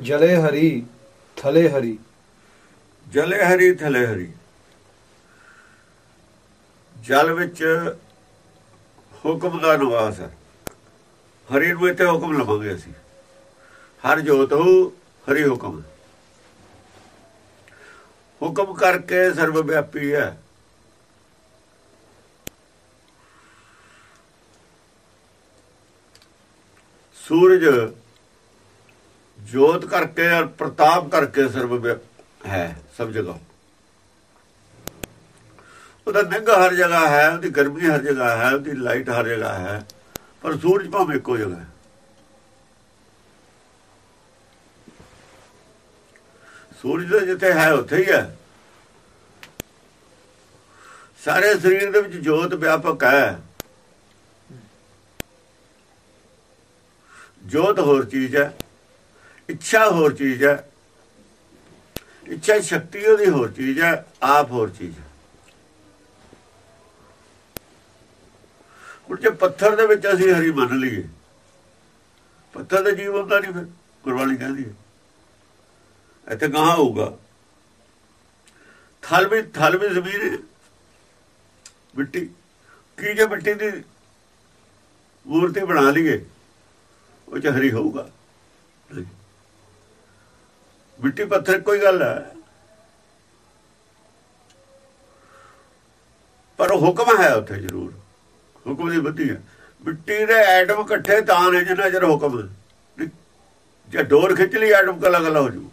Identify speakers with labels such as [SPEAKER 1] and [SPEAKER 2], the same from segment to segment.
[SPEAKER 1] ਜਲੇ ਹਰੀ, ਥਲੇ ਹਰੀ।
[SPEAKER 2] ਜਲੇ ਹਰੀ, ਥਲੇ ਹਰੀ। ਜਲ ਵਿੱਚ ਹੁਕਮ ਦਾ ਨਿਵਾਸ ਹੈ। ਹਰੀ ਨੂੰ ਇੱਥੇ ਹੁਕਮ ਲਵਾਂਗੇ ਅਸੀਂ। ਹਰ ਜੋਤ ਹੋ, ਹਰੀ ਹੁਕਮ ਹੁਕਮ ਕਰਕੇ ਸਰਵ ਵਿਆਪੀ ਹੈ। ਸੂਰਜ ਜੋਤ ਕਰਕੇ ਔਰ ਪ੍ਰਤਾਪ ਕਰਕੇ ਸਰਬ ਹੈ ਸਭ ਜਗ੍ਹਾ। ਉਹਦਾ ਨਿੱਘ ਹਰ ਜਗ੍ਹਾ ਹੈ, ਉਹਦੀ ਗਰਮੀ ਹਰ ਜਗ੍ਹਾ ਹੈ, ਉਹਦੀ ਲਾਈਟ ਹਰ ਜਗ੍ਹਾ ਹੈ, ਪਰ ਸੂਰਜ ਭਾਵੇਂ ਇੱਕੋ ਜਗ੍ਹਾ ਹੈ। ਸੂਰਜ ਦਾ ਜਿੱਥੇ ਹੈ, ਉੱਥੇ ਹੀ ਹੈ। ਸਾਰੇ ਸਰੀਰ ਦੇ ਵਿੱਚ ਜੋਤ ਵਿਆਪਕ ਹੈ। ਜੋਤ ਹੋਰ ਚੀਜ਼ ਹੈ। ਇੱਛਾ ਹੋਰ ਚੀਜ਼ ਹੈ। ਇੱਛਾ ਸ਼ਕਤੀ ਉਹਦੀ ਹੋਰ ਚੀਜ਼ ਹੈ, ਆਪ ਹੋਰ ਚੀਜ਼ ਹੈ। ਹੁਣ ਜੇ ਪੱਥਰ ਦੇ ਵਿੱਚ ਅਸੀਂ ਹਰੀ ਮੰਨ ਲਈਏ, ਪੱਥਰ ਦਾ ਜੀਵ ਹੁੰਦਾ ਨਹੀਂ ਫਿਰ, ਗੁਰਬਾਣੀ ਕਹਿੰਦੀ ਹੈ। ਇੱਥੇ ਕਹਾਂ ਹੋਊਗਾ। ਥਲ ਵੀ ਥਲ ਵੀ ਜ਼ਮੀਨ ਮਿੱਟੀ। ਕੀ ਜੇ ਮਿੱਟੀ ਦੀ ਮੂਰਤੀ ਬਣਾ ਲਈਏ, ਉਹ ਚ ਹਰੀ ਹੋਊਗਾ। ਮਿੱਟੀ ਪੱਥਰ ਕੋਈ ਗੱਲ ਹੈ। ਪਰ ਹੁਕਮ ਹੈ ਉੱਥੇ ਜ਼ਰੂਰ। ਹੁਕਮ ਦੀ ਬੱਤੀ ਹੈ। ਮਿੱਟੀ ਦੇ ਐਟਮ ਇਕੱਠੇ ਤਾਂ ਨੇ ਜਿੰਨਾ ਚਿਰ ਹੁਕਮ। ਜੇ ਡੋਰ ਖਿੱਚ ਲਈ, ਐਟਮ ਕਲਾ ਕਲਾ ਹੋ ਜੂ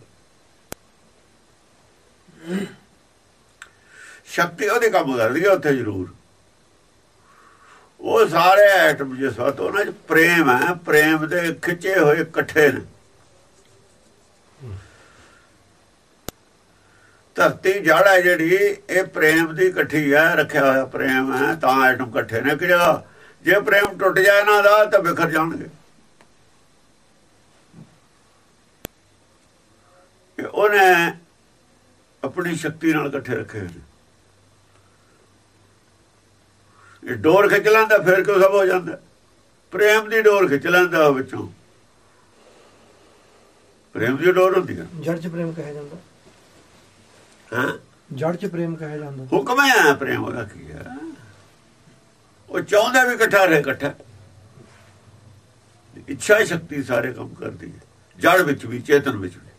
[SPEAKER 2] ਸ਼ਕਤੀ ਉਹਦੇ ਕੰਮ ਕਰਦੀ ਹੈ ਉੱਥੇ ਜ਼ਰੂਰ। ਉਹ ਸਾਰੇ ਐਟਮ ਜੇ ਸਤ, ਉਹਨਾਂ 'ਚ ਪ੍ਰੇਮ ਹੈ। ਪ੍ਰੇਮ ਦੇ ਖਿੱਚੇ ਹੋਏ ਇਕੱਠੇ ਨੇ। ਧਰਤੀ ਜੜ ਹੈ ਜਿਹੜੀ, ਇਹ ਪ੍ਰੇਮ ਦੀ ਇਕੱਠੀ ਹੈ, ਰੱਖਿਆ ਹੋਇਆ ਪ੍ਰੇਮ ਹੈ, ਤਾਂ ਐਟਮ ਇਕੱਠੇ ਨੇ ਕਿ ਜੇ ਪ੍ਰੇਮ ਟੁੱਟ ਜਾਏ ਇਹਨਾਂ ਦਾ, ਤਾਂ ਵਿਖਰ ਜਾਣਗੇ। ਉਹਨੇ ਆਪਣੀ ਸ਼ਕਤੀ ਨਾਲ ਇਕੱਠੇ ਰੱਖੇ ਨੇ। ਇਹ ਡੋਰ ਖਿੱਚ ਲੈਂਦਾ, ਫਿਰ ਕਿਉਂ ਸਭ ਹੋ ਜਾਂਦਾ? ਪ੍ਰੇਮ ਦੀ ਡੋਰ ਖਿੱਚ ਲੈਂਦਾ ਵਿੱਚੋਂ। ਪ੍ਰੇਮ ਦੀ ਡੋਰ ਹੁੰਦੀ ਹੈ।
[SPEAKER 1] ਜੜ ਚ ਪ੍ਰੇਮ ਕਹਿਆ ਜਾਂਦਾ?
[SPEAKER 2] ਹਾਂ?
[SPEAKER 1] ਜੜ ਚ ਪ੍ਰੇਮ ਕਹਿਆ ਜਾਂਦਾ।
[SPEAKER 2] ਹੁਕਮ ਹੈ ਪ੍ਰੇਮ ਉਹਦਾ ਕੀ ਹੈ? ਉਹ ਚਾਹੁੰਦਾ ਵੀ ਇਕੱਠਾ ਰਹੇ ਇਕੱਠਾ। ਇੱਛਾ ਸ਼ਕਤੀ ਸਾਰੇ ਕੰਮ ਕਰਦੀ ਹੈ। ਜੜ ਵਿੱਚ ਵੀ ਚੇਤਨ ਵਿੱਚ ਵੀ।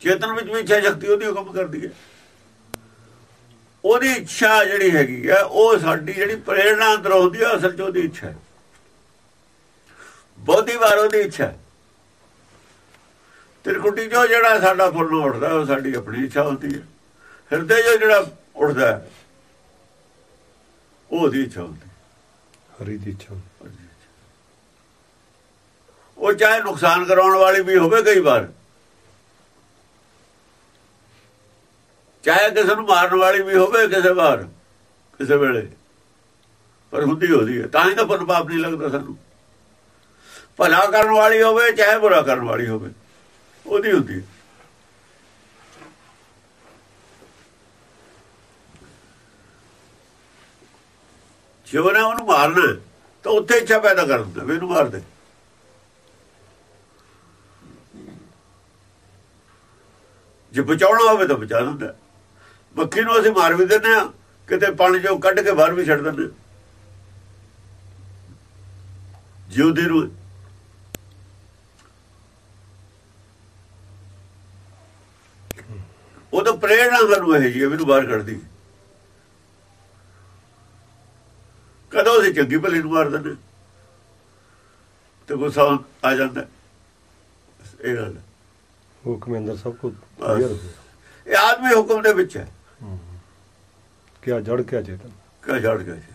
[SPEAKER 2] ਚੇਤਨ ਵਿੱਚ ਵੀ ਇੱਛਾ ਸ਼ਕਤੀ ਉਹਦੀ ਕੰਮ ਕਰਦੀ ਹੈ। ਉਹਦੀ ਇੱਛਾ ਜਿਹੜੀ ਹੈਗੀ ਆ ਉਹ ਸਾਡੀ ਜਿਹੜੀ ਪ੍ਰੇਰਣਾ ਅੰਦਰ ਹੁੰਦੀ ਆ ਅਸਲ ਚ ਉਹਦੀ ਇੱਛਾ ਹੈ। ਬਹੁਤੀ ਵਾਰ ਉਹਦੀ ਇੱਛਾ ਤਿਰਕੁਟੀ ਜੋ ਜਿਹੜਾ ਸਾਡਾ ਫੁੱਲ ਉੱਠਦਾ ਉਹ ਸਾਡੀ ਆਪਣੀ ਇੱਛਾ ਹੁੰਦੀ ਹੈ। ਹਿਰਦੇ ਜੋ ਜਿਹੜਾ ਉੱਠਦਾ ਉਹ ਉਹਦੀ ਇੱਛਾ ਹੁੰਦੀ
[SPEAKER 3] ਹਰੀ ਦੀ ਇੱਛਾ
[SPEAKER 2] ਉਹ ਚਾਹੇ ਨੁਕਸਾਨ ਕਰਾਉਣ ਵਾਲੀ ਵੀ ਹੋਵੇ ਕਈ ਵਾਰ। ਚਾਹੇ ਕਿਸੇ ਨੂੰ ਮਾਰਨ ਵਾਲੀ ਵੀ ਹੋਵੇ ਕਿਸੇ ਵਾਰ ਕਿਸੇ ਵੇਲੇ। ਪਰ ਹੁੰਦੀ ਹੋਦੀ ਹੈ। ਤਾਂ ਹੀ ਤਾਂ ਪੁੰਨ ਪਾਪ ਨਹੀਂ ਲੱਗਦਾ ਸਾਨੂੰ। ਭਲਾ ਕਰਨ ਵਾਲੀ ਹੋਵੇ ਚਾਹੇ ਬੁਰਾ ਕਰਨ ਵਾਲੀ ਹੋਵੇ। ਉਹਦੀ ਹੁੰਦੀ। ਜਿਉਂ ਨਾ ਉਹਨੂੰ ਮਾਰਨਾ, ਤਾਂ ਉੱਥੇ ਇੱਛਾ ਪੈਦਾ ਕਰ ਦਿੰਦਾ ਵੀ ਇਹਨੂੰ ਮਾਰ ਦੇ। ਜੇ ਬਚਾਉਣਾ ਹੋਵੇ ਤਾਂ ਬਚਾ ਦਿੰਦਾ। ਮੱਖੀ ਨੂੰ ਅਸੀਂ ਮਾਰ ਵੀ ਦਿੰਦੇ ਆ ਕਿਤੇ ਪਾਣੀ ਚੋਂ ਕੱਢ ਕੇ ਬਾਹਰ ਵੀ ਛੱਡ ਦਿੰਦੇ ਜਿਉਂਦੇ ਨੂੰ ਉਹ ਤਾਂ ਪ੍ਰੇਰਣਾ ਸਾਨੂੰ ਇਹ ਜੀ ਮੈਨੂੰ ਬਾਹਰ ਕੱਢਦੀ ਕਦੋਂ ਅਸੀਂ ਚੰਗੀ ਭਲੀ ਨੂੰ ਮਾਰ ਦਿੰਦੇ ਤੇ ਗੁੱਸਾ ਆ ਜਾਂਦਾ ਇਹ ਗੱਲ
[SPEAKER 3] ਹੁਕਮ ਅੰਦਰ ਸਭ ਕੁਝ
[SPEAKER 2] ਇਹ ਆਦਮੀ ਹੁਕਮ ਦੇ ਵਿੱਚ ਹੈ।
[SPEAKER 3] ਕਿਆ ਜੜ ਕਿਆ ਚੇਤਨ।
[SPEAKER 2] ਕਿਆ ਜੜ ਗਿਆ ਜੀ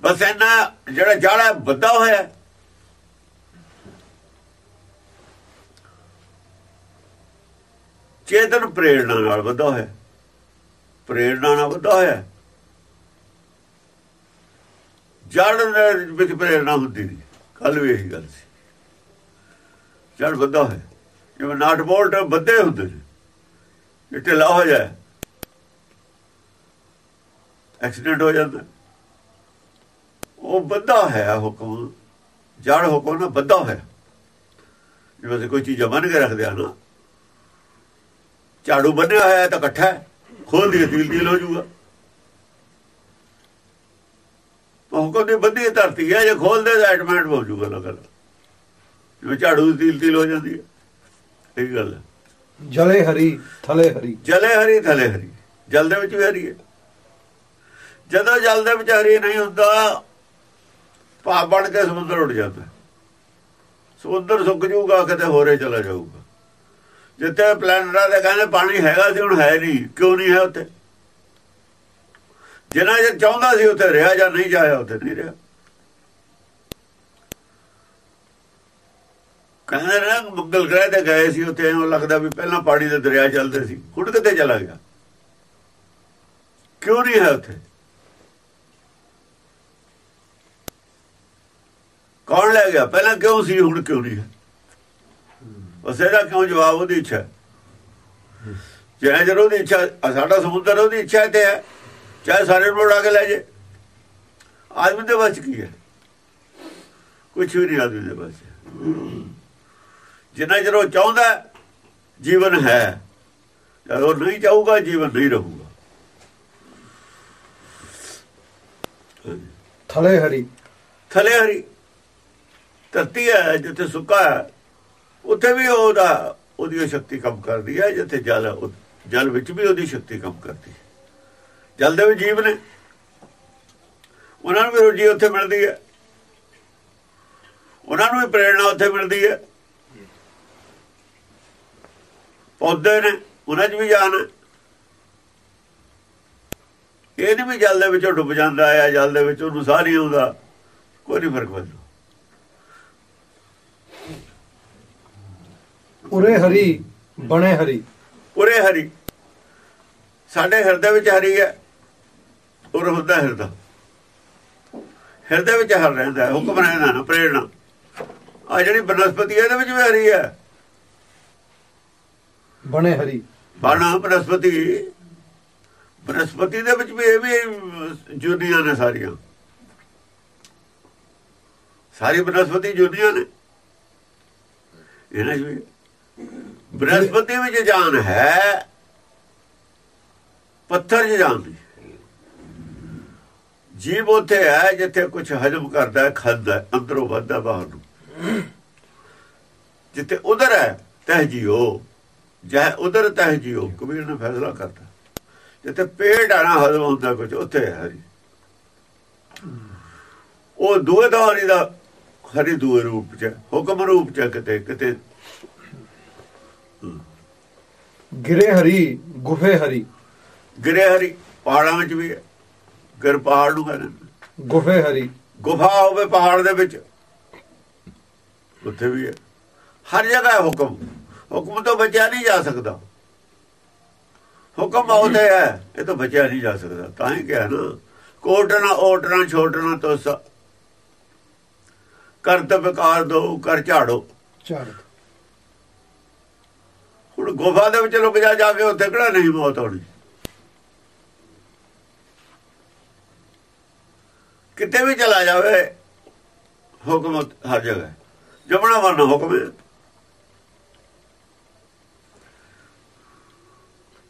[SPEAKER 2] ਬਸ ਇਹਨਾਂ ਜਿਹੜਾ ਜੜਾ ਵੱਡਾ ਹੋਇਆ ਚੇਤਨ ਪ੍ਰੇਰਣਾ ਨਾਲ ਵੱਡਾ ਹੋਇਆ ਪ੍ਰੇਰਣਾ ਨਾਲ ਵੱਡਾ ਹੋਇਆ ਜੜ ਦੇ ਵਿੱਚ ਪ੍ਰੇਰਣਾ ਹੁੰਦੀ ਨਹੀਂ ਕੱਲ ਵੀ ਇਹੀ ਗੱਲ ਸੀ। ਜੜ ਵੱਡਾ ਹੋਇਆ ਜਿਵੇਂ ਨਾਟ ਬੋਲਟ ਵੱਧੇ ਹੁੰਦੇ ਨੇ। ਇਹ ਢਿੱਲਾ ਹੋ ਜਾਏ। ਐਕਸੀਡੈਂਟ ਹੋ ਜਾਂਦਾ। ਉਹ ਵੱਡਾ ਹੈ ਹੁਕਮ। ਜੜ ਹੁਕਮ ਨਾਲ ਬੱਧਾ ਹੋਇਆ। ਜਿਵੇਂ ਅਸੀਂ ਕੋਈ ਚੀਜ਼ ਬੰਨ ਕੇ ਰੱਖਦੇ ਆ ਨਾ ਝਾੜੂ ਬੰਨਿਆ ਹੋਇਆ ਤਾਂ ਇਕੱਠਾ ਖੋਲ ਦੀ ਤੀਲ ਤੀਲ ਹੋ ਜਾਊਗਾ। ਹੁਕਮ ਦੀ ਬੰਦੀ ਧਰਤੀ ਹੈ ਜੇ ਖੋਲਦੇ ਤਾਂ ਐਟਮੈਂਟ ਹੋ ਜਾਊਗਾ ਲਗਲ ਜਿਵੇਂ ਝਾੜੂ ਦੀ ਤੀਲ ਤੀਲ ਹੋ ਜਾਂਦੀ ਹੈ। ਇਹ ਗੱਲ ਹੈ।
[SPEAKER 1] ਜਲੇ ਹਰੀ ਥਲੇ ਹਰੀ।
[SPEAKER 2] ਜਲੇ ਹਰੀ ਥਲੇ ਹਰੀ। ਜਲ ਦੇ ਵਿੱਚ ਵੀ ਹਰੀ ਹੈ। ਜਦੋਂ ਜਲ ਦੇ ਵਿੱਚ ਹਰੀ ਨਹੀਂ ਹੁੰਦਾ ਭਾਵ ਬਣ ਕੇ ਸਮੁੰਦਰ ਉੱਡ ਜਾਂਦਾ। ਸਮੁੰਦਰ ਸੁੱਕ ਜਾਊਗਾ ਕਿਤੇ ਹੋਰੇ ਚਲਾ ਜਾਊਗਾ। ਜਿੱਥੇ ਪਲੈਨਟਾਂ ਦੇ ਕਹਿੰਦੇ ਪਾਣੀ ਹੈਗਾ ਸੀ, ਹੁਣ ਹੈ ਨਹੀਂ। ਕਿਉਂ ਨਹੀਂ ਹੈ ਉੱਥੇ? ਜਿੰਨਾ ਜੇ ਚਾਹੁੰਦਾ ਸੀ ਉੱਥੇ ਰਿਹਾ ਜਾਂ ਨਹੀਂ ਜਾਇਆ, ਉੱਥੇ ਨਹੀਂ ਰਿਹਾ। ਕਹਿੰਦੇ ਨਾ, ਮੰਗਲ ਗ੍ਰਹਿ ਤੇ ਗਏ ਸੀ ਉੱਥੇ, ਉਹ ਲੱਗਦਾ ਵੀ ਪਹਿਲਾਂ ਪਾਣੀ ਦੇ ਦਰਿਆ ਚੱਲਦੇ ਸੀ। ਹੁਣ ਕਿੱਥੇ ਚਲਾ ਗਿਆ? ਕਿਉਂ ਨਹੀਂ ਹੈ ਉੱਥੇ? ਕੌਣ ਲੈ ਗਿਆ? ਪਹਿਲਾਂ ਕਿਉਂ ਸੀ, ਹੁਣ ਕਿਉਂ ਨਹੀਂ ਹੈ? ਬਸ ਇਹਦਾ ਕਿਉਂ ਜਵਾਬ ਉਹਦੀ ਇੱਛਾ? ਜਿਹੜਾ ਜਰ ਉਹਦੀ ਇੱਛਾ ਸਾਡਾ ਸਮੁੰਦਰ ਉਹਦੀ ਇੱਛਾ ਤੇ ਹੈ। ਚਾਹੇ ਸਾਰੇ ਨੂੰ ਉਡਾ ਕੇ ਲੈ ਜੇ। ਆਦਮੀ ਦੇ ਬਸ ਕੀ ਹੈ? ਕੁਝ ਵੀ ਨਹੀਂ ਆਦਮੀ ਦੇ ਬਸ ਜਿੰਨਾ ਉਹ ਚਾਹੁੰਦਾ ਜੀਵਨ ਹੈ। ਜਦ ਉਹ ਨਹੀਂ ਚਾਹੂਗਾ ਜੀਵਨ ਨਹੀਂ ਰਹੂਗਾ।
[SPEAKER 1] ਥਲੇ ਹਰੀ।
[SPEAKER 2] ਥਲੇ ਹਰੀ। ਧਰਤੀ ਹੈ ਜਿੱਥੇ ਸੁੱਕਾ ਹੈ। ਉੱਥੇ ਵੀ ਉਹਦਾ, ਉਹਦੀ ਉਹ ਸ਼ਕਤੀ ਕੰਮ ਕਰਦੀ ਹੈ ਜਿੱਥੇ ਜਲ ਜਲ ਵਿੱਚ ਵੀ ਉਹਦੀ ਸ਼ਕਤੀ ਕੰਮ ਕਰਦੀ ਹੈ ਜਲ ਦੇ ਵੀ ਜੀਵ ਨੇ। ਉਹਨਾਂ ਨੂੰ ਵੀ ਰੋਜੀ ਉੱਥੇ ਮਿਲਦੀ ਹੈ ਉਹਨਾਂ ਨੂੰ ਵੀ ਪ੍ਰੇਰਣਾ ਉੱਥੇ ਮਿਲਦੀ ਹੈ ਪੌਦੇ ਨੇ, ਉਹਨਾਂ 'ਚ ਵੀ ਜਾਨ ਹੈ ਇਹ ਨਹੀਂ ਵੀ ਜਲ ਦੇ ਵਿੱਚੋਂ ਡੁੱਬ ਜਾਂਦਾ ਹੈ ਜਲ ਦੇ ਵਿੱਚ ਉਹਨੂੰ ਸਾਹ ਨਹੀਂ ਆਉਂਦਾ ਕੋਈ ਨਹੀਂ ਫ਼ਰਕ ਪੈਂਦਾ।
[SPEAKER 1] ਉਰੇ ਹਰੀ ਬਣੇ ਹਰੀ।
[SPEAKER 2] ਉਰੇ ਹਰੀ। ਸਾਡੇ ਹਿਰਦੇ ਵਿੱਚ ਹਰੀ ਹੈ ਉਰ ਹੁੰਦਾ ਹਿਰਦਾ। ਹਿਰਦੇ ਵਿੱਚ ਹਰ ਰਹਿੰਦਾ ਹੈ, ਹੁਕਮ ਰਹਿੰਦਾ ਨਾ ਪ੍ਰੇਰਣਾ। ਆ ਜਿਹੜੀ ਬਨਸਪਤੀ ਹੈ ਇਹਦੇ ਵਿੱਚ ਵੀ ਹਰੀ ਹੈ।
[SPEAKER 1] ਬਣੇ ਹਰੀ।
[SPEAKER 2] ਬਾਣਾ ਬਨਸਪਤੀ। ਬਨਸਪਤੀ ਦੇ ਵਿੱਚ ਵੀ ਇਹ ਵੀ ਜੁਨੀਆਂ ਨੇ ਸਾਰੀਆਂ। ਸਾਰੀ ਬਨਸਪਤੀ ਜੁਨੀਆਂ ਨੇ। ਇਹਨਾਂ 'ਚ ਬ੍ਰਹਸਪਤੀ ਵਿੱਚ ਜਾਨ ਹੈ, ਪੱਥਰ 'ਚ ਜਾਨ ਨਹੀਂ। ਜੀਵ ਉੱਥੇ ਹੈ ਜਿੱਥੇ ਕੁਝ ਹਜਮ ਕਰਦਾ ਹੈ, ਖਾਂਦਾ ਅੰਦਰੋਂ ਵੱਧਦਾ ਬਾਹਰ ਨੂੰ। ਜਿੱਥੇ ਉਧਰ ਹੈ ਤਹਜੀਓ ਜਹ ਉਧਰ ਤਹਜੀਓ ਕਬੀਰ ਨੇ ਫੈਸਲਾ ਕਰਤਾ। ਜਿੱਥੇ ਪੇਟ ਆਣਾ ਹਜ਼ਮ ਹੁੰਦਾ ਕੁਝ ਉੱਥੇ ਹੈ ਹਰੀ ਉਹ ਦੂਏ ਦਾ ਹਰੀ ਦਾ ਹਰੀ ਦੂਏ ਰੂਪ ਚ, ਹੁਕਮ ਰੂਪ ਚ ਕਿਤੇ ਕਿਤੇ
[SPEAKER 1] ਗਿਰੇ ਹਰੀ ਗੁਫੇ ਹਰੀ।
[SPEAKER 2] ਗਿਰੇ ਹਰੀ ਪਹਾੜਾਂ ਵਿੱਚ ਵੀ ਗਿਰ ਪਹਾੜ ਨੂੰ ਕਹਿੰਦੇ।
[SPEAKER 1] ਗੁਫੇ ਹਰੀ।
[SPEAKER 2] ਗੁਫਾ ਹੋਵੇ ਪਹਾੜ ਦੇ ਵਿੱਚ ਉੱਥੇ ਵੀ ਹੈ। ਹਰ ਜਗ੍ਹਾ ਹੈ ਹੁਕਮ। ਹੁਕਮ ਤੋਂ ਬਚਿਆ ਨਹੀਂ ਜਾ ਸਕਦਾ। ਹੁਕਮ ਆਉਂਦੇ ਹੈ ਇਹ ਤੋਂ ਬਚਿਆ ਨਹੀਂ ਜਾ ਸਕਦਾ। ਤਾਂ ਹੀ ਕਿਹਾ ਨਾ ਕੋਟਣਾ ਓਟਣਾ ਛੋਟਣਾ ਤੋਸ। ਕਰਤਬ ਕਾਰ ਦੋ ਕਰ ਝਾੜੋ।
[SPEAKER 1] ਚਾਰ
[SPEAKER 2] ਹੁਣ ਗੁਫਾ ਦੇ ਵਿੱਚ ਲੁਕ ਜਾ ਜਾ ਕੇ ਉੱਥੇ ਕਿਹੜਾ ਨਹੀਂ ਮੌਤ ਹੋਣੀ। ਕਿਤੇ ਵੀ ਚਲਾ ਜਾਵੇ ਹੁਕਮ ਹਰ ਜਗ੍ਹਾ। ਜਮਣਾ ਵਰਨਾ ਹੁਕਮ ਹੈ।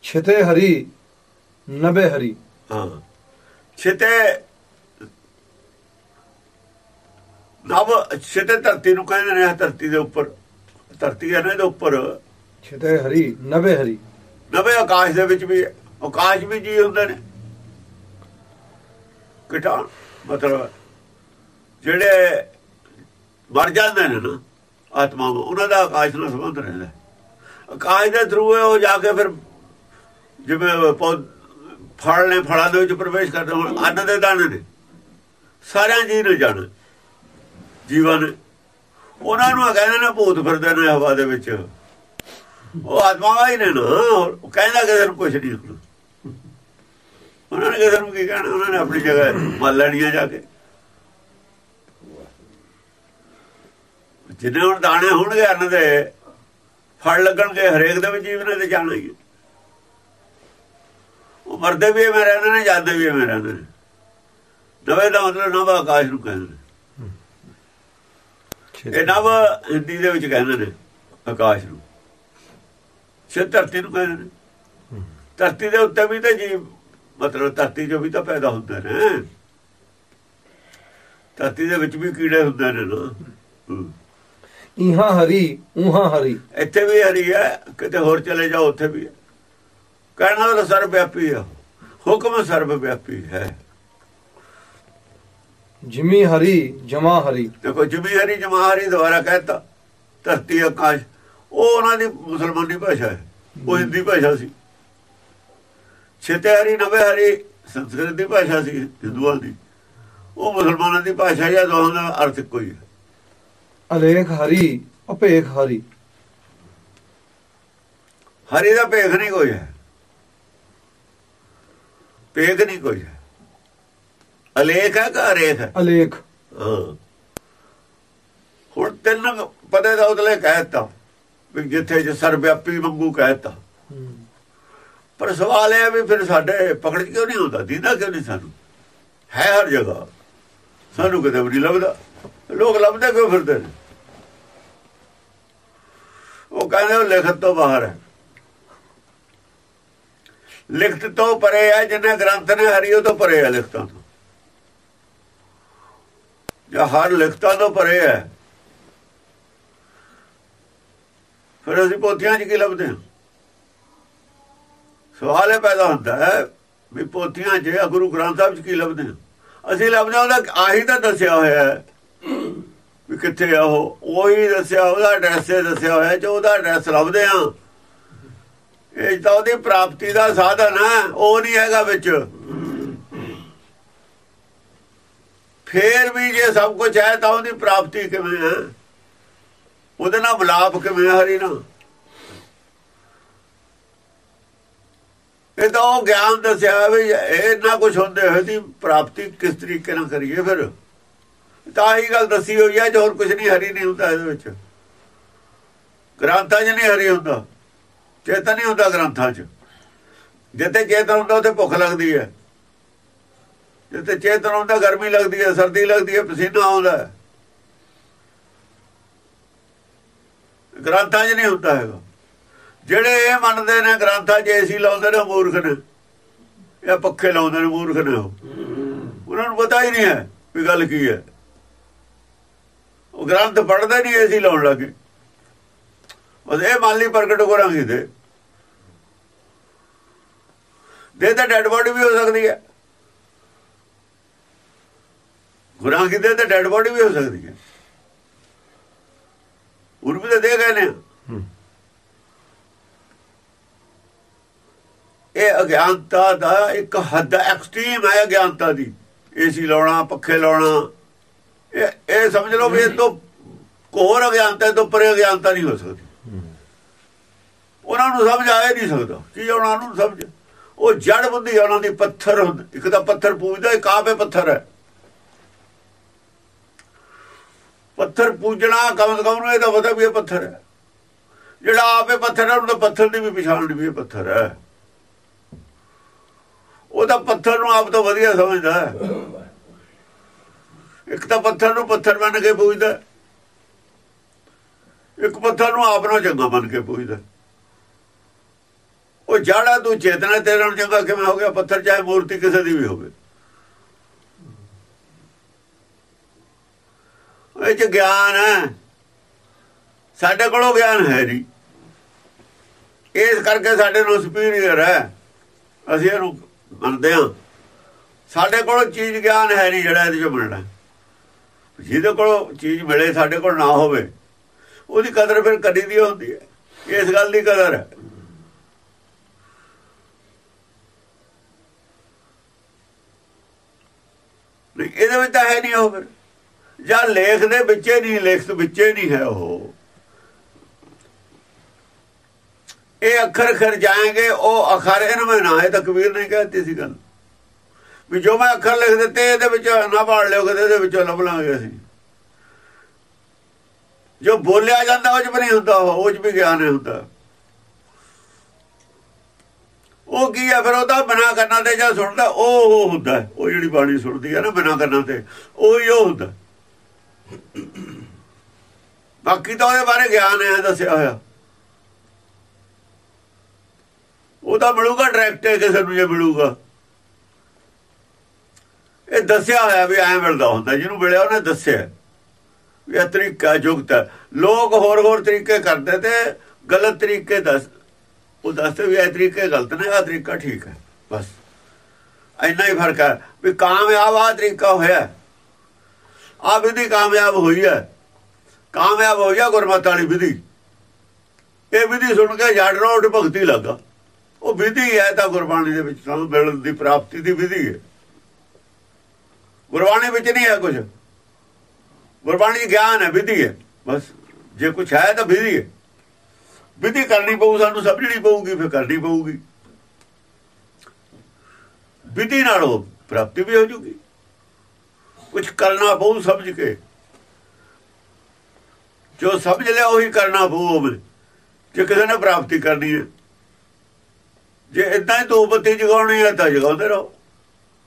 [SPEAKER 1] ਛਿਤੇ ਹਰੀ ਨਬੇ ਹਰੀ।
[SPEAKER 2] ਹਾਂ। ਛਿਤੇ ਨਵ ਛਿਤੇ ਧਰਤੀ ਨੂੰ ਕਹਿੰਦੇ ਨੇ ਧਰਤੀ ਦੇ ਉੱਪਰ ਧਰਤੀ ਹੈ ਨਾ ਇਹਦੇ ਉੱਪਰ।
[SPEAKER 1] ਛਿਤੇ ਹਰੀ ਨਬੇ ਹਰੀ।
[SPEAKER 2] ਨਵੇਂ ਆਕਾਸ਼ ਦੇ ਵਿੱਚ ਵੀ, ਆਕਾਸ਼ ਵੀ ਜੀ ਹੁੰਦੇ ਨੇ। ਕਿਟਾਣ ਮਤਲਬ ਜਿਹੜੇ ਮਰ ਜਾਂਦੇ ਨੇ ਨਾ ਆਤਮਾ ਉਹਨਾਂ ਦਾ ਆਕਾਸ਼ ਨਾਲ ਸੰਬੰਧ ਰਹਿੰਦਾ ਆਕਾਸ਼ ਦੇ ਥਰੂ ਉਹ ਜਾ ਕੇ ਫਿਰ ਜਿਵੇਂ ਪੌ- ਫਲ ਨੇ ਫਲਾਂ ਦੇ ਵਿੱਚ ਪ੍ਰਵੇਸ਼ ਕਰਦੇ ਹੁਣ, ਅੰਨ ਦੇ ਦਾਣੇ ਨੇ। ਸਾਰਿਆਂ ਜੀ ਨੇ ਜਾਣ। ਜੀਵਨ ਉਹਨਾਂ ਨੂੰ ਕਹਿੰਦੇ ਨੇ ਭੂਤ ਫਿਰਦੇ ਨੇ ਹਵਾ ਦੇ ਵਿੱਚ। ਉਹ ਆਤਮਾਵਾਂ ਹੀ ਨੇ ਨਾ ਉਹ ਕਹਿੰਦਾ ਕਿਸੇ ਨੂੰ ਕੁਛ ਨਹੀਂ ਉਹਨਾਂ ਨੇ ਕਿਸੇ ਨੂੰ ਕੀ ਕਹਿਣਾ? ਉਹਨਾਂ ਨੇ ਆਪਣੀ ਜਗ੍ਹਾ ਮੰਨ ਲੈਣੀਆਂ ਜਾ ਕੇ। ਜਿੰਨੇ ਹੁਣ ਦਾਣੇ ਹੋਣਗੇ ਅੰਨ ਦੇ ਫਲ ਲੱਗਣਗੇ ਹਰੇਕ ਦੇ ਵਿੱਚ ਜੀਵਨ ਤੇ ਜਾਣਾ ਹੀ। ਉਹ ਮਰਦੇ ਵੀ ਐਵੇਂ ਰਹਿੰਦੇ ਨੇ ਜਾਂਦੇ ਵੀ ਐਵੇਂ ਰਹਿੰਦੇ ਨੇ। ਨਵੇਂ ਦਾ ਮਤਲਬ ਨਵਾਂ ਆਕਾਸ਼ ਨੂੰ ਕਹਿੰਦੇ ਨੇ। ਇਹ ਨਵ ਹਿੰਦੀ ਦੇ ਵਿੱਚ ਕਹਿੰਦੇ ਨੇ ਆਕਾਸ਼ ਨੂੰ। ਛੇ ਧਰਤੀ ਨੂੰ ਕਹਿੰਦੇ ਨੇ ਧਰਤੀ ਦੇ ਉੱਤੇ ਵੀ ਤਾਂ ਜੀ ਮਤਲਬ ਧਰਤੀ 'ਚ ਵੀ ਤਾਂ ਪੈਦਾ ਹੁੰਦੇ ਨੇ। ਧਰਤੀ ਦੇ ਵਿੱਚ ਵੀ ਕੀੜੇ ਹੁੰਦੇ ਨੇ ਨਾ।
[SPEAKER 1] ਇਹਾਂ ਹਰੀ ਉਹਾਂ ਹਰੀ।
[SPEAKER 2] ਇੱਥੇ ਵੀ ਹਰੀ ਹੈ ਕਿਤੇ ਹੋਰ ਚਲੇ ਜਾਓ ਉੱਥੇ ਵੀ ਕਹਿਣਾ ਤਾਂ ਸਰਵ ਵਿਆਪੀ ਹੈ ਹੁਕਮ ਸਰਵ ਵਿਆਪੀ ਹੈ।
[SPEAKER 1] ਜਿਮੀ ਹਰੀ ਜਮਾ ਹਰੀ।
[SPEAKER 2] ਦੇਖੋ ਜਮੀ ਹਰੀ ਜਮਾ ਹਰੀ ਦੁਆਰਾ ਕਹਿਤਾ ਧਰਤੀ ਆਕਾਸ਼। ਉਹ ਉਹਨਾਂ ਦੀ ਮੁਸਲਮਾਨੀ ਭਾਸ਼ਾ ਹੈ। ਉਹ ਹਿੰਦੀ ਭਾਸ਼ਾ ਸੀ। ਛੇਤੇ ਹਰੀ ਨਵੇਂ ਹਰੀ ਸੰਸਕ੍ਰਿਤ ਦੀ ਭਾਸ਼ਾ ਸੀ ਹਿੰਦੂਆਂ ਦੀ। ਉਹ ਮੁਸਲਮਾਨਾਂ ਦੀ ਭਾਸ਼ਾ ਜਾਂ ਦੋਹਾਂ ਦਾ ਅਰਥ ਕੋਈ ਹੈ
[SPEAKER 1] ਅਲੇਖ ਹਰੀ ਅਪੇਖ ਹਰੀ।
[SPEAKER 2] ਹਰੀ ਦਾ ਭੇਖ ਨਹੀਂ ਕੋਈ ਹੈ। ਭੇਖ ਨਹੀਂ ਕੋਈ ਹੈ। ਅਲੇਖ ਹੈ ਕਿ ਅਰੇਖ ਹੈ?
[SPEAKER 1] ਅਲੇਖ।
[SPEAKER 2] ਹਾਂ। ਹੁਣ ਤਿੰਨ ਪਦੇ ਦਾ ਉਤਲੇ ਕਹਿਤਾ ਜਿੱਥੇ ਜ ਸਰਵਿਆਪੀ ਵਾਂਗੂ ਕਹਿਤਾ। ਪਰ ਸਵਾਲ ਇਹ ਵੀ ਫਿਰ ਸਾਡੇ ਪਕੜ ਕਿਉਂ ਨਹੀਂ ਹੁੰਦਾ ਦੀਦਾ ਕਿਉਂ ਨਹੀਂ ਸਾਨੂੰ? ਹੈ ਹਰ ਜਗ੍ਹਾ। ਸਾਨੂੰ ਕਿਤੇ ਵੀ ਨਹੀਂ ਲੱਭਦਾ। ਲੋਕ ਲੱਭਦੇ ਕਿਉਂ ਫਿਰਦੇ ਨੇ? ਉਹ ਕਹਿੰਦੇ ਉਹ ਲਿਖਤ ਤੋਂ ਬਾਹਰ ਹੈ। ਲਿਖਤ ਤੋਂ ਪਰੇ ਹੈ, ਜਿੰਨੇ ਗ੍ਰੰਥ ਨੇ ਹਰੀਓ ਤੋਂ ਪਰੇ ਹੈ ਲਿਖਤਾਂ ਤੋਂ। ਜਾਂ ਹਰ ਲਿਖਤਾਂ ਤੋਂ ਪਰੇ ਹੈ। ਫਿਰ ਅਸੀਂ ਪੋਥੀਆਂ 'ਚ ਕੀ ਲੱਭਦੇ ਹਾਂ? ਸਵਾਲ ਇਹ ਪੈਦਾ ਹੁੰਦਾ ਹੈ ਵੀ ਪੋਥੀਆਂ 'ਚ ਗੁਰੂ ਗ੍ਰੰਥ ਸਾਹਿਬ 'ਚ ਕੀ ਲੱਭਦੇ ਹਾਂ? ਅਸੀਂ ਲੱਭਦੇ ਹਾਂ ਉਹਦਾ ਆਹੀ ਤਾਂ ਦੱਸਿਆ ਹੋਇਆ ਹੈ ਵੀ ਕਿੱਥੇ ਆ ਉਹ। ਉਹੀ ਦੱਸਿਆ, ਉਹਦਾ ਐਡਰੈਸ ਦੱਸਿਆ ਹੋਇਆ ਜੋ ਉਹਦਾ ਐਡਰੈਸ ਲੱਭਦੇ ਆ ਇਹ ਤਾਂ ਉਹਦੀ ਪ੍ਰਾਪਤੀ ਦਾ ਸਾਧਨ ਹੈ, ਉਹ ਨਹੀਂ ਹੈਗਾ ਵਿੱਚ। ਫੇਰ ਵੀ ਜੇ ਸਭ ਕੁਝ ਹੈ ਤਾਂ ਉਹਦੀ ਪ੍ਰਾਪਤੀ ਕਿਵੇਂ ਹੈ? ਉਹਦੇ ਨਾਲ ਮਿਲਾਪ ਕਿਵੇਂ ਹਰੀ ਨਾ ਇਹ ਤਾਂ ਉਹ ਗਿਆਨ ਦੱਸਿਆ ਵੀ ਇਹ ਨਾ ਕੁਝ ਹੁੰਦੇ ਹੋਏ ਦੀ ਪ੍ਰਾਪਤੀ ਕਿਸ ਤਰੀਕੇ ਨਾਲ ਕਰੀਏ ਫਿਰ? ਤਾਂ ਹੀ ਗੱਲ ਦੱਸੀ ਹੋਈ ਹੈ ਜੋ ਹੋਰ ਕੁਝ ਨਹੀਂ ਹਰੀ ਨਹੀਂ ਹੁੰਦਾ ਇਹਦੇ ਵਿੱਚ। ਗ੍ਰੰਥਾਂ 'ਚ ਨਹੀਂ ਹਰੀ ਹੁੰਦਾ। ਚੇਤਨ ਨਹੀਂ ਹੁੰਦਾ ਗ੍ਰੰਥਾਂ 'ਚ। ਜਿੱਥੇ ਚੇਤਨ ਹੁੰਦਾ, ਉੱਥੇ ਭੁੱਖ ਲੱਗਦੀ ਹੈ। ਜਿੱਥੇ ਚੇਤਨ ਹੁੰਦਾ, ਗਰਮੀ ਲੱਗਦੀ ਹੈ, ਸਰਦੀ ਲੱਗਦੀ ਹੈ, ਪਸੀਨਾ ਆਉਂਦਾ ਗ੍ਰੰਥਾਂ 'ਚ ਨਹੀਂ ਹੁੰਦਾ ਹੈਗਾ। ਜਿਹੜੇ ਇਹ ਮੰਨਦੇ ਨੇ ਗ੍ਰੰਥਾਂ 'ਚ ਏਸੀ ਲਾਉਂਦੇ ਨੇ ਉਹ ਮੂਰਖ ਨੇ ਇਹ ਪੱਖੇ ਲਾਉਂਦੇ ਨੇ ਮੂਰਖ ਨੇ ਉਹ। ਉਹਨਾਂ ਨੂੰ ਪਤਾ ਹੀ ਨਹੀਂ ਹੈ ਵੀ ਗੱਲ ਕੀ ਹੈ। ਉਹ ਗ੍ਰੰਥ ਪੜ੍ਹਦੇ ਨਹੀਂ, ਏਸੀ ਲਾਉਣ ਲੱਗੇ। ਉਹ ਇਹ ਮੰਨ ਲਈ ਪ੍ਰਗਟ ਕਰਾਂਗੇ ਦੇ ਦੇ ਤਾਂ ਡੈਡ ਬੋਡੀ ਵੀ ਹੋ ਸਕਦੀ ਹੈ। ਗੁਰਾਂ ਕਿਤੇ ਤਾਂ ਡੈਡ ਬੋਡੀ ਵੀ ਹੋ ਸਕਦੀ ਹੈ। ਉਹ ਵੀ ਤਾਂ ਦੇ ਗਏ ਨੇ। ਇਹ ਅਗਿਆਨਤਾ ਦਾ ਇੱਕ ਹੱਦ ਐਕਸਟ੍ਰੀਮ ਹੈ ਅਗਿਆਨਤਾ ਦੀ। ਏਸੀ ਲਾਉਣਾ ਪੱਖੇ ਲਾਉਣਾ। ਇਹ ਇਹ ਸਮਝ ਲਓ ਵੀ ਇਹ ਤੋਂ ਕੋਰ ਅਗਿਆਨਤਾ ਤੋਂ ਪਰੇ ਅਗਿਆਨਤਾ ਨਹੀਂ ਹੋ ਸਕਦੀ। ਉਹਨਾਂ ਨੂੰ ਸਮਝ ਆਏ ਨਹੀਂ ਸਕਦਾ। ਕੀ ਉਹਨਾਂ ਨੂੰ ਸਮਝ? ਉਹ ਜੜ ਬੁੱਧੀ ਉਹਨਾਂ ਦੀ ਪੱਥਰ ਹੁੰਦੀ। ਇੱਕ ਤਾਂ ਪੱਥਰ ਪੂਜਦਾ ਇੱਕ ਆਪੇ ਪੱਥਰ ਹੈ। ਪੱਥਰ ਪੂਜਣਾ, ਕਮ ਸੇ ਕਮ ਨੂੰ ਇਹ ਤਾਂ ਪਤਾ ਵੀ ਇਹ ਪੱਥਰ ਹੈ। ਜਿਹੜਾ ਆਪੇ ਪੱਥਰ ਹੈ, ਉਹਨੂੰ ਤਾਂ ਪੱਥਰ ਦੀ ਵੀ ਪਛਾਣ ਵੀ ਇਹ ਪੱਥਰ ਹੈ। ਉਹ ਤਾਂ ਪੱਥਰ ਨੂੰ ਆਪ ਤਾਂ ਵਧੀਆ ਸਮਝਦਾ ਇੱਕ ਤਾਂ ਪੱਥਰ ਨੂੰ ਪੱਥਰ ਮੰਨ ਕੇ ਪੂਜਦਾ ਇੱਕ ਪੱਥਰ ਨੂੰ ਆਪ ਨੂੰ ਚੰਗਾ ਮੰਨ ਕੇ ਪੂਜਦਾ ਉਹ ਜਾੜਾ ਤੂੰ ਚੇਤਨਾ ਤੇਰਾ ਨਾਲ ਚੰਗਾ ਕਿਵੇਂ ਹੋ ਗਿਆ? ਪੱਥਰ ਚਾਹੇ ਮੂਰਤੀ ਕਿਸੇ ਦੀ ਵੀ ਹੋਵੇ। ਇਹ ਚ ਗਿਆਨ ਹੈ। ਸਾਡੇ ਕੋਲੋਂ ਗਿਆਨ ਹੈ ਨਹੀਂ ਇਸ ਕਰਕੇ ਸਾਡੇ ਨੂੰ ਸੁਪੀਰੀਅਰ ਹੈ। ਅਸੀਂ ਇਹਨੂੰ ਮੰਨਦੇ ਹਾਂ। ਸਾਡੇ ਕੋਲ ਚੀਜ਼ ਗਿਆਨ ਹੈ ਨਹੀਂ ਜਿਹੜਾ ਇਹਦੇ ਚੋਂ ਮਿਲਣਾ। ਜਿਹਦੇ ਕੋਲ ਚੀਜ਼ ਮਿਲੇ, ਸਾਡੇ ਕੋਲ ਨਾ ਹੋਵੇ, ਉਹਦੀ ਕਦਰ ਫਿਰ ਕਦੀ ਦੀ ਹੁੰਦੀ ਹੈ। ਇਸ ਗੱਲ ਦੀ ਕਦਰ ਹੈ। ਇਹਦੇ ਵਿੱਚ ਤਾਂ ਹੈ ਨਹੀਂ ਉਹ ਫਿਰ। ਜਾਂ ਲੇਖ ਦੇ ਵਿੱਚੇ ਨਹੀਂ ਲਿਖਤ ਵਿੱਚੇ ਨਹੀਂ ਹੈ ਉਹ। ਇਹ ਅੱਖਰ ਖਰ ਜਾਏਗੇ, ਉਹ ਅਖਰ ਇਹਨਾਂ ਮੈਂ ਨਾ ਹੈ ਤਕਬੀਰ ਕਬੀਰ ਨੇ ਕਹਤੀ ਸੀ ਗੱਲ। ਵੀ ਜੋ ਮੈਂ ਅੱਖਰ ਲਿਖ ਦਿੱਤੇ, ਇਹਦੇ ਵਿੱਚ ਨਾ ਪਾੜ ਲਿਓ, ਕਦੇ ਇਹਦੇ ਵਿੱਚੋਂ ਲੱਭ ਲਾਂਗੇ ਅਸੀਂ। ਜੋ ਬੋਲਿਆ ਜਾਂਦਾ, ਉਹ ਚ ਵੀ ਨਹੀਂ ਹੁੰਦਾ, ਉਹ ਚ ਵੀ ਗਿਆਨ ਨਹੀਂ ਹੁੰਦਾ। ਉਹ ਕੀ ਹੈ ਫਿਰ ਉਹਦਾ ਬਿਨਾ ਕਰਨਾ ਤੇ ਜਾਂ ਸੁਣਦਾ, ਉਹ ਉਹ ਹੁੰਦਾ, ਉਹ ਜਿਹੜੀ ਬਾਣੀ ਸੁਣਦੀ ਹੈ ਨਾ, ਬਿਨਾ ਕਰਨਾ ਤੇ, ਉਹ ਹੀ ਉਹ ਹੁੰਦਾ। ਬਾਕੀ ਤਾਂ ਉਹਦੇ ਬਾਰੇ ਗਿਆਨ ਹੈ, ਦੱਸਿਆ ਹੋਇਆ। ਉਹਦਾ ਮਿਲੂਗਾ ਡਾਇਰੈਕਟ ਕਿਸੇ ਨੂੰ ਜੇ ਮਿਲੂਗਾ। ਇਹ ਦੱਸਿਆ ਹੋਇਆ ਵੀ ਐ ਮਿਲਦਾ ਹੁੰਦਾ, ਜਿਹਨੂੰ ਮਿਲਿਆ ਉਹਨੇ ਦੱਸਿਆ। ਵੀ ਇਹ ਤਰੀਕਾ ਜੁਗਤ ਹੈ। ਲੋਕ ਹੋਰ ਹੋਰ ਤਰੀਕੇ ਕਰਦੇ ਤੇ ਗਲਤ ਤਰੀਕੇ ਦੱਸ, ਉਹ ਦੱਸਦੇ ਵੀ ਇਹ ਤਰੀਕੇ ਗਲਤ ਨੇ ਆ ਤਰੀਕਾ ਠੀਕ ਹੈ। ਬਸ। ਇੰਨਾ ਹੀ ਫ਼ਰਕ ਹੈ। ਵੀ ਕਾਮਯਾਬ ਆ ਤਰੀਕਾ ਹੋਇਆ। ਆ ਵਿਧੀ ਕਾਮਯਾਬ ਹੋਈ ਹੈ। ਕਾਮਯਾਬ ਹੋਈ ਗਿਆ ਗੁਰਮਤ ਵਾਲੀ ਵਿਧੀ। ਇਹ ਵਿਧੀ ਸੁਣ ਕੇ ਜਾੜਨਾ ਰੋਡ ਭਗਤੀ ਲੱਗਾ। ਉਹ ਵਿਧੀ ਹੈ ਤਾਂ ਗੁਰਬਾਣੀ ਦੇ ਵਿੱਚ ਸਾਨੂੰ ਮਿਲਣ ਦੀ ਪ੍ਰਾਪਤੀ ਦੀ ਵਿਧੀ ਹੈ। ਗੁਰਬਾਣੀ ਵਿੱਚ ਨਹੀਂ ਹੈ ਕੁਝ। ਗੁਰਬਾਣੀ ਗਿਆਨ ਹੈ, ਵਿਧੀ ਹੈ। ਬਸ ਜੇ ਕੁਝ ਹੈ ਤਾਂ ਵਿਧੀ ਹੈ। ਵਿਧੀ ਕਰਨੀ ਪਊ, ਸਾਨੂੰ ਸਮਝਣੀ ਪਊਗੀ, ਫਿਰ ਕਰਨੀ ਪਊਗੀ। ਵਿਧੀ ਨਾਲ ਉਹ ਪ੍ਰਾਪਤੀ ਵੀ ਹੋ ਜੂਗੀ। ਕੁਝ ਕਰਨਾ ਪਊ ਸਮਝ ਕੇ। ਜੋ ਸਮਝ ਲਿਆ ਉਹੀ ਕਰਨਾ ਪਊ ਹੋਵੇ ਜੇ ਕਿਸੇ ਨੇ ਪ੍ਰਾਪਤੀ ਕਰਨੀ ਹੈ। ਜੇ ਇਦਾਂ ਹੀ ਦੋ ਬੱਤੀ ਜਗਾਉਣੀ ਹੈ ਤਾਂ ਜਗਾਉਂਦੇ ਰਹੋ।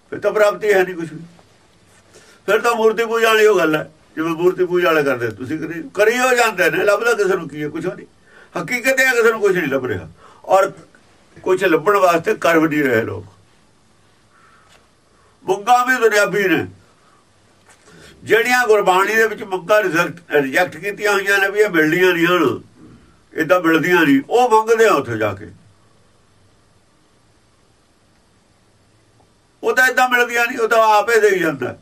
[SPEAKER 2] ਫਿਰ ਤਾਂ ਪ੍ਰਾਪਤੀ ਹੈ ਨਹੀਂ ਕੁਝ ਫਿਰ ਤਾਂ ਮੂਰਤੀ ਪੂਜਾ ਵਾਲੀ ਉਹ ਗੱਲ ਹੈ। ਜਿਵੇਂ ਮੂਰਤੀ ਪੂਜਾ ਵਾਲੇ ਕਰਦੇ, ਤੁਸੀਂ ਕਰੀ ਕਰੀ ਹੋ ਜਾਂਦੇ ਨੇ, ਲੱਭਦਾ ਕਿਸੇ ਨੂੰ ਕੀ ਹੈ ਕੁਝ ਨਹੀਂ। ਹਕੀਕਤ ਹੈ, ਕਿਸੇ ਨੂੰ ਕੁਝ ਨਹੀਂ ਲੱਭ ਰਿਹਾ। ਔਰ ਕੁਝ ਲੱਭਣ ਵਾਸਤੇ ਕਰ ਵੀ ਨਹੀਂ ਰਹੇ ਲੋਕ। ਮੁੰਗਾ ਵੀ ਦੁਨਿਆਵੀ ਨੇ। ਜਿਹੜੀਆਂ ਗੁਰਬਾਣੀ ਦੇ ਵਿੱਚ ਮੰਗਾਂ ਰਿਜੈਕਟ ਕੀਤੀਆਂ ਹੋਈਆਂ ਨੇ ਵੀ ਇਹ ਮਿਲਦੀਆਂ ਨਹੀਂ ਹਨ ਇਦਾਂ ਮਿਲਦੀਆਂ ਨਹੀਂ, ਉਹ ਮੰਗਦੇ ਆ ਉੱਥੇ ਜਾ ਕੇ। ਉਹ ਤਾਂ ਇਦਾਂ ਮਿਲਦੀਆਂ ਨਹੀਂ, ਉਹ ਤਾਂ ਆਪੇ ਦੇਈ ਜਾਂਦਾ।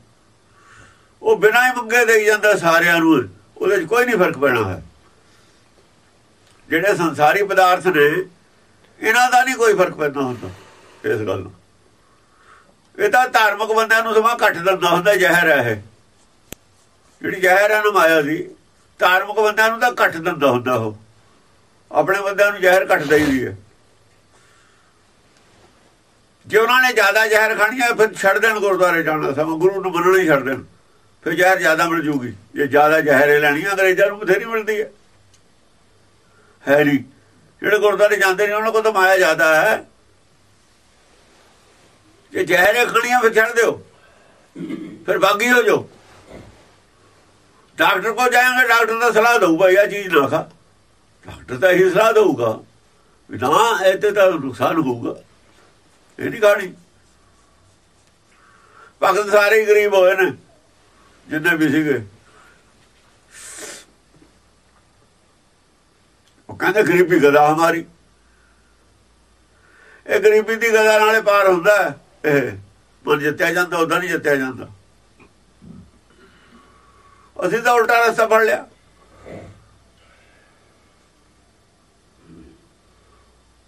[SPEAKER 2] ਉਹ ਬਿਨਾਂ ਹੀ ਮੰਗੇ ਦੇਈ ਜਾਂਦਾ ਸਾਰਿਆਂ ਨੂੰ, ਉਹਦੇ 'ਚ ਕੋਈ ਨਹੀਂ ਫ਼ਰਕ ਪੈਣਾ ਹੈ। ਜਿਹੜੇ ਸੰਸਾਰੀ ਪਦਾਰਥ ਨੇ, ਇਹਨਾਂ ਦਾ ਨਹੀਂ ਕੋਈ ਫ਼ਰਕ ਪੈਂਦਾ ਹੁੰਦਾ ਇਸ ਗੱਲ ਨੂੰ ਇਹ ਤਾਂ ਧਾਰਮਿਕ ਬੰਦਿਆਂ ਨੂੰ ਸਮਾਂ ਘੱਟ ਦਿੰਦਾ ਹੁੰਦਾ, ਜ਼ਹਿਰ ਹੈ ਜਿਹੜੀ ਜ਼ਹਿਰ ਹੈ ਨਾ ਮਾਇਆ ਦੀ ਧਾਰਮਿਕ ਬੰਦਿਆਂ ਨੂੰ ਤਾਂ ਘੱਟ ਦਿੰਦਾ ਹੁੰਦਾ ਉਹ। ਆਪਣੇ ਬੰਦਿਆਂ ਨੂੰ ਜ਼ਹਿਰ ਘੱਟ ਦੇਈਦੀ ਹੈ। ਜੇ ਉਹਨਾਂ ਨੇ ਜ਼ਿਆਦਾ ਜ਼ਹਿਰ ਖਾਣੀ ਹੈ, ਫਿਰ ਛੱਡ ਦੇਣ ਗੁਰਦੁਆਰੇ ਜਾਣਾ ਸਮਾਂ ਗੁਰੂ ਨੂੰ ਮੰਨਣਾ ਹੀ ਛੱਡ ਦੇਣ। ਫਿਰ ਜ਼ਹਿਰ ਜ਼ਿਆਦਾ ਮਿਲ ਜੂਗੀ। ਜੇ ਜ਼ਿਆਦਾ ਜ਼ਹਿਰੇ ਲੈਣੀ ਹੈ ਅੰਗਰੇਜ਼ਾਂ ਨੂੰ ਬਥੇਰੀ ਮਿਲਦੀ ਹੈ। ਹੈ ਨਹੀਂ। ਜਿਹੜੇ ਗੁਰਦੁਆਰੇ ਜਾਂਦੇ ਨੇ, ਉਹਨਾਂ ਕੋਲ ਤਾਂ ਮਾਇਆ ਜ਼ਿਆਦਾ ਹੈ। ਜੇ ਜ਼ਹਿਰੇ ਖਾਣੀਆਂ, ਫਿਰ ਛੱਡ ਦਿਓ। ਫਿਰ ਬਾਗੀ ਹੋ ਜਾਓ। ਡਾਕਟਰ ਕੋ ਜਾਏਗਾ, ਡਾਕਟਰ ਦਾ ਸਲਾਹ ਦਊਗਾ, ਇਹ ਚੀਜ਼ ਨਾ ਖਾ। ਡਾਕਟਰ ਤਾਂ ਇਹੀ ਸਲਾਹ ਦਊਗਾ ਵੀ ਨਾ ਇਹ ਤੇ ਤਾਂ ਨੁਕਸਾਨ ਹੋਊਗਾ। ਇਹ ਨਹੀਂ ਖਾਣੀ। ਭਗਤ ਸਾਰੇ ਗਰੀਬ ਹੋਏ ਨੇ, ਜਿੰਨੇ ਵੀ ਸੀਗੇ। ਉਹ ਕਹਿੰਦੇ, ਗਰੀਬੀ ਗਦਾ ਹਮਾਰੀ। ਇਹ ਗਰੀਬੀ ਦੀ ਗਦਾ ਨਾਲੇ ਪਾਰ ਹੁੰਦਾ, ਇਹ। ਮਨ ਜਿੱਤਿਆ ਜਾਂਦਾ ਉਦਾਂ ਨਹੀਂ ਜਿੱਤਿਆ ਜਾਂਦਾ। ਅਸੀਂ ਤਾਂ ਉਲਟਾ ਰਸਤਾ ਫੜ ਲਿਆ।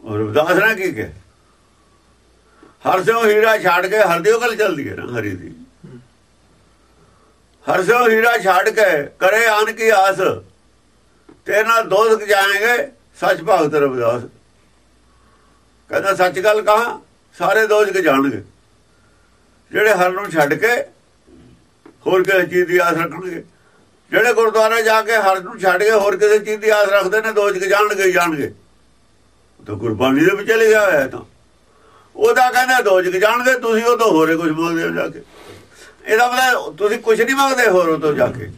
[SPEAKER 2] ਔਰ ਰਵਿਦਾਸ ਨੇ ਕੀ ਕਿਹਾ? ਹਰ ਸਿਓ ਹੀਰਾ ਛੱਡ ਕੇ ਹਰਦਿਓ ਗੱਲ ਚੱਲਦੀ ਹੈ ਨਾ, ਹਰੀ ਦੀ। ਹਰ ਸਿਓ ਹੀਰਾ ਛੱਡ ਕੇ, ਕਰੇ ਆਨ ਕੀ ਆਸ। ਤੇਰੇ ਨਾਲ ਦੋਸਤ ਜਾਣਗੇ ਸੱਚ ਭਗਤ ਰਵਿਦਾਸ। ਕਹਿੰਦਾ, ਸੱਚ ਗੱਲ ਕਹਾ? ਸਾਰੇ ਦੋਸਤ ਜਾਣਗੇ। ਜਿਹੜੇ ਹਰ ਨੂੰ ਛੱਡ ਕੇ ਹੋਰ ਕਿਸੇ ਚੀਜ਼ ਦੀ ਆਸ ਰੱਖਣਗੇ। ਜਿਹੜੇ ਗੁਰਦੁਆਰੇ ਜਾ ਕੇ ਹਰ ਨੂੰ ਛੱਡ ਕੇ ਹੋਰ ਕਿਸੇ ਚੀਜ਼ ਦੀ ਆਸ ਰੱਖਦੇ ਨੇ ਦੋਸਤ ਜਾਣਗੇ ਜਾਣਗੇ। ਤਾਂ ਗੁਰਬਾਣੀ ਦੇ ਵਿੱਚ ਲਿਖਿਆ ਹੋਇਆ ਤਾਂ। ਉਹਦਾ ਕਹਿੰਦਾ ਦੋਜਕ ਜਾਣਗੇ, ਤੁਸੀਂ ਉਹ ਤੋਂ ਹੋਰੇ ਕੁਝ ਮੰਗਦੇ ਹੋ ਜਾ ਕੇ। ਇਹਦਾ ਮਤਲਬ ਤੁਸੀਂ ਕੁਝ ਨਹੀਂ ਮੰਗਦੇ ਹੋਰ ਉਹ ਤੋਂ ਜਾ ਕੇ।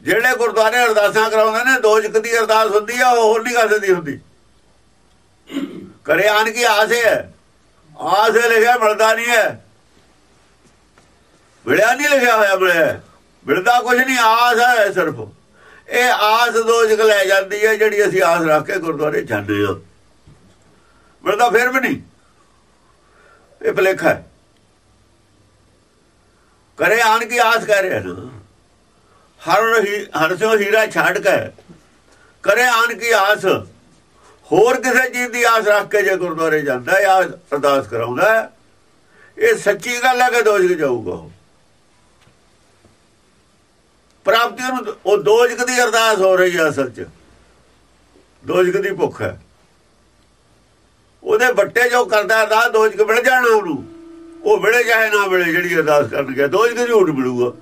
[SPEAKER 2] ਜਿਹੜੇ ਗੁਰਦੁਆਰੇ ਅਰਦਾਸਾਂ ਕਰਾਉਂਦੇ ਨੇ ਦੋਜਕ ਦੀ ਅਰਦਾਸ ਹੁੰਦੀ ਆ, ਉਹ ਹੋਰ ਨਹੀਂ ਕਰਦੇ ਦੀ ਹੁੰਦੀ। ਕਰੇ ਆਣ ਕੀ ਆਸ ਹੈ। ਆਸ ਲਿਖਿਆ, ਮਿਲਦਾ ਨਹੀਂ ਹੈ। ਮਿਲਿਆ ਨਹੀਂ ਲਿਖਿਆ ਹੋਇਆ, ਮਿਲਿਆ ਮਿਲਦਾ ਕੁਝ ਨਹੀਂ, ਆਸ ਹੈ ਸਿਰਫ। ਇਹ ਆਸ ਦੋਜਕ ਲੈ ਜਾਂਦੀ ਹੈ, ਜਿਹੜੀ ਅਸੀਂ ਆਸ ਰੱਖ ਕੇ ਗੁਰਦੁਆਰੇ ਜਾਂਦੇ ਹਾਂ। ਮਿਲਦਾ ਫਿਰ ਵੀ ਨਹੀਂ। ਇਹ ਭਲੇਖਾ ਹੈ। ਕਰੇ ਆਣ ਕੀ ਆਸ ਕਰ ਰਿਹਾ ਨਾ। ਹਰ ਹਰ ਸਿਓ ਹੀਰਾ ਛੱਡ ਕੇ। ਕਰੇ ਆਣ ਕੀ ਆਸ। ਹੋਰ ਕਿਸੇ ਚੀਜ਼ ਦੀ ਆਸ ਰੱਖ ਕੇ ਜੇ ਗੁਰਦੁਆਰੇ ਜਾਂਦਾ ਹੈ ਜਾਂ ਅਰਦਾਸ ਕਰਾਉਂਦਾ ਇਹ ਸੱਚੀ ਗੱਲ ਹੈ ਕਿ ਦੋਜਕ ਜਾਊਗਾ ਉਹ? ਪ੍ਰਾਪਤੀ ਨੂੰ ਉਹ ਦੋਜਕ ਦੀ ਅਰਦਾਸ ਹੋ ਰਹੀ ਹੈ ਅਸਲ 'ਚ। ਦੋਜਕ ਦੀ ਭੁੱਖ ਹੈ। ਉਹਦੇ ਬੱਟੇ ਜੋ ਕਰਦਾ ਅਰਦਾਸ, ਦੋਜਕ ਮਿਲ ਜਾਣਾ ਉਹਨੂੰ। ਉਹ ਮਿਲੇ ਚਾਹੇ ਨਾ ਮਿਲੇ, ਜਿਹੜੀ ਅਰਦਾਸ ਕਰਨ ਗਿਆ। ਦੋਜਕ ਝੂਠ ਮਿਲੂਗਾ।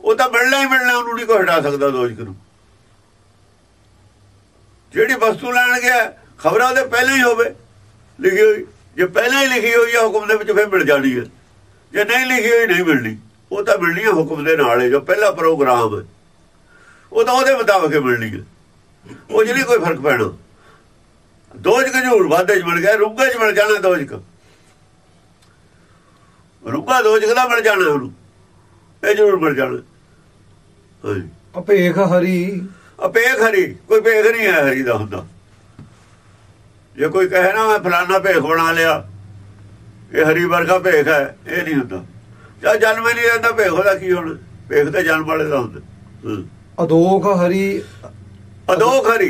[SPEAKER 2] ਉਹ ਤਾਂ ਮਿਲਣਾ ਹੀ ਮਿਲਣਾ, ਉਹਨੂੰ ਨਹੀਂ ਕੋਈ ਹਟਾ ਸਕਦਾ ਦੋਜਕ ਨੂੰ। ਜਿਹੜੀ ਵਸਤੂ ਲੈਣ ਗਿਆ, ਖਬਰਾਂ ਉਹਦੇ ਪਹਿਲਾਂ ਹੀ ਹੋਵੇ, ਲਿਖੀ ਹੋਈ। ਜੇ ਪਹਿਲਾਂ ਹੀ ਲਿਖੀ ਹੋਈ ਹੈ ਹੁਕਮ ਦੇ ਵਿੱਚ ਫਿਰ ਮਿਲ ਜਾਣੀ ਹੈ। ਜੇ ਨਹੀਂ ਲਿਖੀ ਹੋਈ, ਨਹੀਂ ਮਿਲਣੀ। ਉਹ ਤਾਂ ਮਿਲਣੀ ਹੈ ਹੁਕਮ ਦੇ ਨਾਲ ਹੈ ਜੋ ਪਹਿਲਾ ਪ੍ਰੋਗਰਾਮ ਹੈ। ਉਹ ਤਾਂ ਉਹਦੇ ਮੁਤਾਬਕ ਹੀ ਮਿਲਣੀ ਹੈ। ਉਹ ਜਿਹੜੀ ਕੋਈ ਫ਼ਰਕ ਪੈਣਾ। ਦੋਜਕ ਝੂਠ ਵਾਧੇ ਚ ਮਿਲ ਗਿਆ ਰੁੱਗੇ ਚ ਮਿਲ ਜਾਣਾ ਦੋਜਕ। ਰੁੱਗਾ ਦੋਜਕ ਦਾ ਮਿਲ ਜਾਣਾ ਉਹਨੂੰ। ਇਹ ਜ਼ਰੂਰ ਮਿਲ ਜਾਣਾ। ਹਾਂਜੀ।
[SPEAKER 1] ਅਪੇਖ ਹਰੀ।
[SPEAKER 2] ਅਪੇਖ ਹਰੀ ਕੋਈ ਭੇਖ ਨਹੀਂ ਹੈ ਹਰੀ ਦਾ ਹੁੰਦਾ। ਜੇ ਕੋਈ ਕਹੇ ਨਾ ਮੈਂ ਫਲਾਣਾ ਭੇਖ ਬਣਾ ਲਿਆ ਇਹ ਹਰੀ ਵਰਗਾ ਭੇਖ ਹੈ ਇਹ ਨਹੀਂ ਹੁੰਦਾ। ਜਾਂ ਜਨਮ ਹੀ ਨਹੀਂ ਰਹਿੰਦਾ ਭੇਖ ਉਹਦਾ ਕੀ ਹੋਣਾ ਭੇਖ ਤਾਂ ਜਨਮ ਵਾਲੇ ਦਾ ਹੁੰਦਾ।
[SPEAKER 1] ਅਦੋਖ ਹਰੀ
[SPEAKER 2] ਅਦੋਖ ਹਰੀ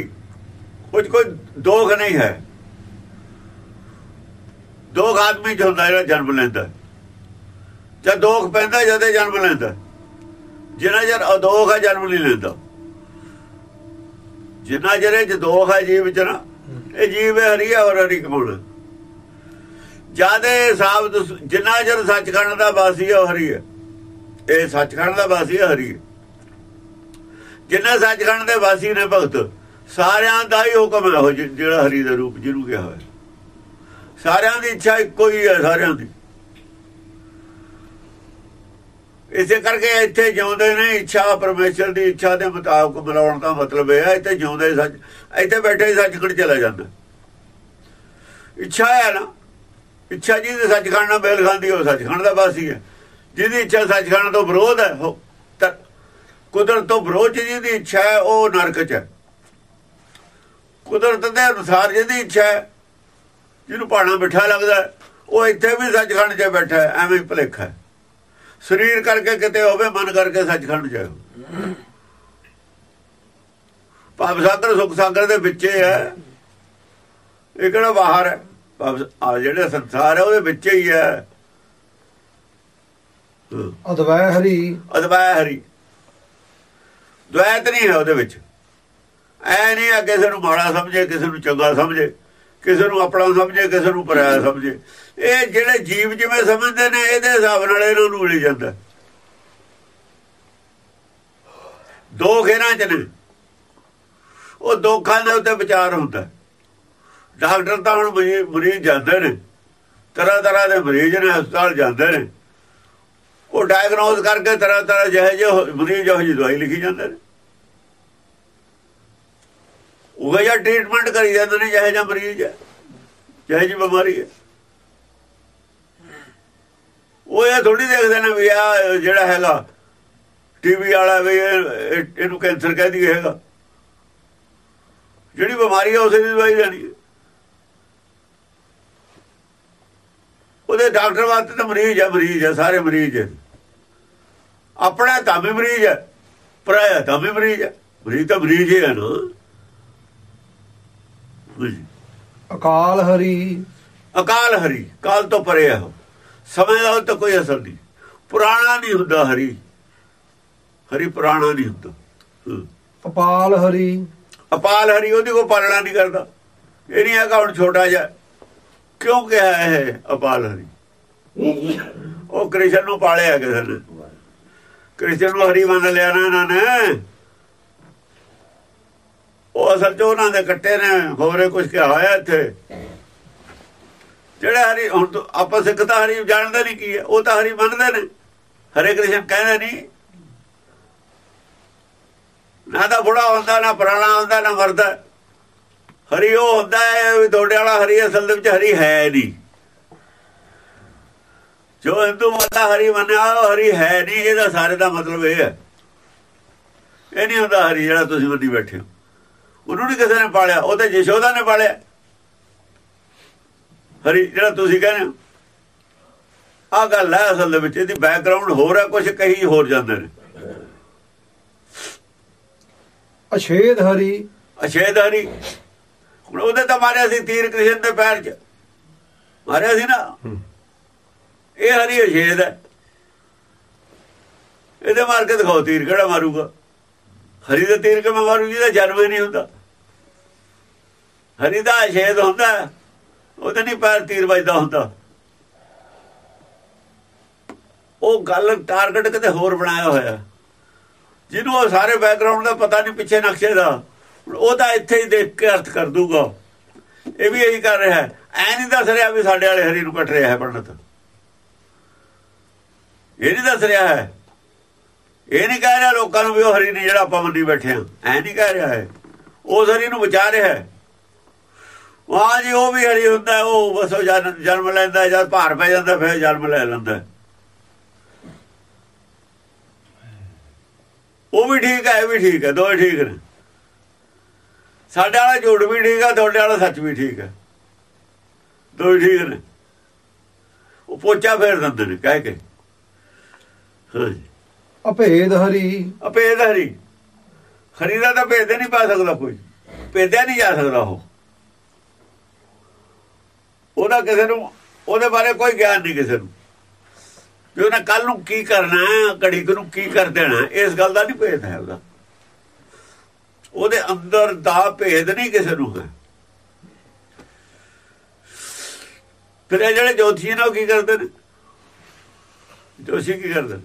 [SPEAKER 2] ਕੁਝ ਕੋਈ ਦੋਖ ਨਹੀਂ ਹੈ ਦੋਖ ਆਦਮੀ ਚ ਹੁੰਦਾ ਜਿਹੜਾ ਜਨਮ ਲੈਂਦਾ। ਜਦ ਦੋਖ ਪੈਂਦਾ ਜਦ ਇਹ ਜਨਮ ਲੈਂਦਾ ਹੈ। ਜਿੰਨਾ ਜਰ ਅਦੋਖ ਹੈ ਜਨਮ ਨਹੀਂ ਲੈਂਦਾ ਜਿੰਨਾ ਜਰੇ ਦੋਖ ਹੈ ਜੀਵ ਚ ਨਾ ਇਹ ਜੀਵ ਹੈ ਹਰੀ ਹੈ ਔਰ ਹਰੀ ਕੌਣ ਜਿਆਦੇ ਹਿਸਾਬ ਤੋਂ ਜਿੰਨਾ ਜਰ ਸੱਚਖੰਡ ਦਾ ਵਾਸੀ ਹੈ ਉਹ ਹਰੀ ਹੈ ਇਹ ਸੱਚਖੰਡ ਦਾ ਵਾਸੀ ਹੈ ਹਰੀ ਹੈ ਜਿੰਨਾ ਸੱਚਖੰਡ ਦੇ ਵਾਸੀ ਨੇ ਭਗਤ, ਸਾਰਿਆਂ ਦਾ ਹੀ ਹੁਕਮ ਹੈ ਉਹ ਜਿਹੜਾ ਹਰੀ ਦਾ ਰੂਪ ਜਿਹਨੂੰ ਕਿਹਾ ਹੋਇਆ। ਸਾਰਿਆਂ ਦੀ ਇੱਛਾ ਇੱਕੋ ਹੀ ਹੈ, ਸਾਰਿਆਂ ਦੀ। ਇਸੇ ਕਰਕੇ ਇੱਥੇ ਜਿਉਂਦੇ ਨੇ, ਇੱਛਾ ਪਰਮੇਸ਼ਰ ਦੀ ਇੱਛਾ ਦੇ ਮੁਤਾਬਕ ਮਿਲਾਉਣ ਦਾ ਮਤਲਬ ਇਹ ਹੈ, ਇੱਥੇ ਜਿਉਂਦੇ ਸੱਚ, ਇੱਥੇ ਬੈਠੇ ਹੀ ਸੱਚਖੰਡ ਚਲਾ ਜਾਂਦਾ। ਇੱਛਾ ਹੈ ਨਾ। ਇੱਛਾ ਜਿਹਦੇ ਸੱਚਖੰਡ ਨਾਲ ਮੇਲ ਖਾਂਦੀ, ਉਹ ਸੱਚਖੰਡ ਦਾ ਵਾਸੀ ਹੈ। ਜਿਹਦੀ ਇੱਛਾ ਸੱਚਖੰਡ ਤੋਂ ਵਿਰੋਧ ਹੈ, ਉਹ ਕੁਦਰਤ ਤੋਂ ਵਿਰੋਧ 'ਚ ਜਿਹਦੀ ਇੱਛਾ ਹੈ, ਉਹ ਨਰਕ 'ਚ ਹੈ। ਕੁਦਰਤ ਦੇ ਅਨੁਸਾਰ ਜਿਹਦੀ ਇੱਛਾ ਹੈ, ਜਿਹਨੂੰ ਪਾਣਾ ਬਿਠਾ ਲੱਗਦਾ ਉਹ ਇੱਥੇ ਵੀ ਸੱਚਖੰਡ 'ਚ ਬੈਠਾ ਹੈ, ਐਵੇਂ ਹੀ ਹੈ। ਸਰੀਰ ਕਰਕੇ ਕਿਤੇ ਹੋਵੇ, ਮਨ ਕਰਕੇ ਸੱਚਖੰਡ 'ਚ ਹੈ। ਭਾਵ ਸਾਗਰ, ਸੁਖ ਸਾਗਰ ਦੇ ਵਿੱਚ ਹੈ। ਇਹ ਕਿਹੜਾ ਬਾਹਰ ਹੈ? ਆ ਜਿਹੜਾ ਸੰਸਾਰ ਹੈ ਉਹਦੇ ਵਿੱਚ ਹੀ ਹੈ।
[SPEAKER 1] ਅਦਵੈ ਹਰੀ।
[SPEAKER 2] ਅਦਵਾਇ ਹਰੀ। ਦੁਆਇਤ ਨਹੀਂ ਹੈ ਉਹਦੇ ਵਿੱਚ। ਐ ਨਹੀਂ ਆ ਕਿਸੇ ਨੂੰ ਮਾੜਾ ਸਮਝੇ ਕਿਸੇ ਨੂੰ ਚੰਗਾ ਸਮਝੇ ਕਿਸੇ ਨੂੰ ਆਪਣਾ ਸਮਝੇ ਕਿਸੇ ਨੂੰ ਪਰਾਇਆ ਸਮਝੇ। ਇਹ ਜਿਹੜੇ ਜੀਵ ਜਿਵੇਂ ਸਮਝਦੇ ਨੇ ਇਹਦੇ ਹਿਸਾਬ ਨਾਲ ਇਹਨਾਂ ਨੂੰ ਮਿਲੀ ਜਾਂਦਾ। ਦੋ ਘੇਰਾਂ ਚ ਨੇ। ਉਹ ਦੋਖਾਂ ਦੇ ਉੱਤੇ ਵਿਚਾਰ ਹੁੰਦਾ। ਡਾਕਟਰ ਤਾਂ ਹੁਣ ਮਰੀ- ਮਰੀਜ਼ ਜਾਂਦੇ ਨੇ। ਤਰ੍ਹਾਂ ਤਰ੍ਹਾਂ ਦੇ ਮਰੀਜ਼ ਨੇ, ਹਸਪਤਾਲ ਜਾਂਦੇ ਨੇ। ਉਹ ਡਾਇਗਨੋਸ ਕਰਕੇ ਤਰ੍ਹਾਂ ਤਰ੍ਹਾਂ ਜਿਹੇ ਜਿਹੇ ਮਰੀਜ਼ ਉਹ ਜਿਹੀ ਦਵਾਈ ਲਿਖੀ ਜਾਂਦੇ ਨੇ। ਉਹ ਜਿਹਾ ਟ੍ਰੀਟਮੈਂਟ ਕਰੀ ਜਾਂਦੇ ਨੇ ਜਿਹੇ ਜਿਹਾ ਮਰੀਜ਼ ਹੈ, ਜਿਹੇ ਜਿਹੀ ਬਿਮਾਰੀ ਹੈ। ਉਹ ਇਹ ਥੋੜੀ ਦੇਖਦੇ ਨੇ ਵੀ ਆ ਜਿਹੜਾ ਹੈਗਾ ਟੀਵੀ ਵਾਲਾ ਵੀ ਇਹਨੂੰ ਕੈਂਸਰ ਕਹਿ ਦਈਏ ਹੈਗਾ। ਜਿਹੜੀ ਬਿਮਾਰੀ ਹੈ ਉਸੇ ਦੀ ਦਵਾਈ ਲੈਣੀ ਹੈ। ਉਹਦੇ ਡਾਕਟਰ ਵਾਸਤੇ ਤਾਂ ਮਰੀਜ਼ ਹੈ ਮਰੀਜ਼ ਹੈ ਸਾਰੇ ਮਰੀਜ਼ ਹੈ ਆਪਣਾ ਤਾਂ ਵੀ ਮਰੀਜ਼ ਹੈ ਪਰਾਇਆ ਤਾਂ ਵੀ ਮਰੀਜ਼ ਹੈ ਮਰੀਜ਼ ਤਾਂ ਮਰੀਜ਼ ਹੀ ਹੈ ਨਾ।
[SPEAKER 1] ਅਕਾਲ ਹਰੀ।
[SPEAKER 2] ਅਕਾਲ ਹਰੀ ਕਾਲ ਤੋਂ ਪਰੇ ਹੈ। ਸਮੇਂ ਦਾ ਤਾਂ ਕੋਈ ਅਸਰ ਨਹੀਂ। ਪੁਰਾਣਾ ਨਹੀਂ ਹੁੰਦਾ ਹਰੀ। ਹਰੀ ਪੁਰਾਣਾ ਨਹੀਂ ਹੁੰਦਾ।
[SPEAKER 1] ਅਪਾਲ ਹਰੀ।
[SPEAKER 2] ਅਪਾਲ ਹਰੀ ਉਹਦੀ ਕੋ ਪਾਲਣਾ ਨਹੀਂ ਕਰਦਾ। ਇਹ ਨਹੀਂ ਹੈਗਾ ਹੁਣ ਛੋਟਾ ਜਿਹਾ। ਕਿਉਂ ਕਿਹਾ ਇਹ ਅਪਾਲ ਹਰੀ? ਉਹ ਕ੍ਰਿਸ਼ਨ ਨੂੰ ਪਾਲਿਆ ਕਿਸੇ ਨੇ। ਕ੍ਰਿਸ਼ਨ ਨੂੰ ਹਰੀ ਮੰਨ ਲਿਆ ਨਾ ਇਹਨਾਂ ਨੇ। ਉਹ ਅਸਲ ਚ ਉਹਨਾਂ ਦੇ ਕੱਟੇ ਨੇ, ਹੋਰੇ ਕੁਝ ਕਿਹਾ ਹੋਇਆ ਇੱਥੇ। ਜਿਹੜੇ ਹਰੀ, ਹੁਣ ਆਪਾਂ ਸਿੱਖ ਤਾਂ ਹਰੀ ਜਾਣਦੇ ਨਹੀਂ ਕੀ ਹੈ, ਉਹ ਤਾਂ ਹਰੀ ਮੰਨਦੇ ਨੇ। ਹਰੇ ਕ੍ਰਿਸ਼ਨ ਕਹਿੰਦੇ ਨਹੀਂ ਨਾ ਤਾਂ ਬੁੜਾ ਹੁੰਦਾ, ਨਾ ਪੁਰਾਣਾ ਹੁੰਦਾ, ਨਾ ਮਰਦਾ। ਹਰੀ ਉਹ ਹੁੰਦਾ ਹੈ ਵੀ ਤੁਹਾਡੇ ਵਾਲਾ ਹਰੀ ਅਸਲ ਦੇ ਵਿੱਚ ਹਰੀ ਹੈ ਨਹੀਂ। ਜੋ ਹਿੰਦੂ ਮਾਤਾ ਹਰੀ ਮੰਨਿਆ ਉਹ ਹਰੀ ਹੈ ਨਹੀਂ ਇਹਦਾ ਸਾਰੇ ਦਾ ਮਤਲਬ ਇਹ ਹੈ। ਇਹ ਨਹੀਂ ਹੁੰਦਾ ਹਰੀ ਜਿਹੜਾ ਤੁਸੀਂ ਮੰਨੀ ਬੈਠੇ ਹੋ। ਉਹਨੂੰ ਨਹੀਂ ਕਿਸੇ ਨੇ ਪਾਲਿਆ ਉਹ ਤੇ ਯਸ਼ੋਦਾ ਨੇ ਪਾਲਿਆ। ਹਰੀ ਜਿਹੜਾ ਤੁਸੀਂ ਕਹਿੰਦੇ ਹੋ। ਆ ਗੱਲ ਹੈ ਅਸਲ ਦੇ ਵਿੱਚ ਇਹਦੀ ਬੈਕਗ੍ਰਾਉਂਡ ਹੋਰ ਹੈ ਕੁਝ ਕਹੀ ਹੋਰ ਜਾਂਦੇ ਨੇ।
[SPEAKER 1] ਅਛੇਦ ਹਰੀ।
[SPEAKER 2] ਅਸ਼ੇਦ ਹਰੀ। ਹੁਣ ਉਹਦੇ ਤਾਂ ਮਾਰਿਆ ਸੀ ਤੀਰ ਕ੍ਰਿਸ਼ਨ ਦੇ ਪੈਰ 'ਚ। ਮਾਰਿਆ ਸੀ ਨਾ। ਇਹ ਹਰੀ ਅਸ਼ੇਦ ਹੈ। ਇਹਦੇ ਮਾਰ ਕੇ ਦਿਖਾਓ ਤੀਰ ਕਿਹੜਾ ਮਾਰੂਗਾ। ਹਰੀ ਦਾ ਤੀਰ ਕਿਵੇਂ ਮਾਰੂ ਜਿਹਦਾ ਜਨਮ ਹੀ ਨਹੀਂ ਹੁੰਦਾ। ਹਰੀ ਦਾ ਅਸ਼ੇਦ ਹੁੰਦਾ ਉਹਦੇ ਨਹੀਂ ਪੈਰ ਤੀਰ ਵੱਜਦਾ ਹੁੰਦਾ। ਉਹ ਗੱਲ ਟਾਰਗੇਟ ਕਿਤੇ ਹੋਰ ਬਣਾਇਆ ਹੋਇਆ। ਜਿਹਨੂੰ ਉਹ ਸਾਰੇ ਬੈਕਗ੍ਰਾਉਂਡ ਦਾ ਪਤਾ ਨਹੀਂ ਪਿੱਛੇ ਨਕਸ਼ੇ ਦਾ। ਹੁਣ ਉਹ ਤਾਂ ਇੱਥੇ ਹੀ ਦੇਖ ਕੇ ਅਰਥ ਕਰ ਦੂਗਾ ਇਹ ਵੀ ਇਹੀ ਕਰ ਰਿਹਾ ਹੈ। ਐ ਨਹੀਂ ਦੱਸ ਰਿਹਾ ਵੀ ਸਾਡੇ ਵਾਲੇ ਹਰੀ ਨੂੰ ਕੱਟ ਰਿਹਾ ਹੈ ਪੰਡਤ। ਇਹ ਨਹੀਂ ਦੱਸ ਰਿਹਾ ਹੈ। ਇਹ ਨਹੀਂ ਕਹਿ ਰਿਹਾ ਲੋਕਾਂ ਨੂੰ ਵੀ ਉਹ ਹਰੀ ਨਹੀਂ ਜਿਹੜਾ ਆਪਾਂ ਮੰਨੀ ਬੈਠੇ ਆ ਐ ਨਹੀਂ ਕਹਿ ਰਿਹਾ ਹੈ। ਉਸ ਹਰੀ ਨੂੰ ਬਚਾ ਰਿਹਾ ਹੈ। ਵਾਹ ਜੀ, ਉਹ ਵੀ ਹਰੀ ਹੁੰਦਾ ਉਹ ਬਸ ਜਨ- ਜਨਮ ਲੈਂਦਾ ਜਦ ਭਾਰ ਪੈ ਜਾਂਦਾ, ਫਿਰ ਜਨਮ ਲੈ ਲੈਂਦਾ ਉਹ ਵੀ ਠੀਕ ਹੈ, ਇਹ ਵੀ ਠੀਕ ਹੈ। ਦੋਵੇਂ ਠੀਕ ਨੇ। ਸਾਡੇ ਵਾਲਾ ਝੂਠ ਵੀ ਠੀਕ ਹੈ ਤੁਹਾਡੇ ਵਾਲਾ ਸੱਚ ਵੀ ਠੀਕ ਹੈ ਦੋਵੇਂ ਠੀਕ ਨੇ? ਉਹ ਪੋਚਾ ਫੇਰ ਦਿੰਦੇ ਨੇ ਕਹਿ ਕੇ।
[SPEAKER 1] ਅਭੇਦ ਹਰੀ।
[SPEAKER 2] ਅਪੇਦ ਹਰੀ। ਹਰੀ ਦਾ ਤਾਂ ਭੇਦ ਨਹੀਂ ਪਾ ਸਕਦਾ ਕੋਈ। ਭੇਦਿਆ ਨਹੀਂ ਜਾ ਸਕਦਾ ਉਹ। ਉਹਦਾ ਕਿਸੇ ਨੂੰ ਉਹਦੇ ਬਾਰੇ ਕੋਈ ਗਿਆਨ ਨਹੀਂ ਕਿਸੇ ਨੂੰ। ਵੀ ਉਹਨੇ ਕੱਲ ਨੂੰ ਕੀ ਕਰਨਾ ਹੈ ਘੜੀ ਕੁ ਨੂੰ ਕੀ ਕਰ ਦੇਣਾ ਇਸ ਗੱਲ ਦਾ ਨਹੀਂ ਭੇਦ ਹੈ ਉਹਦਾ ਉਹਦੇ ਅੰਦਰ ਦਾ ਭੇਦ ਨਹੀਂ ਕਿਸੇ ਨੂੰ ਹੈ। ਫਿਰ ਇਹ ਜਿਹੜੇ ਜੋਤਸ਼ੀ ਨੇ ਉਹ ਕੀ ਕਰਦੇ ਨੇ? ਜੋਸ਼ੀ ਕੀ ਕਰਦੇ ਨੇ?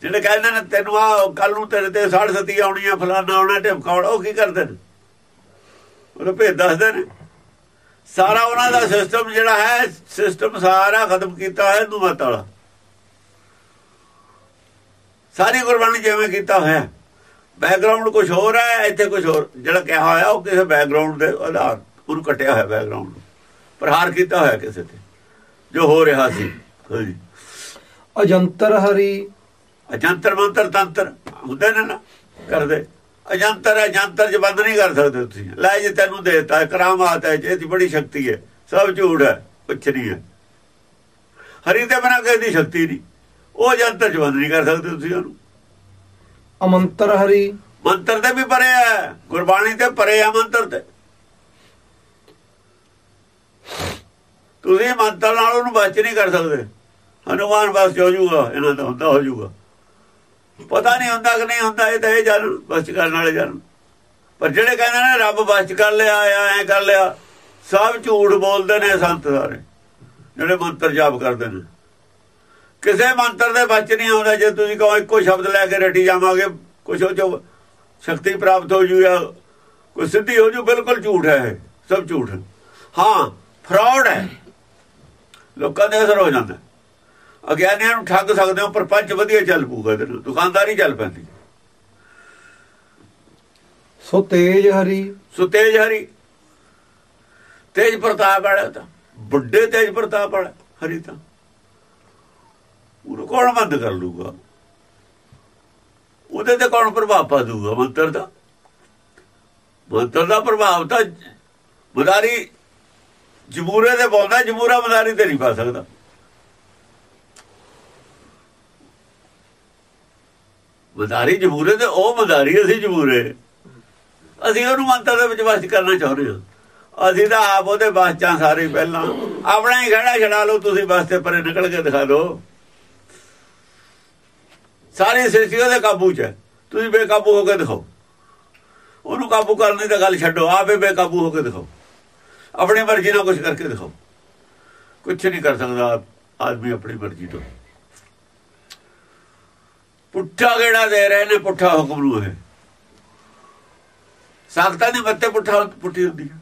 [SPEAKER 2] ਜਿਹੜੇ ਕਹਿੰਦੇ ਨੇ, ਤੈਨੂੰ ਆ ਕੱਲ ਨੂੰ ਤੇਰੇ ਤੇ ਸਾੜ ਸਤੀ ਆਉਣੀ ਆ ਫਲਾਣਾ ਆਉਣਾ ਢਿਮਕਾਉਣਾ ਉਹ ਕੀ ਕਰਦੇ ਨੇ? ਉਹ ਭੇਦ ਦੱਸਦੇ ਨੇ। ਸਾਰਾ ਉਹਨਾਂ ਦਾ ਸਿਸਟਮ ਜਿਹੜਾ ਹੈ ਸਿਸਟਮ ਸਾਰਾ ਖਤਮ ਕੀਤਾ ਹੈ ਹਿੰਦੂ ਮਤ ਵਾਲਾ। ਸਾਰੀ ਗੁਰਬਾਣੀ ਜਿਵੇਂ ਕੀਤਾ ਹੋਇਆ। ਬੈਕਗ੍ਰਾਉਂਡ ਕੁਝ ਹੋਰ ਹੈ ਇੱਥੇ ਕੁਝ ਹੋਰ। ਜਿਹੜਾ ਕਿਹਾ ਹੋਇਆ ਉਹ ਕਿਸੇ ਬੈਕਗ੍ਰਾਉਂਡ ਦੇ ਆਧਾਰ ਉਹਨੂੰ ਕੱਟਿਆ ਹੋਇਆ ਬੈਕਗ੍ਰਾਉਂਡ ਪ੍ਰਹਾਰ ਕੀਤਾ ਹੋਇਆ ਕਿਸੇ ਤੇ ਜੋ ਹੋ ਰਿਹਾ ਸੀ। ਹਾਂਜੀ
[SPEAKER 1] ਅਜੰਤਰ ਹਰੀ।
[SPEAKER 2] ਅਜੰਤਰ ਮੰਤਰ ਤੰਤਰ ਹੁੰਦੇ ਨੇ ਨਾ ਕਰਦੇ। ਅਜੰਤਰ ਹੈ ਜੰਤਰ ਚ ਬੰਦ ਨਹੀਂ ਕਰ ਸਕਦੇ ਤੁਸੀਂ। ਲੈ ਜੇ ਤੈਨੂੰ ਦੇਤਾ ਕਰਾਮਾਤ ਹੈ ਇਹਦੀ ਬੜੀ ਸ਼ਕਤੀ ਹੈ। ਸਭ ਝੂਠ ਹੈ ਕੁਛ ਨਹੀਂ ਹੈ। ਹਰੀ ਦੇ ਬਿਨਾਂ ਕਿਸੇ ਦੀ ਸ਼ਕਤੀ ਨਹੀਂ। ਉਹ ਜੰਤਰ ਚ ਬੰਦ ਨਹੀਂ ਕਰ ਸਕਦੇ ਤੁਸੀਂ ਉਹਨੂੰ।
[SPEAKER 1] ਅਮੰਤਰ ਹਰੀ।
[SPEAKER 2] ਮੰਤਰ ਦੇ ਵੀ ਪਰੇ ਹੈ ਗੁਰਬਾਣੀ ਤੇ ਪਰੇ ਆ ਮੰਤਰ ਤੇ। ਤੁਸੀਂ ਮੰਤਰ ਨਾਲ ਉਹਨੂੰ ਬਚ ਨਹੀਂ ਕਰ ਸਕਦੇ। ਹਨੂਮਾਨ ਬਸ ਹੋ ਜਾਊਗਾ ਇਹਨਾਂ ਦਾ ਹੁੰਦਾ ਹੋ ਜਾਊਗਾ। ਪਤਾ ਨਹੀਂ ਹੁੰਦਾ ਕਿ ਨਹੀਂ ਹੁੰਦਾ ਇਹ ਤਾਂ ਇਹ ਜਾਣ ਬਸ ਕਰਨ ਵਾਲੇ ਜਾਣ ਪਰ ਜਿਹੜੇ ਕਹਿੰਦੇ ਨੇ ਰੱਬ ਬਸ ਕਰ ਲਿਆ ਐ ਕਰ ਲਿਆ ਸਭ ਝੂਠ ਬੋਲਦੇ ਨੇ ਸੰਤ ਸਾਰੇ। ਜਿਹੜੇ ਮੰਤਰ ਜਾਪ ਕਰਦੇ ਨੇ। ਕਿਸੇ ਮੰਤਰ ਦੇ ਬਚ ਨਹੀਂ ਆਉਂਦਾ ਜੇ ਤੁਸੀਂ ਕਹੋ ਇੱਕੋ ਸ਼ਬਦ ਲੈ ਕੇ ਰਟੀ ਜਾਵਾਂਗੇ ਕੁਛ ਉਹ ਚੋਂ ਸ਼ਕਤੀ ਪ੍ਰਾਪਤ ਹੋ ਜੂ ਜਾਂ ਕੋਈ ਸਿੱਧੀ ਹੋ ਜੂ ਬਿਲਕੁਲ ਝੂਠ ਹੈ ਸਭ ਝੂਠ ਹੈ। ਹਾਂ ਫਰਾਡ ਹੈ। ਲੋਕਾਂ ਦੇ ਅਸਰ ਹੋ ਜਾਂਦਾ। ਅਗਿਆਨੀਆਂ ਨੂੰ ਠੱਗ ਸਕਦੇ ਹੋ ਪਰ ਪੰਜ ਵਧੀਆ ਚੱਲ ਪੂਗਾ ਇਹਦੇ ਨਾਲ ਦੁਕਾਨਦਾਰੀ ਚੱਲ ਪੈਂਦੀ।
[SPEAKER 1] ਸੋ ਤੇਜ ਹਰੀ।
[SPEAKER 2] ਸੋ ਤੇਜ ਹਰੀ। ਤੇਜ ਪ੍ਰਤਾਪ ਵਾਲਾ ਤਾਂ ਵੱਡੇ ਤੇਜ ਪ੍ਰਤਾਪ ਵਾਲਾ ਹਰੀ ਤਾਂ। ਉਹਨੂੰ ਕੌਣ ਬੰਦ ਕਰ ਲੂਗਾ? ਉਹਦੇ ਤੇ ਕੌਣ ਪ੍ਰਭਾਵ ਪਾ ਦੂਗਾ? ਮੰਤਰ ਦਾ? ਮੰਤਰ ਦਾ ਪ੍ਰਭਾਵ ਤਾਂ ਮਦਾਰੀ ਜਮੂਰੇ ਦੇ ਪਾਉਂਦਾ, ਜਮੂਰਾ ਮਦਾਰੀ ਤੇ ਨਹੀਂ ਪਾ ਸਕਦਾ। ਮਦਾਰੀ ਜਮੂਰੇ ਤੇ, ਉਹ ਮਦਾਰੀ ਅਸੀਂ ਜਮੂਰੇ। ਅਸੀਂ ਉਹਨੂੰ ਮੰਤਰ ਦੇ ਵਿੱਚ ਵਸ ਕਰਨਾ ਚਾਹੁੰਦੇ ਹਾਂ। ਅਸੀਂ ਤਾਂ ਆਪ ਉਹਦੇ ਬਾਚਾਂ ਸਾਰੇ ਪਹਿਲਾਂ। ਆਪਣਾ ਹੀ ਖੜਾ ਛਡਾ ਲਓ, ਤੁਸੀਂ ਬਸ ਤੇ ਪਰੇ ਨਿਕਲ ਕੇ ਦਿਖਾ ਦਿਓ। ਸਾਰੀ ਸ੍ਰਿਸ਼ਟੀ ਉਹਦੇ ਕਾਬੂ 'ਚ ਹੈ। ਤੁਸੀਂ ਬੇਕਾਬੂ ਹੋ ਕੇ ਦਿਖਾਓ। ਉਹਨੂੰ ਕਾਬੂ ਕਰਨ ਦੀ ਗੱਲ ਛੱਡੋ ਆਪੇ ਬੇਕਾਬੂ ਹੋ ਕੇ ਦਿਖਾਓ। ਆਪਣੀ ਮਰਜ਼ੀ ਨਾਲ ਕੁਝ ਕਰਕੇ ਦਿਖਾਓ। ਕੁਝ ਨਹੀਂ ਕਰ ਸਕਦਾ ਆਦਮੀ ਆਪਣੀ ਮਰਜ਼ੀ ਤੋਂ। ਪੁੱਠਾ ਗੇੜਾ ਦੇ ਰਹੇ ਨੇ ਪੁੱਠਾ ਹੁਕਮ ਨੂੰ ਹੈ ਸਾਖਤਾ ਦੀ ਮੱਤੇ ਪੁੱਠਾ ਪੁੱਠੀ ਹੁੰਦੀ ਹੈ।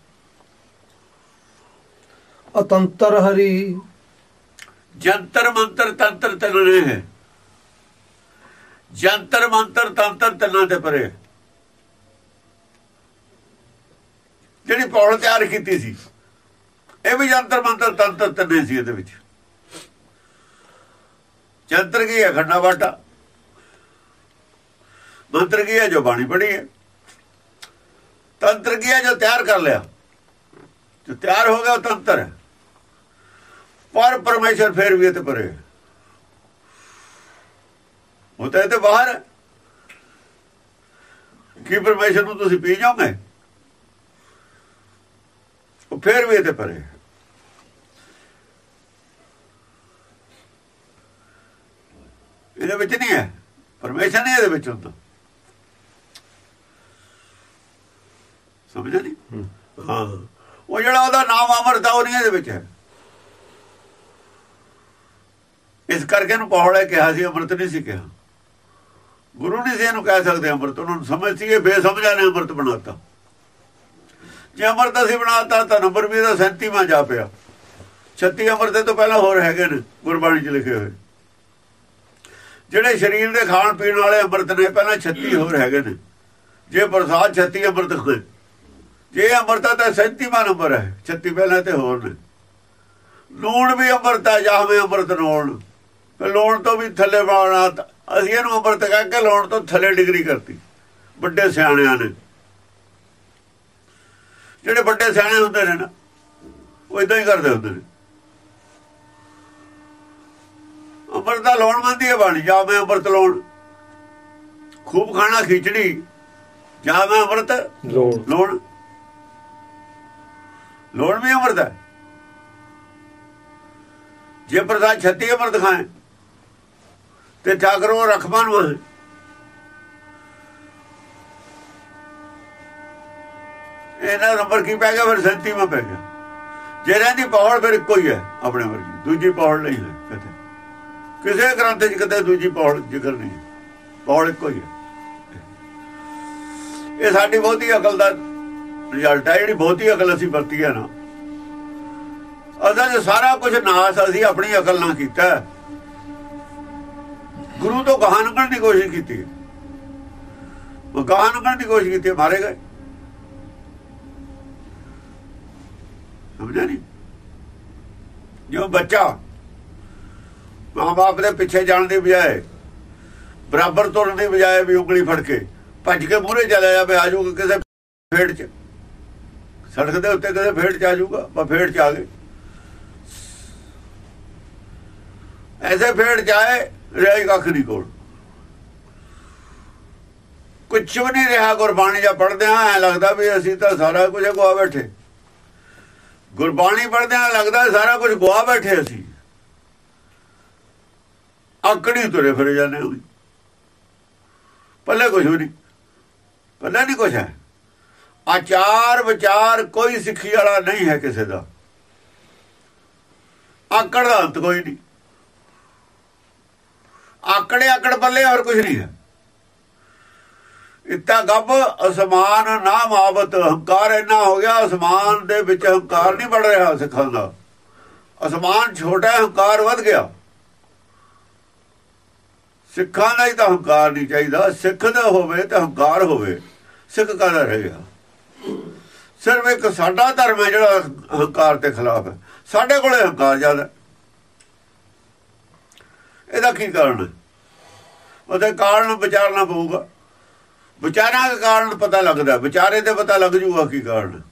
[SPEAKER 1] ਅਤੰਤਰ ਹਰੀ।
[SPEAKER 2] ਜੰਤਰ ਮੰਤਰ ਤੰਤਰ ਤਨਨੇ ਹੈ ਜੰਤਰ ਮੰਤਰ ਤੰਤਰ ਤਿੰਨਾਂ ਤੇ ਪਰੇ। ਜਿਹੜੀ ਪੌੜ ਤਿਆਰ ਕੀਤੀ ਸੀ, ਇਹ ਵੀ ਜੰਤਰ ਮੰਤਰ ਤੰਤਰ ਤਿੰਨੇ ਸੀ ਇਹਦੇ ਵਿੱਚ। ਜੰਤਰ ਕੀ ਹੈ? ਖੰਡਾ ਬਾਟਾ। ਮੰਤਰ ਕੀ ਹੈ? ਜੋ ਬਾਣੀ ਪੜੀ ਹੈ। ਤੰਤਰ ਕੀ ਹੈ? ਜੋ ਤਿਆਰ ਕਰ ਲਿਆ। ਜੋ ਤਿਆਰ ਹੋ ਗਿਆ ਉਹ ਤੰਤਰ ਹੈ। ਪਰ ਪਰਮੇਸ਼ਰ ਫੇਰ ਵੀ ਇਹ ਤੇ ਪਰੇ ਉਹ ਤਾਂ ਤੇ ਬਾਹਰ ਹੈ। ਕੀ ਪਰਮੇਸ਼ਰ ਨੂੰ ਤੁਸੀਂ ਪੀ ਜਾਓਗੇ? ਉਹ ਫੇਰ ਵੀ ਤੇ ਪਰੇ। ਇਹਦੇ ਵਿੱਚ ਨਹੀਂ ਹੈ। ਪਰਮੇਸ਼ਰ ਨਹੀਂ ਇਹਦੇ ਵਿੱਚ ਹੁੰਦਾ। ਸਮਝਿਆ ਨਹੀਂ? ਹਾਂ। ਉਹ ਜਿਹੜਾ ਉਹਦਾ ਨਾਮ ਅਮਰਤਾ ਉਹ ਨਹੀਂ ਇਹਦੇ ਵਿੱਚ ਹੈ। ਇਸ ਕਰਕੇ ਨੂੰ ਪੌੜਾ ਕਿਹਾ ਸੀ ਅੰਮ੍ਰਿਤ ਨਹੀਂ ਸੀ ਕਿਹਾ। ਗੁਰੂ ਨਹੀਂ ਸੀ ਇਹਨੂੰ ਕਹਿ ਸਕਦੇ ਅੰਮ੍ਰਿਤ, ਉਹਨਾਂ ਨੂੰ ਸਮਝ ਸੀਗੇ ਇਹ ਨੇ ਅੰਮ੍ਰਿਤ ਬਣਾਤਾ। ਜੇ ਅੰਮ੍ਰਿਤ ਅਸੀਂ ਬਣਾਤਾ, ਤਾਂ ਨੰਬਰ ਵੀ ਇਹਦਾ 37ਵਾਂ ਜਾ ਪਿਆ। 36 ਅੰਮ੍ਰਿਤ ਤੋਂ ਪਹਿਲਾਂ ਹੋਰ ਹੈਗੇ ਨੇ, ਗੁਰਬਾਣੀ 'ਚ ਲਿਖੇ ਹੋਏ। ਜਿਹੜੇ ਸਰੀਰ ਦੇ ਖਾਣ ਪੀਣ ਵਾਲੇ ਅੰਮ੍ਰਿਤ ਨੇ, ਪਹਿਲਾਂ 36 ਹੋਰ ਹੈਗੇ ਨੇ। ਜੇ ਪ੍ਰਸਾਦ 36 ਅੰਮ੍ਰਿਤ ਹੋਏ। ਜੇ ਅੰਮ੍ਰਿਤ ਤਾਂ 37ਵਾਂ ਨੰਬਰ ਹੈ 36 ਪਹਿਲਾਂ ਤੇ ਹੋਰ ਨੇ। ਲੂਣ ਵੀ ਅੰਮ੍ਰਿਤ ਹੈ ਜਾਵੇਂ ਅੰਮ੍ਰਿਤ ਲੋਣ। ਫਿਰ ਲੋਣ ਤੋਂ ਵੀ ਥੱਲੇ ਵਾਲਾ ਅਸੀਂ ਇਹਨੂੰ ਅੰਮ੍ਰਿਤ ਕਹਿ ਕੇ ਲੋਣ ਤੋਂ ਥੱਲੇ ਡਿਗਰੀ ਕਰਤੀ। ਵੱਡੇ ਸਿਆਣਿਆਂ ਨੇ। ਜਿਹੜੇ ਵੱਡੇ ਸਿਆਣੇ ਹੁੰਦੇ ਨੇ ਨਾ ਉਹ ਇਦਾਂ ਹੀ ਕਰਦੇ ਹੁੰਦੇ ਨੇ। ਅੰਮ੍ਰਿਤ ਦਾ ਲੋਣ ਮੰਦੀ ਹੈ ਬਾਣੀ ਜਾ ਮੈਂ ਅੰਮ੍ਰਿਤ ਲੋਣ ਖੂਬ ਖਾਣਾ ਖਿਚੜੀ ਜਾ ਮੈਂ ਅੰਮ੍ਰਿਤ
[SPEAKER 3] ਲੋੜ
[SPEAKER 2] ਲੋਣ ਲੋਣ ਵੀ ਅੰਮ੍ਰਿਤ ਹੈ। ਜੇ ਪ੍ਰਸਾਦ 36 ਅੰਮ੍ਰਿਤ ਖਾਏ ਤੇ ਠਾਕਰੋਂ ਰਖਮਾਨ ਵਾਹ ਇਹਨਾਂ ਨੰਬਰ ਕੀ ਪੈ ਗਿਆ, ਫਿਰ 37ਵਾਂ ਪੈ ਗਿਆ। ਜੇ ਰਹਿੰਦੀ ਪੌੜ ਫਿਰ ਇੱਕੋ ਹੀ ਹੈ ਆਪਣੇ ਵਰਗੀ। ਦੂਜੀ ਪੌੜ ਨਹੀਂ ਹੈ ਕਿਤੇ ਕਿਸੇ ਗ੍ਰੰਥ 'ਚ ਕਿਤੇ ਦੂਜੀ ਪੌੜ ਜ਼ਿਕਰ ਨਹੀਂ ਪੌੜ ਇੱਕੋ ਹੈ ਇਹ ਸਾਡੀ ਬਹੁਤੀ ਅਕਲ ਦਾ ਰਿਜ਼ਲਟ ਹੈ। ਜਿਹੜੀ ਬਹੁਤੀ ਅਕਲ ਅਸੀਂ ਵਰਤੀ ਹੈ ਨਾ, ਅਸਲ 'ਚ ਸਾਰਾ ਕੁਝ ਨਾਸ ਅਸੀਂ ਆਪਣੀ ਅਕਲ ਨਾਲ ਕੀਤਾ ਗੁਰੂ ਤੋਂ ਗਾਹ ਲੰਘਣ ਦੀ ਕੋਸ਼ਿਸ਼ ਕੀਤੀ। ਹੈ ਉਹ ਗਾਹਾਂ ਲੰਘਣ ਦੀ ਕੋਸ਼ਿਸ਼ ਕੀਤੀ ਮਾਰੇ ਗਏ। ਸਮਝਿਆ ਨਹੀਂ ਜੋ ਬੱਚਾ ਮਾਂ-ਬਾਪ ਦੇ ਪਿੱਛੇ ਜਾਣ ਦੀ ਬਜਾਏ, ਬਰਾਬਰ ਤੁਰਨ ਦੀ ਬਜਾਏ ਵੀ ਉਂਗਲੀ ਫੜ ਕੇ ਭੱਜ ਕੇ ਮੂਹਰੇ ਚਲਾ ਜਾਵੇ ਆ ਜਾਊਗਾ ਕਿਸੇ ਫੇੜ 'ਚ। ਸੜਕ ਦੇ ਉੱਤੇ ਕਿਸੇ ਫੇੜ 'ਚ ਆ ਜਾਊਗਾ ਬਾ ਫੇੜ 'ਚ ਆ ਗਏ। ਐਸੇ ਫੇੜ 'ਚ ਆਏ ਰਹਿ ਕੱਖ ਨਹੀਂ ਕੋਲ। ਕੁਛ ਵੀ ਨਹੀਂ ਰਿਹਾ, ਗੁਰਬਾਣੀ ਜਾਂ ਪੜਦੇ ਆ ਐ ਲੱਗਦਾ ਵੀ ਅਸੀਂ ਤਾਂ ਸਾਰਾ ਕੁਝ ਗਵਾ ਬੈਠੇ। ਗੁਰਬਾਣੀ ਪੜਦੇ ਆ ਲੱਗਦਾ ਸਾਰਾ ਕੁਝ ਗਵਾ ਬੈਠੇ ਅਸੀਂ। ਆਕੜੀ ਤੁਰੇ ਫਿਰ ਜਾਂਦੇ ਹੋਈ ਪੱਲੇ ਕੁਝ ਵੀ ਨਹੀਂ ਪੱਲੇ ਨਹੀਂ ਕੁਝ ਹੈ। ਆਚਾਰ ਵਿਚਾਰ ਕੋਈ ਸਿੱਖੀ ਵਾਲਾ ਨਹੀਂ ਹੈ ਕਿਸੇ ਦਾ। ਆਕੜ ਦਾ ਅੰਤ ਕੋਈ ਨਹੀਂ ਆਕੜੇ ਆਕੜ ਪੱਲੇ ਹੋਰ ਕੁਝ ਨਹੀਂ ਹੈ। ਇਤਾ ਗੱਬ, ਅਸਮਾਨ ਨਾ ਮਾਵਤ, ਹੰਕਾਰ ਇੰਨਾ ਹੋ ਗਿਆ, ਅਸਮਾਨ ਦੇ ਵਿੱਚ ਹੰਕਾਰ ਨਹੀਂ ਵੱਧ ਰਿਹਾ ਸਿੱਖਾਂ ਦਾ। ਅਸਮਾਨ ਛੋਟਾ ਹੰਕਾਰ ਵੱਧ ਗਿਆ। ਸਿੱਖਾਂ ਦਾ ਹੀ ਤਾਂ ਹੰਕਾਰ ਨਹੀਂ ਚਾਹੀਦਾ। ਸਿੱਖ ਦਾ ਹੋਵੇ ਤਾਂ ਹੰਕਾਰ ਹੋਵੇ। ਸਿੱਖ ਕਾਹਦਾ ਰਹੇਗਾ? ਸਿਰਫ ਇੱਕ ਸਾਡਾ ਧਰਮ ਹੈ ਜਿਹੜਾ ਹੰਕਾਰ ਦੇ ਖਿਲਾਫ ਹੈ। ਸਾਡੇ ਕੋਲੇ ਹੰਕਾਰ ਜ਼ਿਆਦਾ ਇਹਦਾ ਕੀ ਕਾਰਨ ਹੈ? ਉਹਦੇ ਕਾਰਨ ਵਿਚਾਰਨਾ ਪਊਗਾ। ਵਿਚਾਰਾਂ ਦਾ ਕਾਰਨ ਪਤਾ ਲੱਗਦਾ, ਵਿਚਾਰੇ ਤੇ ਪਤਾ ਲੱਗ ਜੂਗਾ ਕੀ ਕਾਰਨ। ਹੈ।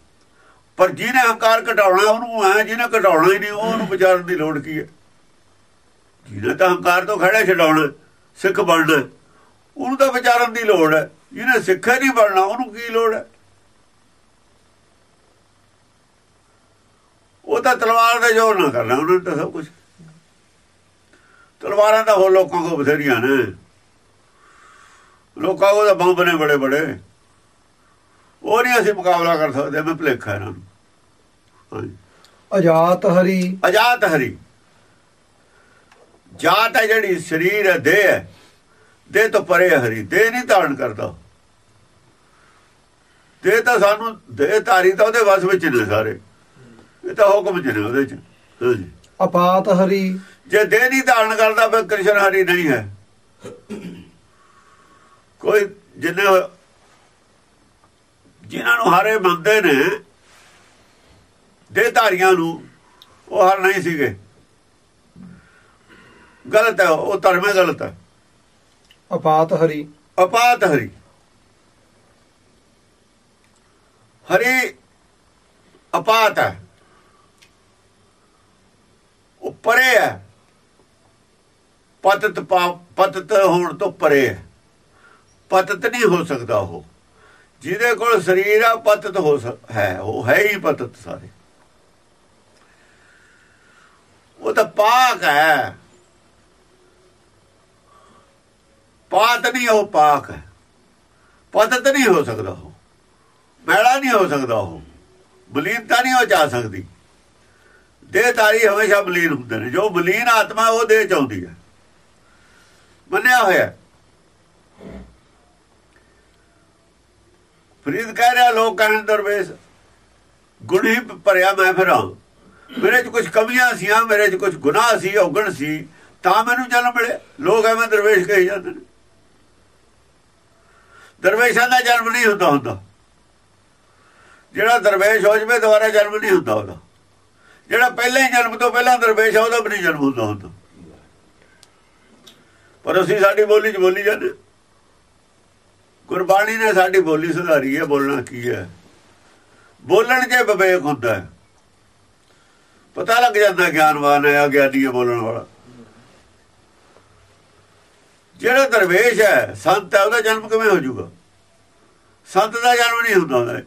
[SPEAKER 2] ਪਰ ਜਿਹਨੇ ਹੰਕਾਰ ਘਟਾਉਣਾ, ਉਹਨੂੰ ਐ, ਜਿਹਨੇ ਘਟਾਉਣਾ ਹੀ ਨਹੀਂ, ਉਹਨੂੰ ਵਿਚਾਰਨ ਦੀ ਲੋੜ ਕੀ ਹੈ? ਜਿਹਨੇ ਤਾਂ ਹੰਕਾਰ ਤੋਂ ਖੜਾ ਛਡਾਉਣਾ, ਸਿੱਖ ਬਣਨਾ, ਉਹਨੂੰ ਤਾਂ ਵਿਚਾਰਨ ਦੀ ਲੋੜ ਹੈ। ਜਿਹਨੇ ਸਿੱਖ ਨਹੀਂ ਬਣਨਾ, ਉਹਨੂੰ ਕੀ ਲੋੜ ਹੈ? ਉਹ ਤਾਂ ਤਲਵਾਰ ਦੇ ਜ਼ੋਰ ਨਾ ਕਰਨਾ, ਉਹਨਾਂ ਨੇ ਤਾਂ ਸਭ ਕੁਝ ਤਲਵਾਰਾਂ ਤਾਂ ਹੋਰ ਲੋਕਾਂ ਕੋਲ ਬਥੇਰੀਆਂ ਨੇ। ਲੋਕਾਂ ਕੋਲ ਤਾਂ ਬੰਬ ਨੇ ਬੜੇ ਬੜੇ। ਉਹ ਨਹੀਂ ਅਸੀਂ ਮੁਕਾਬਲਾ ਕਰ ਸਕਦੇ ਮੈਂ ਭਲੇਖਾ ਇਹਨਾਂ ਨੂੰ।
[SPEAKER 1] ਅਜਾਤ ਹਰੀ।
[SPEAKER 2] ਅਜਾਤ ਹਰੀ। ਜਾਤ ਹੈ ਜਿਹੜੀ ਸਰੀਰ ਹੈ ਦੇਹ ਹੈ। ਦੇਹ ਤੋਂ ਪਰੇ ਹਰੀ। ਦੇਹ ਨਹੀਂ ਧਾਰਨ ਕਰਦਾ। ਦੇਹ ਤਾਂ ਸਾਨੂੰ ਦੇਹ ਧਾਰੀ ਤਾਂ ਉਹਦੇ ਵਸ ਵਿੱਚ ਨੇ ਸਾਰੇ। ਇਹ ਤਾਂ ਹੁਕਮ ਚ ਨੇ ਉਹਦੇ ਚ। ਹਾਂਜੀ।
[SPEAKER 1] ਅਪਾਤ ਹਰੀ।
[SPEAKER 2] ਜੇ ਦੇਹ ਨਹੀਂ ਧਾਰਨ ਕਰਦਾ ਫਿਰ ਕ੍ਰਿਸ਼ਨ ਹਰੀ ਨਹੀਂ ਹੈ। ਕੋਈ ਜਿੰਨੇ ਜਿਨ੍ਹਾਂ ਨੂੰ ਹਾਰੇ ਮੰਨਦੇ ਨੇ ਦੇਹ ਧਾਰੀਆਂ ਨੂੰ ਉਹ ਹਰ ਨਹੀਂ ਸੀਗੇ। ਗਲਤ ਹੈ ਉਹ ਧਰਮ ਹੈ ਗਲਤ ਹੈ।
[SPEAKER 1] ਅਪਾਤ ਹਰੀ।
[SPEAKER 2] ਅਪਾਤ ਹਰੀ। ਹਰੀ ਅਪਾਤ ਹੈ। ਉਹ ਪਰੇ ਹੈ। ਪਤਤ ਪਾ- ਪਤਤ ਹੋਣ ਤੋਂ ਪਰੇ ਹੈ। ਪਤਤ ਨਹੀਂ ਹੋ ਸਕਦਾ ਉਹ। ਜਿਹਦੇ ਕੋਲ ਸਰੀਰ ਆ, ਪਤਤ ਹੋ ਸਕ- ਹੈ। ਉਹ ਹੈ ਹੀ ਪਤਤ ਸਾਰੇ। ਉਹ ਤਾਂ ਪਾਕ ਹੈ। ਪਾਤ ਨਹੀਂ, ਉਹ ਪਾਕ ਹੈ। ਪਤਤ ਨਹੀਂ ਹੋ ਸਕਦਾ ਉਹ। ਮੈਲਾ ਨਹੀਂ ਹੋ ਸਕਦਾ ਉਹ। ਬਲੀਨਤਾ ਨਹੀਂ ਹੋ ਜਾ ਸਕਦੀ। ਦੇਹ ਤਾਰੀ ਹਮੇਸ਼ਾ ਬਲੀਨ ਹੁੰਦੇ ਨੇ। ਜੋ ਬਲੀਨ ਆਤਮਾ, ਉਹ ਦੇਹ ਚ ਆਉਂਦੀ ਹੈ। ਮੰਨਿਆ ਹੋਇਆ ਫਰੀਦ ਕਹਿ ਰਿਹਾ, ਲੋਕ ਕਹਿਣ ਦਰਵੇਸ਼, ਗੁਣ ਹੀ ਭਰਿਆ ਮੈਂ ਫਿਰਾਂ ਮੇਰੇ 'ਚ ਕੁਝ ਕਮੀਆਂ ਸੀਆਂ, ਮੇਰੇ 'ਚ ਕੁਝ ਗੁਨਾਹ ਸੀ, ਔਗਣ ਸੀ, ਤਾਂ ਮੈਨੂੰ ਜਨਮ ਮਿਲਿਆ। ਲੋਕ ਐਵੇਂ ਦਰਵੇਸ਼ ਕਹੀ ਜਾਂਦੇ ਨੇ। ਦਰਵੇਸ਼ਾਂ ਦਾ ਜਨਮ ਨਹੀਂ ਹੁੰਦਾ ਹੁੰਦਾ। ਜਿਹੜਾ ਦਰਵੇਸ਼ ਹੋ ਜਵੇ, ਦੁਬਾਰਾ ਜਨਮ ਨਹੀਂ ਹੁੰਦਾ ਉਹਦਾ। ਜਿਹੜਾ ਪਹਿਲਾਂ ਹੀ ਜਨਮ ਤੋਂ ਪਹਿਲਾਂ ਦਰਵੇਸ਼ ਆ, ਉਹਦਾ ਵੀ ਨਹੀਂ ਜਨਮ ਹੁੰਦਾ ਹੁੰਦਾ। ਪਰ ਅਸੀਂ ਸਾਡੀ ਬੋਲੀ 'ਚ ਬੋਲੀ ਜਾਂਦੇ ਗੁਰਬਾਣੀ ਨੇ ਸਾਡੀ ਬੋਲੀ ਸੁਧਾਰੀ ਹੈ, ਬੋਲਣਾ ਕੀ ਹੈ? ਬੋਲਣ 'ਚ ਵਿਵੇਕ ਹੁੰਦਾ ਹੈ। ਪਤਾ ਲੱਗ ਜਾਂਦਾ ਗਿਆਨਵਾਨ ਹੈ ਗਿਆਨੀ ਹੈ ਬੋਲਣ ਵਾਲਾ। ਜਿਹੜਾ ਦਰਵੇਸ਼ ਹੈ, ਸੰਤ ਹੈ, ਉਹਦਾ ਜਨਮ ਕਿਵੇਂ ਹੋ ਜਾਊਗਾ? ਸੰਤ ਦਾ ਜਨਮ ਨਹੀਂ ਹੁੰਦਾ ਉਹਦਾ।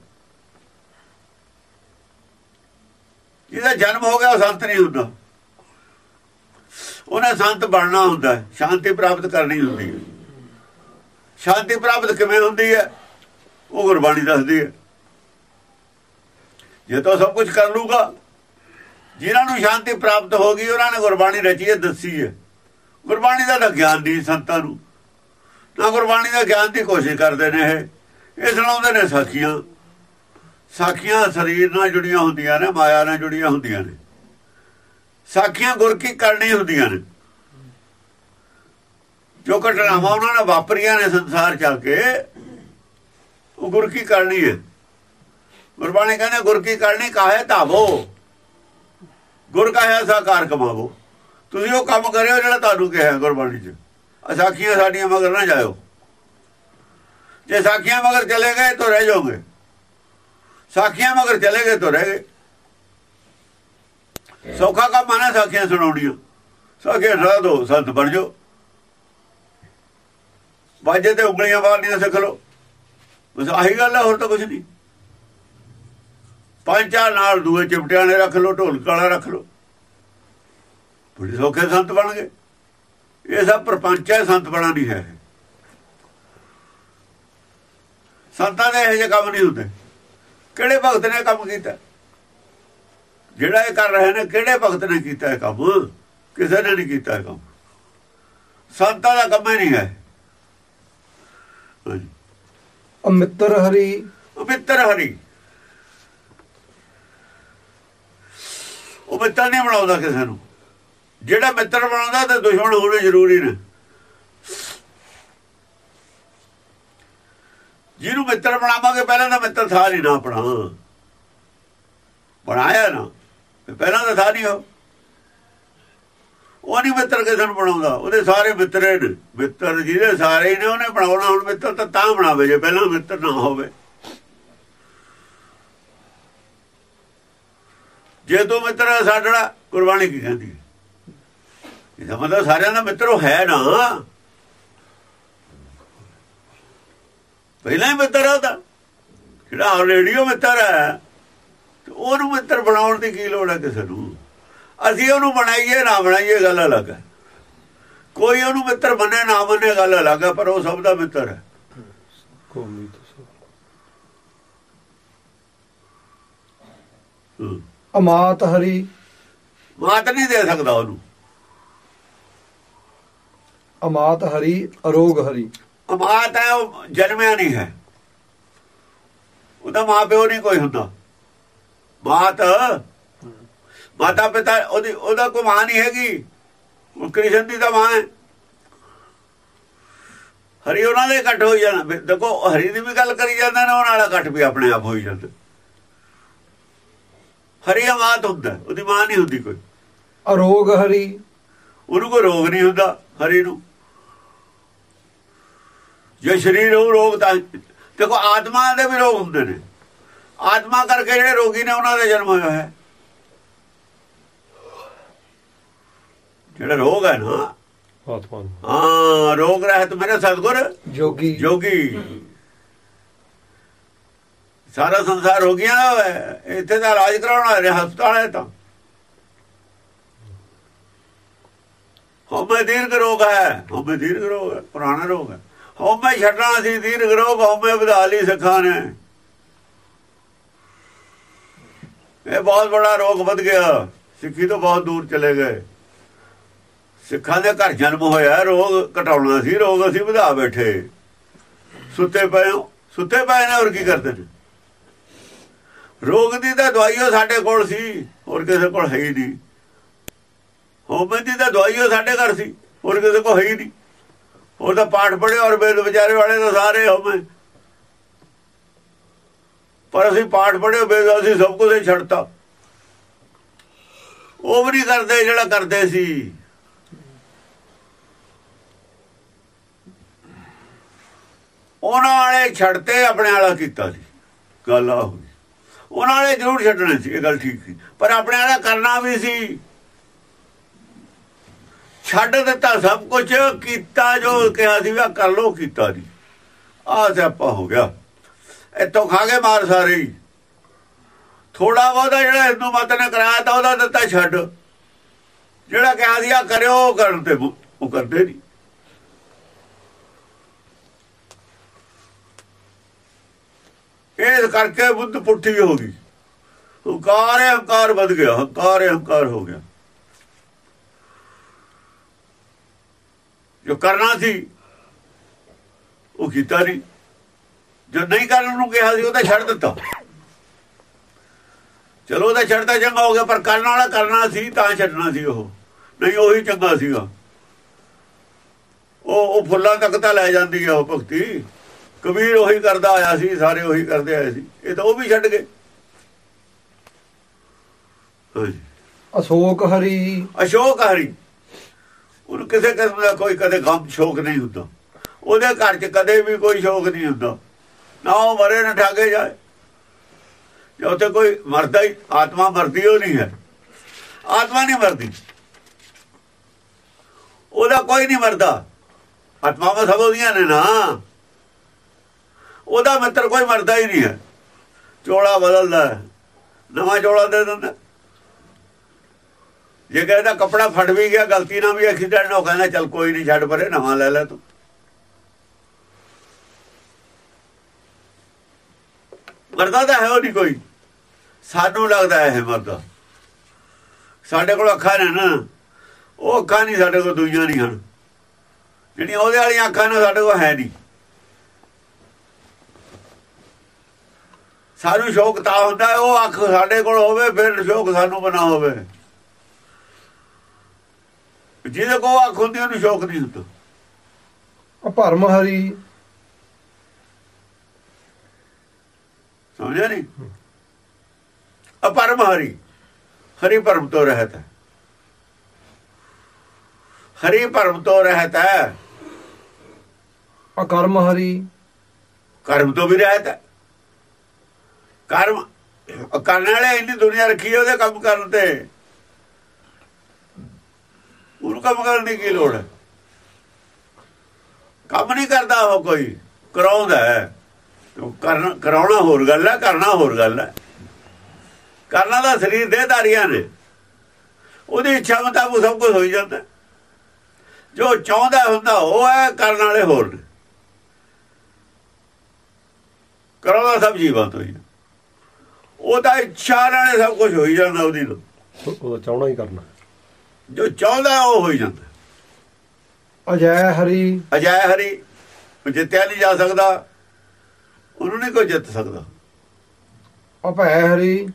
[SPEAKER 2] ਜਿਹਦਾ ਜਨਮ ਹੋ ਗਿਆ ਉਹ ਸੰਤ ਨਹੀਂ ਹੁੰਦਾ। ਉਹਨੇ ਸੰਤ ਬਣਨਾ ਹੁੰਦਾ ਸ਼ਾਂਤੀ ਪ੍ਰਾਪਤ ਕਰਨੀ ਹੁੰਦੀ ਹੈ। ਸ਼ਾਂਤੀ ਪ੍ਰਾਪਤ ਕਿਵੇਂ ਹੁੰਦੀ ਹੈ? ਉਹ ਗੁਰਬਾਣੀ ਦੱਸਦੀ ਹੈ। ਜੇ ਤਾਂ ਸਭ ਕੁਝ ਕਰ ਲੂਗਾ ਜਿਨ੍ਹਾਂ ਨੂੰ ਸ਼ਾਂਤੀ ਪ੍ਰਾਪਤ ਹੋ ਗਈ, ਉਹਨਾਂ ਨੇ ਗੁਰਬਾਣੀ ਰਚੀ ਹੈ, ਦੱਸੀ ਹੈ। ਗੁਰਬਾਣੀ ਦਾ ਤਾਂ ਗਿਆਨ ਨਹੀਂ ਸੰਤਾਂ ਨੂੰ। ਨਾ ਗੁਰਬਾਣੀ ਦਾ ਗਿਆਨ ਦੀ ਕੋਸ਼ਿਸ਼ ਕਰਦੇ ਨੇ ਇਹ। ਇਹ ਸੁਣਾਉਂਦੇ ਨੇ ਸਾਖੀਆਂ। ਸਾਖੀਆਂ ਸਰੀਰ ਨਾਲ ਜੁੜੀਆਂ ਹੁੰਦੀਆਂ ਨੇ, ਮਾਇਆ ਨਾਲ ਜੁੜੀਆਂ ਹੁੰਦੀਆਂ ਨੇ। ਸਾਖੀਆਂ ਗੁਰ ਕੀ ਕਰਨੀ ਹੁੰਦੀਆਂ ਨੇ। ਜੋ ਘਟਨਾਵਾਂ ਉਹਨਾਂ ਨੇ ਵਾਪਰੀਆਂ ਨੇ ਸੰਸਾਰ ਚੱਲ ਕੇ, ਉਹ ਗੁਰ ਕੀ ਕਰਨੀ ਹੈ? ਗੁਰਬਾਣੀ ਕਹਿੰਦੇ, ਗੁਰ ਕੀ ਕਰਨੀ ਕਾਹੇ ਧਾਵੋ। ਗੁਰ ਕਾਹੇ ਸਾਕਾਰ ਕਮਾਵੋ। ਤੁਸੀਂ ਉਹ ਕੰਮ ਕਰਿਓ ਜਿਹੜਾ ਤੁਹਾਨੂੰ ਕਿਹਾ ਗੁਰਬਾਣੀ ਚ। ਅਸਾਖੀਆਂ ਸਾਡੀਆਂ ਮਗਰ ਨਾ ਜਾਇਓ। ਜੇ ਸਾਖੀਆਂ ਮਗਰ ਚਲੇ ਗਏ ਤਾਂ ਰਹਿ ਜਾਓਗੇ। ਸਾਖੀਆਂ ਮਗਰ ਚਲੇ ਗਏ ਤਾਂ ਰਹਿ ਗਏ। ਸੌਖਾ ਕੰਮ ਆਣਾ ਸਾਖੀਆਂ ਸੁਣਾਉਣੀਆਂ। ਸਾਖੀਆਂ ਸੁਣਾ ਦੋ, ਸੰਤ ਬਣ ਜਾਓ। ਵਾਜੇ ਤੇ ਉਂਗਲੀਆਂ ਮਾਰਨੀਆਂ ਸਿੱਖ ਲਓ। ਬਸ ਆਹੀ ਗੱਲ ਹੈ ਹੋਰ ਤਾਂ ਕੁਝ ਨਹੀਂ। ਪੰਜ ਨਾਲ ਦੂਏ ਚਿਪਟਿਆਂ ਨੇ ਰੱਖ ਲਓ, ਢੋਲਕ ਵਾਲਾ ਰੱਖ ਲਓ। ਬੜੇ ਸੌਖੇ ਸੰਤ ਬਣ ਗਏ। ਇਹ ਸਭ ਪ੍ਰਪੰਚ ਹੈ, ਸੰਤ ਬਣਾ ਨਹੀਂ ਹੈ। ਸੰਤਾਂ ਦੇ ਇਹੋ ਜਿਹੇ ਕੰਮ ਨਹੀਂ ਹੁੰਦੇ। ਕਿਹੜੇ ਭਗਤ ਨੇ ਕੰਮ ਕੀਤਾ? ਜਿਹੜਾ ਇਹ ਕਰ ਰਹੇ ਨੇ ਕਿਹੜੇ ਭਗਤ ਨੇ ਕੀਤਾ ਇਹ ਕੰਮ? ਕਿਸੇ ਨੇ ਨਹੀਂ ਕੀਤਾ ਇਹ ਕੰਮ। ਸੰਤਾਂ ਦਾ ਕੰਮ ਹੀ ਨਹੀਂ ਹੈ।
[SPEAKER 1] ਅਮਿੱਤਰ ਹਰੀ।
[SPEAKER 2] ਉਹ ਮਿੱਤਰ ਹਰੀ। ਉਹ ਮਿੱਤਰ ਨਹੀਂ ਬਣਾਉਂਦਾ ਕਿਸੇ ਨੂੰ। ਜਿਹੜਾ ਮਿੱਤਰ ਬਣਾਉਂਦਾ ਤੇ ਦੁਸ਼ਮਣ ਹੋਣੇ ਜ਼ਰੂਰੀ ਨੇ। ਜਿਹਨੂੰ ਮਿੱਤਰ ਬਣਾਵਾਂਗੇ, ਪਹਿਲਾਂ ਤਾਂ ਮਿੱਤਰ ਥਾ ਨਹੀਂ ਨਾ ਆਪਣਾ ਬਣਾਇਆ ਨਾ ਪਹਿਲਾਂ ਤਾਂ ਥਾ ਨਹੀਂ ਹੋ ਉਹ ਨਹੀਂ ਮਿੱਤਰ ਕਿਸੇ ਨੂੰ ਬਣਾਉਂਦਾ, ਉਹਦੇ ਸਾਰੇ ਮਿੱਤਰੇ ਨੇ। ਮਿੱਤਰ ਜਿਹਦੇ ਸਾਰੇ ਨੇ, ਉਹਨੇ ਬਣਾਉਣਾ, ਹੁਣ ਮਿੱਤਰ ਤਾਂ ਤਾਂ ਬਣਾਵੇ, ਜੇ ਪਹਿਲਾਂ ਮਿੱਤਰ ਨਾ ਹੋਵੇ। ਜੇ ਤੂੰ ਮਿੱਤਰ ਹੈ ਸਾਡਾ ਕੁਰਬਾਨੀ ਕੀ ਕਹਿੰਦੀ ਇਹਦਾ ਮਤਲਬ ਸਾਰਿਆਂ ਦਾ ਮਿੱਤਰ ਉਹ ਹੈ ਨਾ। ਪਹਿਲਾਂ ਹੀ ਮਿੱਤਰ ਹੈ ਉਹਦਾ। ਜਿਹੜਾ ਆਲਰੇਡੀ ਉਹ ਮਿੱਤਰ ਹੈ ਤੇ ਉਹਨੂੰ ਮਿੱਤਰ ਬਣਾਉਣ ਦੀ ਕੀ ਲੋੜ ਹੈ ਕਿਸੇ ਨੂੰ? ਅਸੀਂ ਉਹਨੂੰ ਬਣਾਈਏ ਨਾ ਬਣਾਈਏ ਗੱਲ ਅਲੱਗ ਹੈ। ਕੋਈ ਉਹਨੂੰ ਮਿੱਤਰ ਮੰਨੇ ਨਾ ਮੰਨੇ ਗੱਲ ਅਲੱਗ ਹੈ ਪਰ ਉਹ ਸਭ ਦਾ ਮਿੱਤਰ ਹੈ।
[SPEAKER 3] ਕੌਮੀ ਤੋਂ ਸਭ।
[SPEAKER 2] ਹੂੰ।
[SPEAKER 1] ਅਮਾਤ ਹਰੀ।
[SPEAKER 2] ਮਾਤ ਨਹੀਂ ਦੇ ਸਕਦਾ ਉਹਨੂੰ।
[SPEAKER 1] ਅਮਾਤ ਹਰੀ ਅਰੋਗ ਹਰੀ।
[SPEAKER 2] ਅਮਾਤ ਹੈ ਉਹ ਜਨਮਿਆ ਨਹੀਂ ਹੈ। ਉਹਦਾ ਮਾਂ ਪਿਓ ਨਹੀਂ ਕੋਈ ਹੁੰਦਾ। ਮਾਤ ਮਾਤਾ ਪਿਤਾ ਉਹਦੀ ਉਹਦਾ ਕੋਈ ਮਾਂ ਨਹੀਂ ਹੈਗੀ। ਉਹ ਕ੍ਰਿਸ਼ਨ ਦੀ ਤਾਂ ਮਾਂ ਹੈ। ਹਰੀ ਉਹਨਾਂ ਦੇ ਇਕੱਠ ਹੋਈ ਜਾਣਾ ਦੇਖੋ ਹਰੀ ਦੀ ਵੀ ਗੱਲ ਕਰੀ ਜਾਂਦੇ ਨੇ ਉਹਨਾਂ ਵਾਲਾ ਇਕੱਠ ਵੀ ਆਪਣੇ ਆਪ ਹੋਈ ਜਾਂਦਾ। ਹਰੀ ਮਾਤ ਹੁੰਦਾ ਉਹਦੀ ਮਾਂ ਨਹੀਂ ਹੁੰਦੀ ਕੋਈ।
[SPEAKER 1] ਅਰੋਗ ਹਰੀ।
[SPEAKER 2] ਉਹਨੂੰ ਕੋਈ ਰੋਗ ਨਹੀਂ ਹੁੰਦਾ ਹਰੀ ਨੂੰ। ਜੇ ਸਰੀਰ ਉਹ ਰੋਗ ਤਾਂ ਦੇਖੋ ਆਤਮਾ ਦੇ ਵੀ ਰੋਗ ਹੁੰਦੇ ਨੇ। ਆਤਮਾ ਕਰਕੇ ਜਿਹੜੇ ਰੋਗੀ ਨੇ ਉਹਨਾਂ ਦਾ ਜਨਮ ਹੋਇਆ ਹੈ। ਜਿਹੜਾ ਰੋਗ ਹੈ ਨਾ
[SPEAKER 3] ਆਤਮਾ
[SPEAKER 2] ਹਾਂ ਰੋਗ ਰਹਿਤ ਮੇਰੇ ਸਤਗੁਰ
[SPEAKER 1] ਜੋਗੀ।
[SPEAKER 2] ਜੋਗੀ। ਸਾਰਾ ਸੰਸਾਰ ਰੋਗੀਆਂ ਦਾ ਹੈ। ਇੱਥੇ ਦਾ ਇਲਾਜ ਕਰਾਉਣ ਆ ਰਿਹਾ ਹਸਪਤਾਲ ਹੈ ਤਾਂ। ਹਉਮੈ ਦੀਰਘ ਰੋਗ ਹੈ ਹਉਮੈ ਦੀਰਘ ਰੋਗ ਹੈ ਪੁਰਾਣਾ ਰੋਗ ਹੈ। ਹਉਮੈ ਛੱਡਣਾ ਸੀ ਦੀਰਘ ਰੋਗ ਹਉਮੈ ਵਧਾ ਲਈ ਸਿੱਖਾਂ ਨੇ। ਇਹ ਬਹੁਤ ਬੜਾ ਰੋਗ ਵੱਧ ਗਿਆ। ਸਿੱਖੀ ਤੋਂ ਬਹੁਤ ਦੂਰ ਚਲੇ ਗਏ। ਸਿੱਖਾਂ ਦੇ ਘਰ ਜਨਮ ਹੋਇਆ, ਰੋਗ ਘਟਾਉਣਾ ਸੀ, ਰੋਗ ਅਸੀਂ ਵਧਾ ਬੈਠੇ। ਸੁੱਤੇ ਪਏ ਸੁੱਤੇ ਪਏ ਨੇ, ਹੋਰ ਕੀ ਕਰਦੇ ਨੇ? ਰੋਗ ਦੀ ਤਾਂ ਦਵਾਈ ਉਹ ਸਾਡੇ ਕੋਲ ਸੀ, ਹੋਰ ਕਿਸੇ ਕੋਲ ਹੈ ਹੀ ਨਹੀਂ। ਹੋਮਿਓਪੈਥੀ ਦੀ ਤਾਂ ਦਵਾਈ ਉਹ ਸਾਡੇ ਘਰ ਸੀ, ਹੋਰ ਕਿਸੇ ਕੋਲ ਹੈ ਹੀ ਨਹੀਂ। ਉਹ ਤਾਂ ਪਾਠ ਪੜ੍ਹੇ ਔਰ ਬੇਦ ਵਿਚਾਰੇ ਵਾਲੇ ਤਾਂ ਸਾਰੇ ਹੋਮੇ ਪਰ ਅਸੀਂ ਪਾਠ ਪੜ੍ਹੇ ਬੇਦ ਅਸੀਂ ਸਭ ਕੁਝ ਹੀ ਛੱਡਤਾ। ਉਹ ਵੀ ਨਹੀਂ ਕਰਦੇ ਜਿਹੜਾ ਕਰਦੇ ਸੀ। ਉਹਨਾਂ ਵਾਲੇ ਛੱਡਤੇ, ਆਪਣੇ ਵਾਲਾ ਕੀਤਾ ਸੀ। ਗੱਲ ਆ ਹੋਈ। ਉਹਨਾਂ ਵਾਲੇ ਜ਼ਰੂਰ ਛੱਡਣੇ ਸੀ, ਇਹ ਗੱਲ ਠੀਕ ਸੀ। ਪਰ ਆਪਣੇ ਵਾਲਾ ਕਰਨਾ ਵੀ ਸੀ। ਛੱਡ ਦਿੱਤਾ, ਸਭ ਕੁਝ ਕੀਤਾ ਜੋ ਕਿਹਾ ਸੀ ਵਾ ਕਰ ਲੋ ਕੀਤਾ ਨਹੀਂ ਆਹ ਸਿਆਪਾ ਹੋ ਗਿਆ। ਇੱਥੋਂ ਖਾ ਕੇ ਮਾਰ ਸਾਰੇ ਹੀ। ਥੋੜਾ ਬਹੁਤਾ ਜਿਹੜਾ ਹਿੰਦੂ ਮਤ ਨੇ ਕਰਾਇਆ ਤਾਂ ਉਹਦਾ ਦਿੱਤਾ ਛੱਡ। ਜਿਹੜਾ ਕਿਹਾ ਸੀ ਆ ਕਰਿਓ ਕਰਨ ਤੇ ਉਹ ਕਰਦੇ ਨਹੀਂ। ਇਸ ਕਰਕੇ ਬੁੱਧ ਪੁੱਠੀ ਹੋ ਗਈ। ਹੰਕਾਰ ਹੰਕਾਰ ਵੱਧ ਗਿਆ ਹੰਕਾਰ ਹੰਕਾਰ ਹੋ ਗਿਆ। ਜੋ ਕਰਨਾ ਸੀ ਉਹ ਕੀਤਾ ਨਹੀਂ। ਜੋ ਨਹੀਂ ਕਰਨ ਨੂੰ ਕਿਹਾ ਸੀ ਉਹ ਤਾਂ ਛੱਡ ਦਿੱਤਾ। ਚਲੋ ਉਹਦਾ ਛੱਡਦਾ ਚੰਗਾ ਹੋ ਗਿਆ ਪਰ ਕਰਨ ਵਾਲਾ ਕਰਨਾ ਸੀ ਤਾਂ ਛੱਡਣਾ ਸੀ ਉਹ। ਨਹੀਂ ਉਹੀ ਚੰਗਾ ਸੀਗਾ। ਉਹ ਉਹ ਫੁੱਲਾਂ ਤੱਕ ਤਾਂ ਲੈ ਜਾਂਦੀ ਆ ਉਹ ਭਗਤੀ। ਕਬੀਰ ਉਹੀ ਕਰਦਾ ਆਇਆ ਸੀ ਸਾਰੇ ਉਹੀ ਕਰਦੇ ਆਏ ਸੀ। ਇਹ ਤਾਂ ਉਹ ਵੀ ਛੱਡ ਗਏ।
[SPEAKER 1] ਅਸ਼ੋਕ ਹਰੀ।
[SPEAKER 2] ਅਸ਼ੋਕ ਹਰੀ। ਉਹਨੂੰ ਕਿਸੇ ਕਿਸਮ ਦਾ ਕੋਈ ਕਦੇ ਗਮ ਸ਼ੋਕ ਨਹੀਂ ਹੁੰਦਾ। ਉਹਦੇ ਘਰ 'ਚ ਕਦੇ ਵੀ ਕੋਈ ਸ਼ੋਕ ਨਹੀਂ ਹੁੰਦਾ। ਨਾ ਉਹ ਮਰੇ, ਨਾ ਠਾਗੇ ਜਾਏ। ਜੇ ਉੱਥੇ ਕੋਈ ਮਰਦਾ ਹੀ, ਆਤਮਾ ਮਰਦੀ ਉਹ ਨਹੀਂ ਹੈ। ਆਤਮਾ ਨਹੀਂ ਮਰਦੀ। ਉਹਦਾ ਕੋਈ ਨਹੀਂ ਮਰਦਾ। ਆਤਮਾਵਾਂ ਸਭ ਉਹਦੀਆਂ ਨੇ ਨਾ। ਉਹਦਾ ਮਿੱਤਰ ਕੋਈ ਮਰਦਾ ਹੀ ਨਹੀਂ ਹੈ। ਚੋਲਾ ਬਦਲਦਾ ਨਵਾਂ ਚੋਲਾ ਦੇ ਦਿੰਦਾ। ਜੇ ਕਹਿੰਦਾ ਕੱਪੜਾ ਫੜ ਵੀ ਗਿਆ, ਗਲਤੀ ਨਾਲ ਵੀ ਐਕਸੀਡੈਂਟ ਹੋ ਕਹਿੰਦਾ ਚੱਲ ਕੋਈ ਨਹੀਂ, ਛੱਡ ਪਰੇ, ਨਵਾਂ ਲੈ ਲੈ ਤੂੰ। ਮਰਦਾ ਤਾਂ ਹੈ ਉਹ ਨਹੀਂ ਕੋਈ। ਸਾਨੂੰ ਲੱਗਦਾ ਹੈ ਮਰਦਾ। ਸਾਡੇ ਕੋਲ ਅੱਖਾਂ ਨੇ ਨਾ, ਉਹ ਅੱਖਾਂ ਨਹੀਂ ਸਾਡੇ ਕੋਲ ਦੂਜੀਆਂ ਨਹੀਂ ਹਨ। ਜਿਹੜੀਆਂ ਉਹਦੇ ਵਾਲੀਆਂ ਅੱਖਾਂ ਨੇ ਸਾਡੇ ਕੋਲ ਹੈ ਨਹੀਂ। ਸਾਨੂੰ ਸ਼ੌਕ ਤਾਂ ਹੁੰਦਾ, ਉਹ ਅੱਖ ਸਾਡੇ ਕੋਲ ਹੋਵੇ, ਫਿਰ ਸ਼ੌਕ ਸਾਨੂੰ ਬਣਾ ਹੋਵੇ। ਜਿਹਦੇ ਕੋ ਅੱਖ ਹੁੰਦੀ ਉਹਨੂੰ ਸ਼ੌਕ ਨਹੀਂ ਹੁੰਦਾ
[SPEAKER 1] ਅਪਰਮ ਹਰੀ।
[SPEAKER 2] ਸਮਝਿਆ ਨਹੀਂ ਅਪਰਮ ਹਰੀ। ਹਰੀ ਪਰਮ ਤੋਂ ਰਹਿਤ ਹੈ। ਹਰੀ ਪਰਮ ਤੋਂ ਰਹਿਤ ਹੈ।
[SPEAKER 1] ਅਕਰਮ ਹਰੀ।
[SPEAKER 2] ਕਰਮ ਤੋਂ ਵੀ ਰਹਿਤ ਹੈ। ਕਰਮ ਕਰਨ ਵਾਲੇ ਇੰਨੀ ਦੁਨੀਆ ਰੱਖੀ ਉਹਦੇ ਕੰਮ ਕਰਨ ਤੇ। ਉਹਨੂੰ ਕੰਮ ਕਰਨ ਦੀ ਕੀ ਲੋੜ ਹੈ? ਕੰਮ ਨਹੀਂ ਕਰਦਾ ਉਹ ਕੋਈ, ਕਰਾਉਂਦਾ ਹੈ। ਕਰਨ, ਕਰਾਉਣਾ ਹੋਰ ਗੱਲ ਹੈ, ਕਰਨਾ ਹੋਰ ਗੱਲ ਹੈ। ਕਰਨਾ ਦਾ ਸਰੀਰ ਦੇਹਧਾਰੀਆਂ ਨੇ। ਉਹਦੀ ਇੱਛਾ ਮੁਤਾਬਕ ਸਭ ਕੁਝ ਹੋਈ ਜਾਂਦਾ। ਜੋ ਚਾਹੁੰਦਾ ਹੁੰਦਾ ਉਹ ਹੈ, ਕਰਨ ਵਾਲੇ ਹੋਰ ਨੇ। ਕਰਾਉਂਦਾ ਸਭ ਜੀਵਾਂ ਤੋਂ ਹੀ ਉਹਦਾ ਇੱਛਾ ਨਾਲ ਸਭ ਕੁਝ ਹੋਈ ਜਾਂਦਾ ਉਹਦੀ ਤੋਂ।
[SPEAKER 3] ਉਹਦਾ ਚਾਹਣਾ ਹੀ ਕਰਨਾ।
[SPEAKER 2] ਜੋ ਚਾਹੁੰਦਾ ਉਹ ਹੋਈ ਜਾਂਦਾ।
[SPEAKER 1] ਅਜੈ ਹਰੀ।
[SPEAKER 2] ਅਜੈ ਹਰੀ ਉਹ ਜਿੱਤਿਆ ਨਹੀਂ ਜਾ ਸਕਦਾ ਉਹਨੂੰ ਨਹੀਂ ਕੋਈ ਜਿੱਤ ਸਕਦਾ।
[SPEAKER 1] ਅਭੈ ਹਰੀ।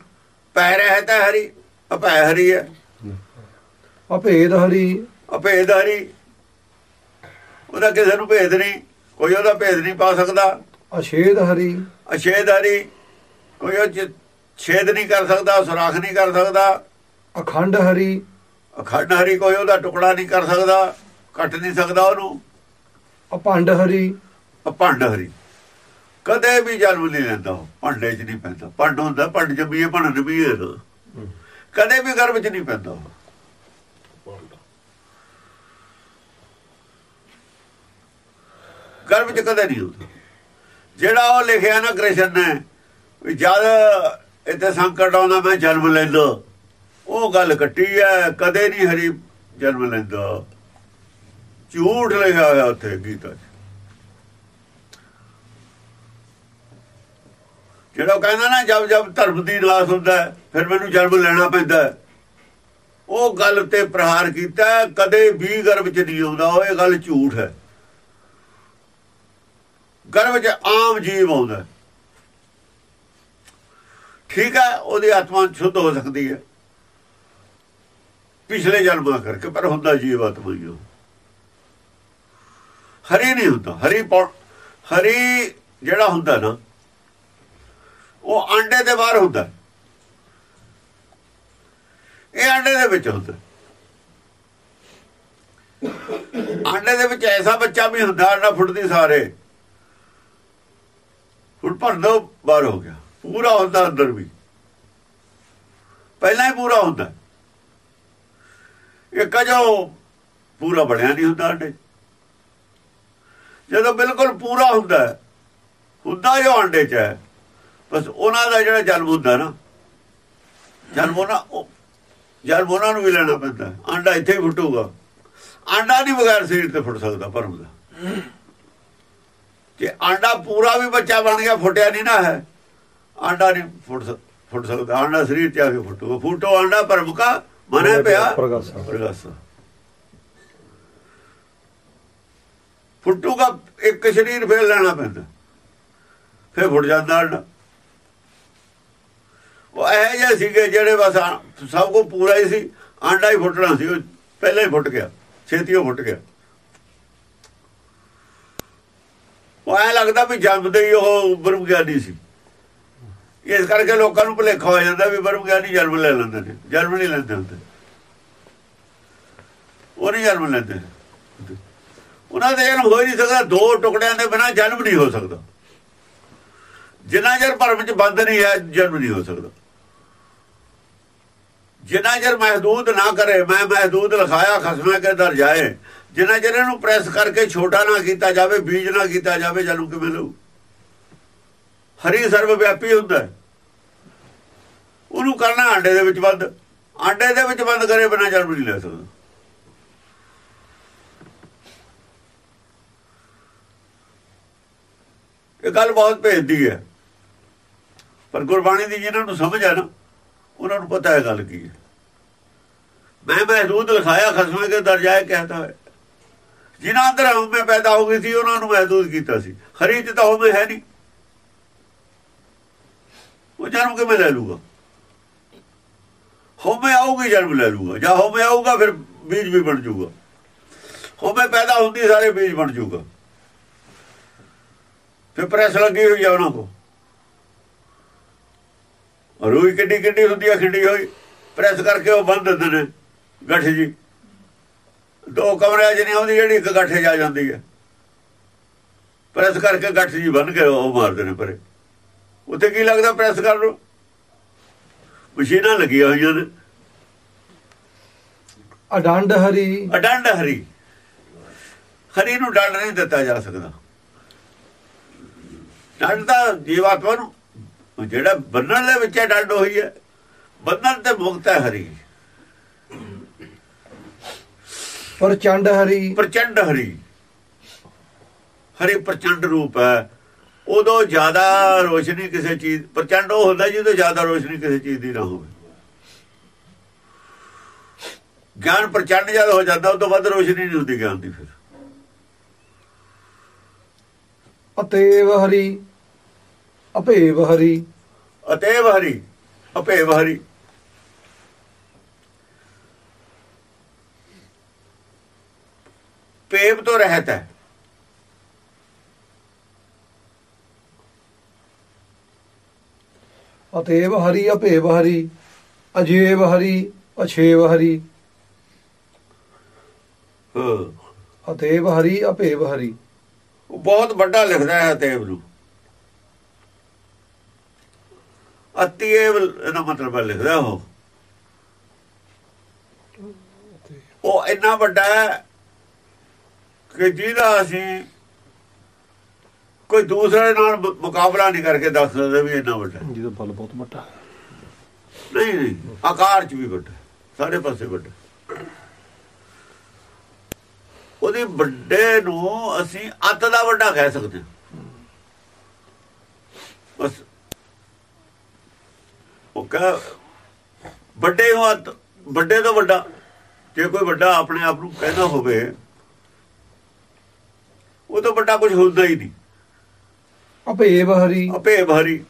[SPEAKER 2] ਪੈ ਰਹਿ ਤਾਂ ਹਰੀ ਅਪੈ ਹਰੀ ਹੈ।
[SPEAKER 1] ਅਭੇਦ ਹਰੀ।
[SPEAKER 2] ਅਭੇਦ ਹਰੀ ਉਹਦਾ ਕਿਸੇ ਨੂੰ ਭੇਦ ਨਹੀਂ ਕੋਈ ਉਹਦਾ ਭੇਦ ਨਹੀਂ ਪਾ ਸਕਦਾ।
[SPEAKER 1] ਅਛੇਦ ਹਰੀ।
[SPEAKER 2] ਅਛੇਦ ਹਰੀ ਕੋਈ ਉਹ ਛੇਦ ਨਹੀਂ ਕਰ ਸਕਦਾ ਸੁਰਾਖ ਨਹੀਂ ਕਰ ਸਕਦਾ।
[SPEAKER 1] ਅਖੰਡ ਹਰੀ।
[SPEAKER 2] ਅਖੰਡ ਹਰੀ ਕੋਈ ਉਹਦਾ ਟੁਕੜਾ ਨਹੀਂ ਕਰ ਸਕਦਾ ਕੱਟ ਨਹੀਂ ਸਕਦਾ ਉਹਨੂੰ।
[SPEAKER 1] ਅਪੰਡ ਹਰੀ।
[SPEAKER 2] ਅਪੰਡ ਹਰੀ। ਕਦੇ ਵੀ ਜਨਮ ਨਹੀਂ ਲੈਂਦਾ ਉਹ ਭਾਂਡੇ 'ਚ ਨਹੀਂ ਪੈਂਦਾ। ਪੰਡ ਹੁੰਦਾ ਪੰਡ ਜੰਮੀਏ ਭੰਡ ਵੀ ਹੈ ਕਦੇ ਵੀ ਗਰਭ 'ਚ ਨਹੀਂ ਪੈਂਦਾ ਉਹ। ਗਰਭ 'ਚ ਕਦੇ ਨਹੀਂ ਹੁੰਦਾ। ਜਿਹੜਾ ਉਹ ਲਿਖਿਆ ਨਾ ਕ੍ਰਿਸ਼ਨ ਨੇ ਵੀ ਜਦ ਇੱਥੇ ਸੰਕਟ ਆਉਂਦਾ ਮੈਂ ਜਨਮ ਲੈਂਦਾ। ਉਹ ਗੱਲ ਕੱਟੀ ਹੈ ਕਦੇ ਨਹੀਂ ਹਰੀ ਜਨਮ ਲੈਂਦਾ। ਝੂਠ ਲਿਖਿਆ ਹੋਇਆ ਉੱਥੇ ਗੀਤਾ 'ਚ। ਜਿਹੜਾ ਉਹ ਕਹਿੰਦਾ ਨਾ ਜਦ ਜਦ ਧਰਮ ਦੀ ਨਾਸ ਹੁੰਦਾ ਫਿਰ ਮੈਨੂੰ ਜਨਮ ਲੈਣਾ ਪੈਂਦਾ ਉਹ ਗੱਲ ਤੇ ਪ੍ਰਹਾਰ ਕੀਤਾ ਕਦੇ ਵੀ ਗਰਭ ਚ ਨਹੀਂ ਆਉਂਦਾ, ਉਹ ਇਹ ਗੱਲ ਝੂਠ ਹੈ ਗਰਭ ਚ ਆਮ ਜੀਵ ਆਉਂਦਾ ਠੀਕ ਹੈ ਉਹਦੀ ਆਤਮਾ ਸ਼ੁੱਧ ਹੋ ਸਕਦੀ ਹੈ ਪਿਛਲੇ ਜਨਮਾਂ ਕਰਕੇ, ਪਰ ਹੁੰਦਾ ਜੀਵ ਆਤਮਾ ਹੀ ਉਹ। ਹਰੀ ਨਹੀਂ ਹੁੰਦਾ, ਹਰੀ ਪੌ- ਹਰੀ ਜਿਹੜਾ ਹੁੰਦਾ ਨਾ, ਉਹ ਆਂਡੇ ਦੇ ਬਾਹਰ ਹੁੰਦਾ। ਇਹ ਆਂਡੇ ਦੇ ਵਿੱਚ ਹੁੰਦਾ। ਆਂਡੇ ਦੇ ਵਿੱਚ ਐਸਾ ਬੱਚਾ ਵੀ ਹੁੰਦਾ, ਆਂਡਾ ਫੁੱਟਦੀ ਸਾਰੇ। ਹੁਣ ਭਰ ਬਾਹਰ ਹੋ ਗਿਆ। ਪੂਰਾ ਹੁੰਦਾ ਅੰਦਰ ਵੀ। ਪਹਿਲਾਂ ਹੀ ਪੂਰਾ ਹੁੰਦਾ। ਇਹ ਕਜੋ ਪੂਰਾ ਬਣਿਆ ਨਹੀਂ ਹੁੰਦਾ ਆਂਡੇ ਜਦੋਂ ਬਿਲਕੁਲ ਪੂਰਾ ਹੁੰਦਾ ਹੈ, ਹੁੰਦਾ ਜੋ ਆਂਡੇ ਚ ਹੈ। ਬਸ ਉਹਨਾਂ ਦਾ ਜਿਹੜਾ ਜਨਮ ਹੁੰਦਾ ਨਾ ਜਨਮ ਉਹਨਾਂ ਜਨਮ ਉਹਨਾਂ ਨੂੰ ਵੀ ਲੈਣਾ ਪੈਂਦਾ ਹੈ। ਆਂਡਾ ਇੱਥੇ ਹੀ ਫੁੱਟੂਗਾ। ਆਂਡਾ ਨਹੀਂ ਬਗੈਰ ਸਰੀਰ ਤੇ ਫੁੱਟ ਸਕਦਾ ਭਰਮ ਦਾ। ਕਿ ਆਂਡਾ ਪੂਰਾ ਵੀ ਬੱਚਾ ਬਣ ਗਿਆ ਫੁੱਟਿਆ ਨਹੀਂ ਨਾ ਹੈ ਆਂਡਾ ਨਹੀਂ ਫੁੱਟ ਫੁੱਟ ਸਕਦਾ। ਆਂਡਾ ਸਰੀਰ ਤੇ ਆ ਕੇ ਫੁੱਟੂਗਾ। ਫੁੱਟੋ ਆਂਡਾ ਭਰਮ ਕਾ ਮਨੇ ਪਿਆ ਪ੍ਰਗਾਸਾ ਫੁੱਟੂਗਾ ਇੱਕ ਸਰੀਰ ਫੇਰ ਲੈਣਾ ਪੈਂਦਾ ਫੇਰ ਫੁੱਟ ਜਾਂਦਾ ਆਂਡਾ ਉਹ ਇਹ ਜਿਹੇ ਸੀਗੇ ਜਿਹੜੇ ਬਸ ਸਭ ਕੋ ਪੂਰਾ ਹੀ ਸੀ ਆਂਡਾ ਹੀ ਫੁੱਟਣਾ ਸੀ ਉਹ ਪਹਿਲਾਂ ਹੀ ਫੁੱਟ ਗਿਆ ਛੇਤੀ ਉਹ ਫੁੱਟ ਗਿਆ ਉਹ ਐ ਲੱਗਦਾ ਵੀ ਜੰਮਦੇ ਹੀ ਉਹ ਬ੍ਰਹਮ ਗਿਆਨੀ ਸੀ ਇਸ ਕਰਕੇ ਲੋਕਾਂ ਨੂੰ ਭੁਲੇਖਾ ਹੋ ਜਾਂਦਾ ਵੀ ਬ੍ਰਹਮ ਗਿਆਨੀ ਜਨਮ ਲੈ ਲੈਂਦੇ ਨੇ, ਜਨਮ ਨਹੀਂ ਲੈਂਦੇ ਹੁੰਦੇ। ਉਹ ਨਹੀਂ ਜਨਮ ਲੈਂਦੇ। ਉਹਨਾਂ ਦਾ ਜਨਮ ਹੋ ਨਹੀਂ ਸਕਦਾ, ਦੋ ਟੁਕੜਿਆਂ ਦੇ ਬਿਨਾ ਜਨਮ ਨਹੀਂ ਹੋ ਸਕਦਾ। ਜਿੰਨਾ ਚਿਰ ਭਰਮ ਚ ਬੰਦ ਨਹੀਂ ਹੈ, ਜਨਮ ਨਹੀਂ ਹੋ ਸਕਦਾ। ਜਿੰਨਾ ਚਿਰ ਮਹਦੂਦ ਨਾ ਕਰੇ, ਮੈਂ ਮਹਦੂਦ ਲਿਖਾਇਆ, ਖਸਮੇ ਕੇ ਦਰ ਜਾਏ। ਜਿੰਨਾ ਚਿਰ ਇਹਨੂੰ ਪ੍ਰੈਸ ਕਰਕੇ ਛੋਟਾ ਨਾ ਕੀਤਾ ਜਾਵੇ, ਬੀਜ ਨਾ ਕੀਤਾ ਜਾਵੇ, ਜਨਮ ਕਿਵੇਂ ਲਊ? ਹਰੀ ਸਰਵ ਵਿਆਪੀ ਹੁੰਦਾ ਹੈ। ਉਹਨੂੰ ਕਰਨਾ ਆਂਡੇ ਦੇ ਵਿੱਚ ਬੰਦ ਆਂਡੇ ਦੇ ਵਿੱਚ ਬੰਦ ਕਰੇ ਬਿਨਾ ਜਨਮ ਨਹੀਂ ਲੈ ਸਕਦਾ। ਇਹ ਗੱਲ ਬਹੁਤ ਭੇਜਦੀ ਹੈ। ਪਰ ਗੁਰਬਾਣੀ ਦੀ ਜਿਹਨਾਂ ਨੂੰ ਸਮਝ ਆ ਨਾ, ਉਹਨਾਂ ਨੂੰ ਪਤਾ ਹੈ ਗੱਲ ਕੀ ਹੈ। ਮੈਂ ਮਹਿਦੂਦ ਲਿਖਾਇਆ ਖਸਮੇ ਕੇ ਦਰਜਾਏ ਕਹਤਾ ਹੈ। ਜਿਨ੍ਹਾਂ ਅੰਦਰ ਹਉਮੈ ਪੈਦਾ ਹੋ ਗਈ ਸੀ, ਉਹਨਾਂ ਨੂੰ ਮਹਿਦੂਦ ਕੀਤਾ ਸੀ। ਖਰੀਦ ਤਾਂ ਹਉਮੈ ਹੈ ਨਹੀਂ। ਉਹ ਜਨਮ ਕਿਵੇਂ ਲੈ ਲੂਗਾ? ਹਉਮੈ ਆਊਗੀ ਜਨਮ ਲੈ ਲੂਗਾ ਜਾਂ ਹਉਮੈ ਆਊਗਾ ਫਿਰ ਬੀਜ ਵੀ ਬਣ ਜਾਊਗਾ ਹਉਮੈ ਪੈਦਾ ਹੁੰਦੀ ਸਾਰੇ ਬੀਜ ਬਣ ਜਾਊਗਾ ਫਿਰ ਪ੍ਰੈਸ ਲੱਗੀ ਹੋਈ ਆ ਉਹਨਾਂ ਕੋ ਰੂਈ ਕਿੱਡੀ ਕਿੱਡੀ ਹੁੰਦੀ ਆ, ਖਿੰਡੀ ਹੋਈ। ਪ੍ਰੈਸ ਕਰਕੇ ਉਹ ਬੰਦ ਦਿੰਦੇ ਨੇ, ਗੱਠ ਜੀ। ਦੋ ਕਮਰਿਆਂ 'ਚ ਨਹੀਂ ਆਉਂਦੀ, ਜਿਹੜੀ ਇੱਕ ਗੱਠੇ 'ਚ ਆ ਜਾਂਦੀ ਹੈ ਪ੍ਰੈਸ ਕਰਕੇ ਗੱਠ ਜੀ ਬੰਨ ਕੇ ਉਹ ਮਾਰਦੇ ਨੇ ਪਰੇ। ਉੱਥੇ ਕੀ ਲੱਗਦਾ ਪ੍ਰੈਸ ਕਰ ਲੋ ਮਸ਼ੀਨਾਂ ਲੱਗੀਆਂ ਹੋਈਆਂ ਨੇ
[SPEAKER 1] ਅਡੰਡ ਹਰੀ।
[SPEAKER 2] ਅਡੰਡ ਹਰੀ। ਹਰੀ ਨੂੰ ਡੰਡ ਨਹੀਂ ਦਿੱਤਾ ਜਾ ਸਕਦਾ। ਡੰਡ ਦਾ ਜੀਵਾਤਮਾ ਨੂੰ ਜਿਹੜਾ ਬੰਨਣ ਦੇ ਵਿੱਚ ਡੰਡ ਹੋਈ ਹੈ। ਬੰਨਣ ਤੇ ਮੁਕਤ ਹੈ ਹਰੀ।
[SPEAKER 1] ਪ੍ਰਚੰਡ ਹਰੀ।
[SPEAKER 2] ਪ੍ਰਚੰਡ ਹਰੀ। ਹਰੀ ਪ੍ਰਚੰਡ ਰੂਪ ਹੈ। ਉਦੋਂ ਜ਼ਿਆਦਾ ਰੋਸ਼ਨੀ ਕਿਸੇ ਚੀਜ਼ ਪ੍ਰਚੰਡ ਉਹ ਹੁੰਦਾ ਜਿਹਦੇ ਜ਼ਿਆਦਾ ਰੋਸ਼ਨੀ ਕਿਸੇ ਚੀਜ਼ ਦੀ ਨਾ ਹੋਵੇ। ਗਿਆਨ ਪ੍ਰਚੰਡ ਜਦ ਹੋ ਜਾਂਦਾ ਉਦੋਂ ਵੱਧ ਰੋਸ਼ਨੀ ਨਹੀਂ ਹੁੰਦੀ ਗਿਆਨ ਦੀ ਫਿਰ।
[SPEAKER 1] ਅਤੇਵ ਹਰੀ ਅਭੇਵ ਹਰੀ।
[SPEAKER 2] ਅਤੇਵ ਹਰੀ ਅਪੇਵ ਹਰੀ। ਪੇਵ ਤੋਂ ਰਹਿਤ ਹੈ।
[SPEAKER 1] ਅਤੇਵ ਹਰੀ ਅਭੇਵ ਹਰੀ ਅਜੇਵ ਹਰੀ ਅਛੇਵ ਹਰੀ।
[SPEAKER 2] ਹਾਂ।
[SPEAKER 1] ਅਤੇਵ ਹਰੀ ਅਭੇਵ ਹਰੀ।
[SPEAKER 2] ਉਹ ਬਹੁਤ ਵੱਡਾ ਲਿਖਦਾ ਹੈ ਅਤੇਵ ਨੂੰ। ਅਤੇਵ ਇਹਦਾ ਮਤਲਬ ਲਿਖਦਾ ਉਹ। ਉਹ ਇੰਨਾ ਵੱਡਾ ਹੈ ਕਿ ਜਿਹਦਾ ਅਸੀਂ ਕੋਈ ਦੂਸਰੇ ਨਾਲ ਮੁਕਾਬਲਾ ਨਹੀਂ ਕਰਕੇ ਦੱਸ ਸਕਦੇ ਵੀ ਇੰਨਾ ਵੱਡਾ। ਹੈ।
[SPEAKER 3] ਜਿਹਦਾ ਬਲ ਬਹੁਤ ਵੱਡਾ। ਹੈ
[SPEAKER 2] ਨਹੀਂ ਨਹੀਂ ਆਕਾਰ ਚ ਵੀ ਵੱਡਾ ਸਾਰੇ ਪਾਸੇ ਵੱਡਾ। ਉਹਦੇ ਵੱਡੇ ਨੂੰ ਅਸੀਂ ਅੱਤ ਦਾ ਵੱਡਾ ਕਹਿ ਸਕਦੇ ਹਾਂ। ਬਸ ਉਹ ਕਹ ਵੱਡੇ ਨੂੰ ਅੱਤ ਵੱਡੇ ਤੋਂ ਵੱਡਾ। ਜੇ ਕੋਈ ਵੱਡਾ ਆਪਣੇ ਆਪ ਨੂੰ ਕਹਿਣਾ ਹੋਵੇ ਉਹ ਤੋਂ ਵੱਡਾ ਕੁਝ ਹੁੰਦਾ ਹੀ ਨਹੀਂ।
[SPEAKER 1] ਅਭੇਵ ਹਰੀ।
[SPEAKER 2] ਅਪੇ ਭਾਰੀ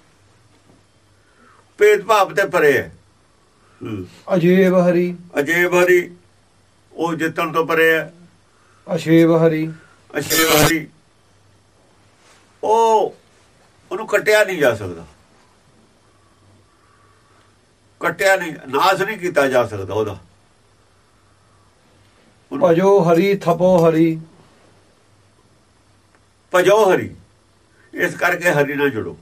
[SPEAKER 2] ਭੇਦ ਭਾਵ ਤੇ ਪਰੇ ਹੈ।
[SPEAKER 1] ਅਜੀਵ ਹਰੀ।
[SPEAKER 2] ਅਜੇਬ ਹਰੀ ਉਹ ਜਿੱਤਣ ਤੋਂ ਪਰੇ ਹੈ।
[SPEAKER 1] ਅਸ਼ੇਵ ਹਰੀ।
[SPEAKER 2] ਅਸ਼ੇਵ ਹਰੀ। ਉਹ ਉਹਨੂੰ ਕੱਟਿਆ ਨਹੀਂ ਜਾ ਸਕਦਾ। ਕੱਟਿਆ ਨਹੀਂ ਨਾਸ ਨਹੀਂ ਕੀਤਾ ਜਾ ਸਕਦਾ ਉਹਦਾ।
[SPEAKER 1] ਭਜੋ ਹਰੀ ਥਪੋ ਹਰੀ।
[SPEAKER 2] ਭਜੋ ਹਰੀ। ਇਸ ਕਰਕੇ ਹਰੀ ਨਾਲ ਜੁੜੋ।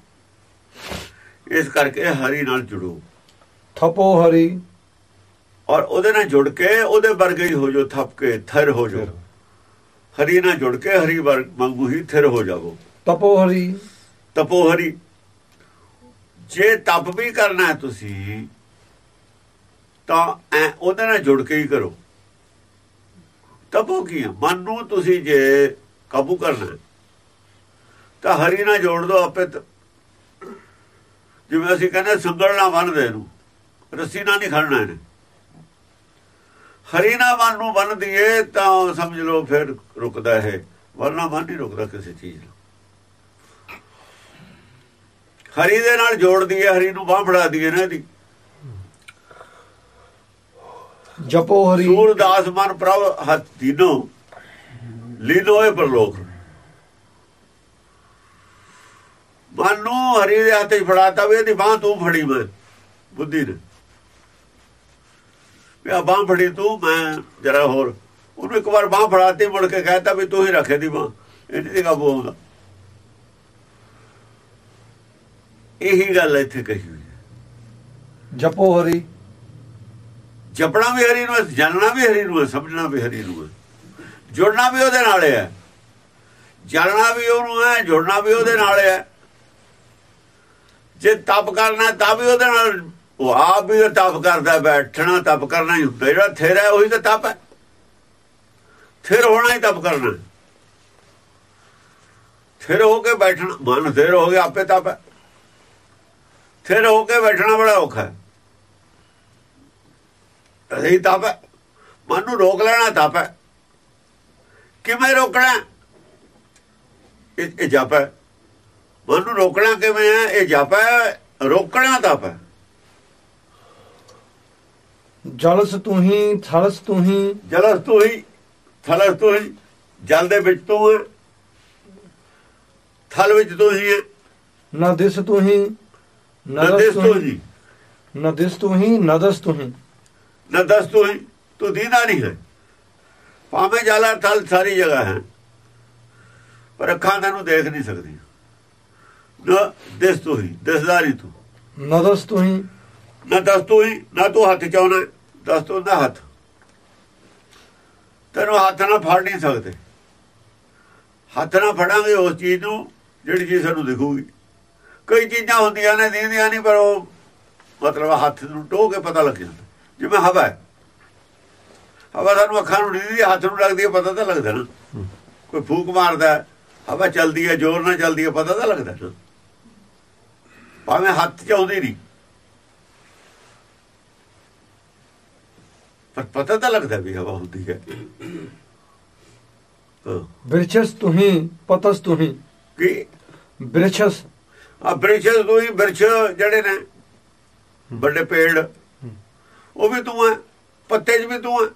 [SPEAKER 2] ਇਸ ਕਰਕੇ ਹਰੀ ਨਾਲ ਜੁੜੋ।
[SPEAKER 1] ਥਪੋ ਹਰੀ।
[SPEAKER 2] ਔਰ ਉਹਦੇ ਨਾਲ ਜੁੜ ਕੇ ਉਹਦੇ ਵਰਗੇ ਹੀ ਹੋ ਜਾਓ ਥੱਪ ਕੇ ਥਿਰ ਹੋ ਜਾਓ। ਹਰੀ ਨਾਲ ਜੁੜ ਕੇ ਹਰੀ ਵਰਗ ਵਾਂਗੂ ਹੀ ਥਿਰ ਹੋ ਜਾਵੋ।
[SPEAKER 1] ਤਪੋ ਹਰੀ।
[SPEAKER 2] ਤਪੋ ਹਰੀ। ਜੇ ਤਪ ਵੀ ਕਰਨਾ ਹੈ ਤੁਸੀਂ ਤਾਂ ਐ ਉਹਦੇ ਨਾਲ ਜੁੜ ਕੇ ਹੀ ਕਰੋ। ਤਪੋ ਕੀ ਮਨ ਨੂੰ ਤੁਸੀਂ ਜੇ ਕਾਬੂ ਕਰਨਾ ਹੈ, ਤਾਂ ਹਰੀ ਨਾਲ ਜੋੜ ਦੋ ਆਪੇ ਜਿਵੇਂ ਅਸੀਂ ਕਹਿੰਦੇ ਸੰਗਲ ਨਾ ਬੰਨਦੇ ਇਹਨੂੰ। ਰੱਸੀ ਨਾਲ ਨਹੀਂ ਖੜਨਾ ਇਹਨੇ। ਹਰੀ ਨਾਲ ਮਨ ਨੂੰ ਬੰਨ ਦਈਏ ਤਾਂ ਸਮਝ ਲਓ ਫਿਰ ਰੁਕਦਾ ਹੈ ਵਰਨਾ ਮਨ ਨਹੀਂ ਰੁਕਦਾ ਕਿਸੇ ਚੀਜ਼ ਨੂੰ। ਹਰੀ ਦੇ ਨਾਲ ਜੋੜ ਦਈਏ ਹਰੀ ਨੂੰ ਬਾਹ ਫੜਾ ਦਈਏ ਨਾ ਇਹਦੀ।
[SPEAKER 1] ਜਪੋ ਹਰੀ।
[SPEAKER 2] ਸੂਰਦਾਸ ਮਨ ਪ੍ਰਭ ਹੱਥ ਦੀਨੋ। ਲੀਨੋਏ ਪਰਲੋਕ। ਮਨ ਨੂੰ ਹਰੀ ਦੇ ਹੱਥ 'ਚ ਫੜਾਤਾ ਵੀ ਇਹਦੀ ਬਾਹ ਤੂੰ ਫੜੀ ਮੈਂ ਬੁੱਧੀ ਨੇ। ਵੀ ਆ ਬਾਹ ਫੜੀ ਤੂੰ ਮੈਂ ਜਰਾ ਹੋਰ। ਉਹਨੂੰ ਇੱਕ ਵਾਰ ਬਾਹ ਫੜਾਤੀ ਮੁੜ ਕੇ ਕਹਿਤਾ ਵੀ ਤੂੰ ਹੀ ਰੱਖੇ ਦੀ ਬਾਹ ਇਹਦੀ ਤੇ ਕਾਬੂ ਆਉਂਦਾ ਇਹੀ ਗੱਲ ਇੱਥੇ ਕਹੀ ਹੋਈ ਹੈ।
[SPEAKER 1] ਜਪੋ ਹਰੀ।
[SPEAKER 2] ਜਪਣਾ ਵੀ ਹਰੀ ਨੂੰ ਜਾਣਨਾ ਵੀ ਹਰੀ ਨੂੰ ਸਮਝਣਾ ਵੀ ਹਰੀ ਨੂੰ ਜੁੜਨਾ ਵੀ ਉਹਦੇ ਨਾਲ ਹੈ। ਜਾਣਨਾ ਵੀ ਉਹਨੂੰ ਹੈ ਜੁੜਨਾ ਵੀ ਉਹਦੇ ਨਾਲ ਹੈ। ਜੇ ਤਪ ਕਰਨਾ ਤਾਂ ਵੀ ਉਹਦੇ ਨਾਲ, ਉਹ ਆਪ ਵੀ ਉਹ ਤਪ ਕਰਦਾ ਬੈਠਣਾ, ਤਪ ਕਰਨਾ ਹੀ। ਹੁੰਦਾ ਜਿਹੜਾ ਥਿਰ ਹੈ ਉਹੀ ਤਾਂ ਤਪ ਹੈ। ਥਿਰ ਹੋਣਾ ਹੀ ਤਪ ਕਰਨਾ ਥਿਰ ਹੋ ਕੇ ਬੈਠਣਾ, ਮਨ ਥਿਰ ਹੋ ਗਿਆ, ਆਪੇ ਤਪ ਹੈ। ਥਿਰ ਹੋ ਕੇ ਬੈਠਣਾ ਬੜਾ ਔਖਾ ਹੈ। ਅਹੀਂ ਤਪ ਹੈ। ਮਨ ਨੂੰ ਰੋਕ ਲੈਣਾ ਤਪ ਹੈ। ਕਿਵੇਂ ਰੋਕਣਾ ਇਹ ਜਪ ਹੈ। ਮਨ ਨੂੰ ਰੋਕਣਾ ਕਿਵੇਂ ਹੈ? ਇਹ ਜਪ ਹੈ? ਰੋਕਣਾ ਤਪ ਹੈ
[SPEAKER 1] ਜਲਸ ਤੂੰ ਹੀ ਥਲਸ ਤੂੰ ਹੀ।
[SPEAKER 2] ਜਲਸ ਤੂੰ ਹੀ ਥਲਸ ਤੂੰ ਹੀ। ਜਲ ਦੇ ਵਿੱਚ ਤੂੰ ਹੈ। ਥਲ ਵਿੱਚ ਤੂੰ ਹੀ ਹੈ।
[SPEAKER 1] ਨਾ ਦਿਸ ਤੂੰ ਹੀ
[SPEAKER 2] ਨਦਿਸ ਤੂੰ ਹੀ।
[SPEAKER 1] ਨਾ ਦਿਸ ਤੂੰ ਹੀ ਨਦਸ ਤੂੰ ਹੀ।
[SPEAKER 2] ਨਾ ਦਸ ਤੂੰ ਹੀ। ਤੂੰ ਦੀਦਾ ਨਹੀਂ ਹੈ। ਭਾਵੇਂ ਜਲਾ ਥਲ ਸਾਰੀ ਜਗ੍ਹਾ ਹੈ। ਪਰ ਅੱਖਾਂ ਤੈਨੂੰ ਦੇਖ ਨਹੀਂ ਸਕਦੀ ਨਾ ਦਿਸ ਤੂੰ ਹੀ ਦਿਸਦਾ ਨਹੀਂ ਤੂੰ।
[SPEAKER 1] ਨਦਸ ਤੂੰ ਹੀ।
[SPEAKER 2] ਨਾ ਦਸ ਤੂੰ ਹੀ ਨਾ ਤੂੰ ਹੱਥ ਚਾਉਣਾ ਦਸ ਤੂੰ ਦਾ ਹੱਥ। ਤੈਨੂੰ ਹੱਥ ਨਾਲ ਫੜ ਨਹੀਂ ਸਕਦੇ। ਹੱਥ ਨਾਲ ਫੜਾਂਗੇ ਉਸ ਚੀਜ਼ ਨੂੰ ਜਿਹੜੀ ਚੀਜ਼ ਸਾਨੂੰ ਦਿਖੂਗੀ। ਕਈ ਚੀਜ਼ਾਂ ਹੁੰਦੀਆਂ ਨੇ ਦੀਦੀਆਂ ਨਹੀਂ ਪਰ ਉਹ ਮਤਲਬ ਹੱਥ ਨੂੰ ਟੋਹ ਕੇ ਪਤਾ ਲੱਗ ਜਾਂਦਾ। ਜਿਵੇਂ ਹਵਾ ਹੈ। ਹਵਾ ਸਾਨੂੰ ਅੱਖਾਂ ਨੂੰ ਨਹੀਂ ਹੱਥ ਨੂੰ ਲੱਗਦੀ ਹੈ ਪਤਾ ਤਾਂ ਲੱਗਦਾ ਨਾ। ਕੋਈ ਫੂਕ ਮਾਰਦਾ ਹਵਾ ਚੱਲਦੀ ਹੈ ਜ਼ੋਰ ਨਾਲ ਚੱਲਦੀ ਹੈ ਪਤਾ ਤਾਂ ਲੱਗਦਾ ਨਾ। ਭਾਵੇਂ ਹੱਥ ਚ ਆਉਂਦੀ ਨਹੀਂ। ਪਰ ਪਤਾ ਤਾਂ ਲੱਗਦਾ ਵੀ ਹਵਾ ਹੁੰਦੀ ਹੈ।
[SPEAKER 1] ਬਿਰਛਸ ਤੂੰ ਹੀ ਪਤਸ ਤੂੰ ਹੀ
[SPEAKER 2] ਕਿ?
[SPEAKER 1] ਬਿਰਛਸ
[SPEAKER 2] ਆ ਬ੍ਰਿਛ ਤੋਂ ਹੀ ਬ੍ਰਿਛ ਜਿਹੜੇ ਨੇ ਵੱਡੇ ਪੇੜ ਉਹ ਵੀ ਤੂੰ ਹੈ ਪੱਤੇ 'ਚ ਵੀ ਤੂੰ ਹੈ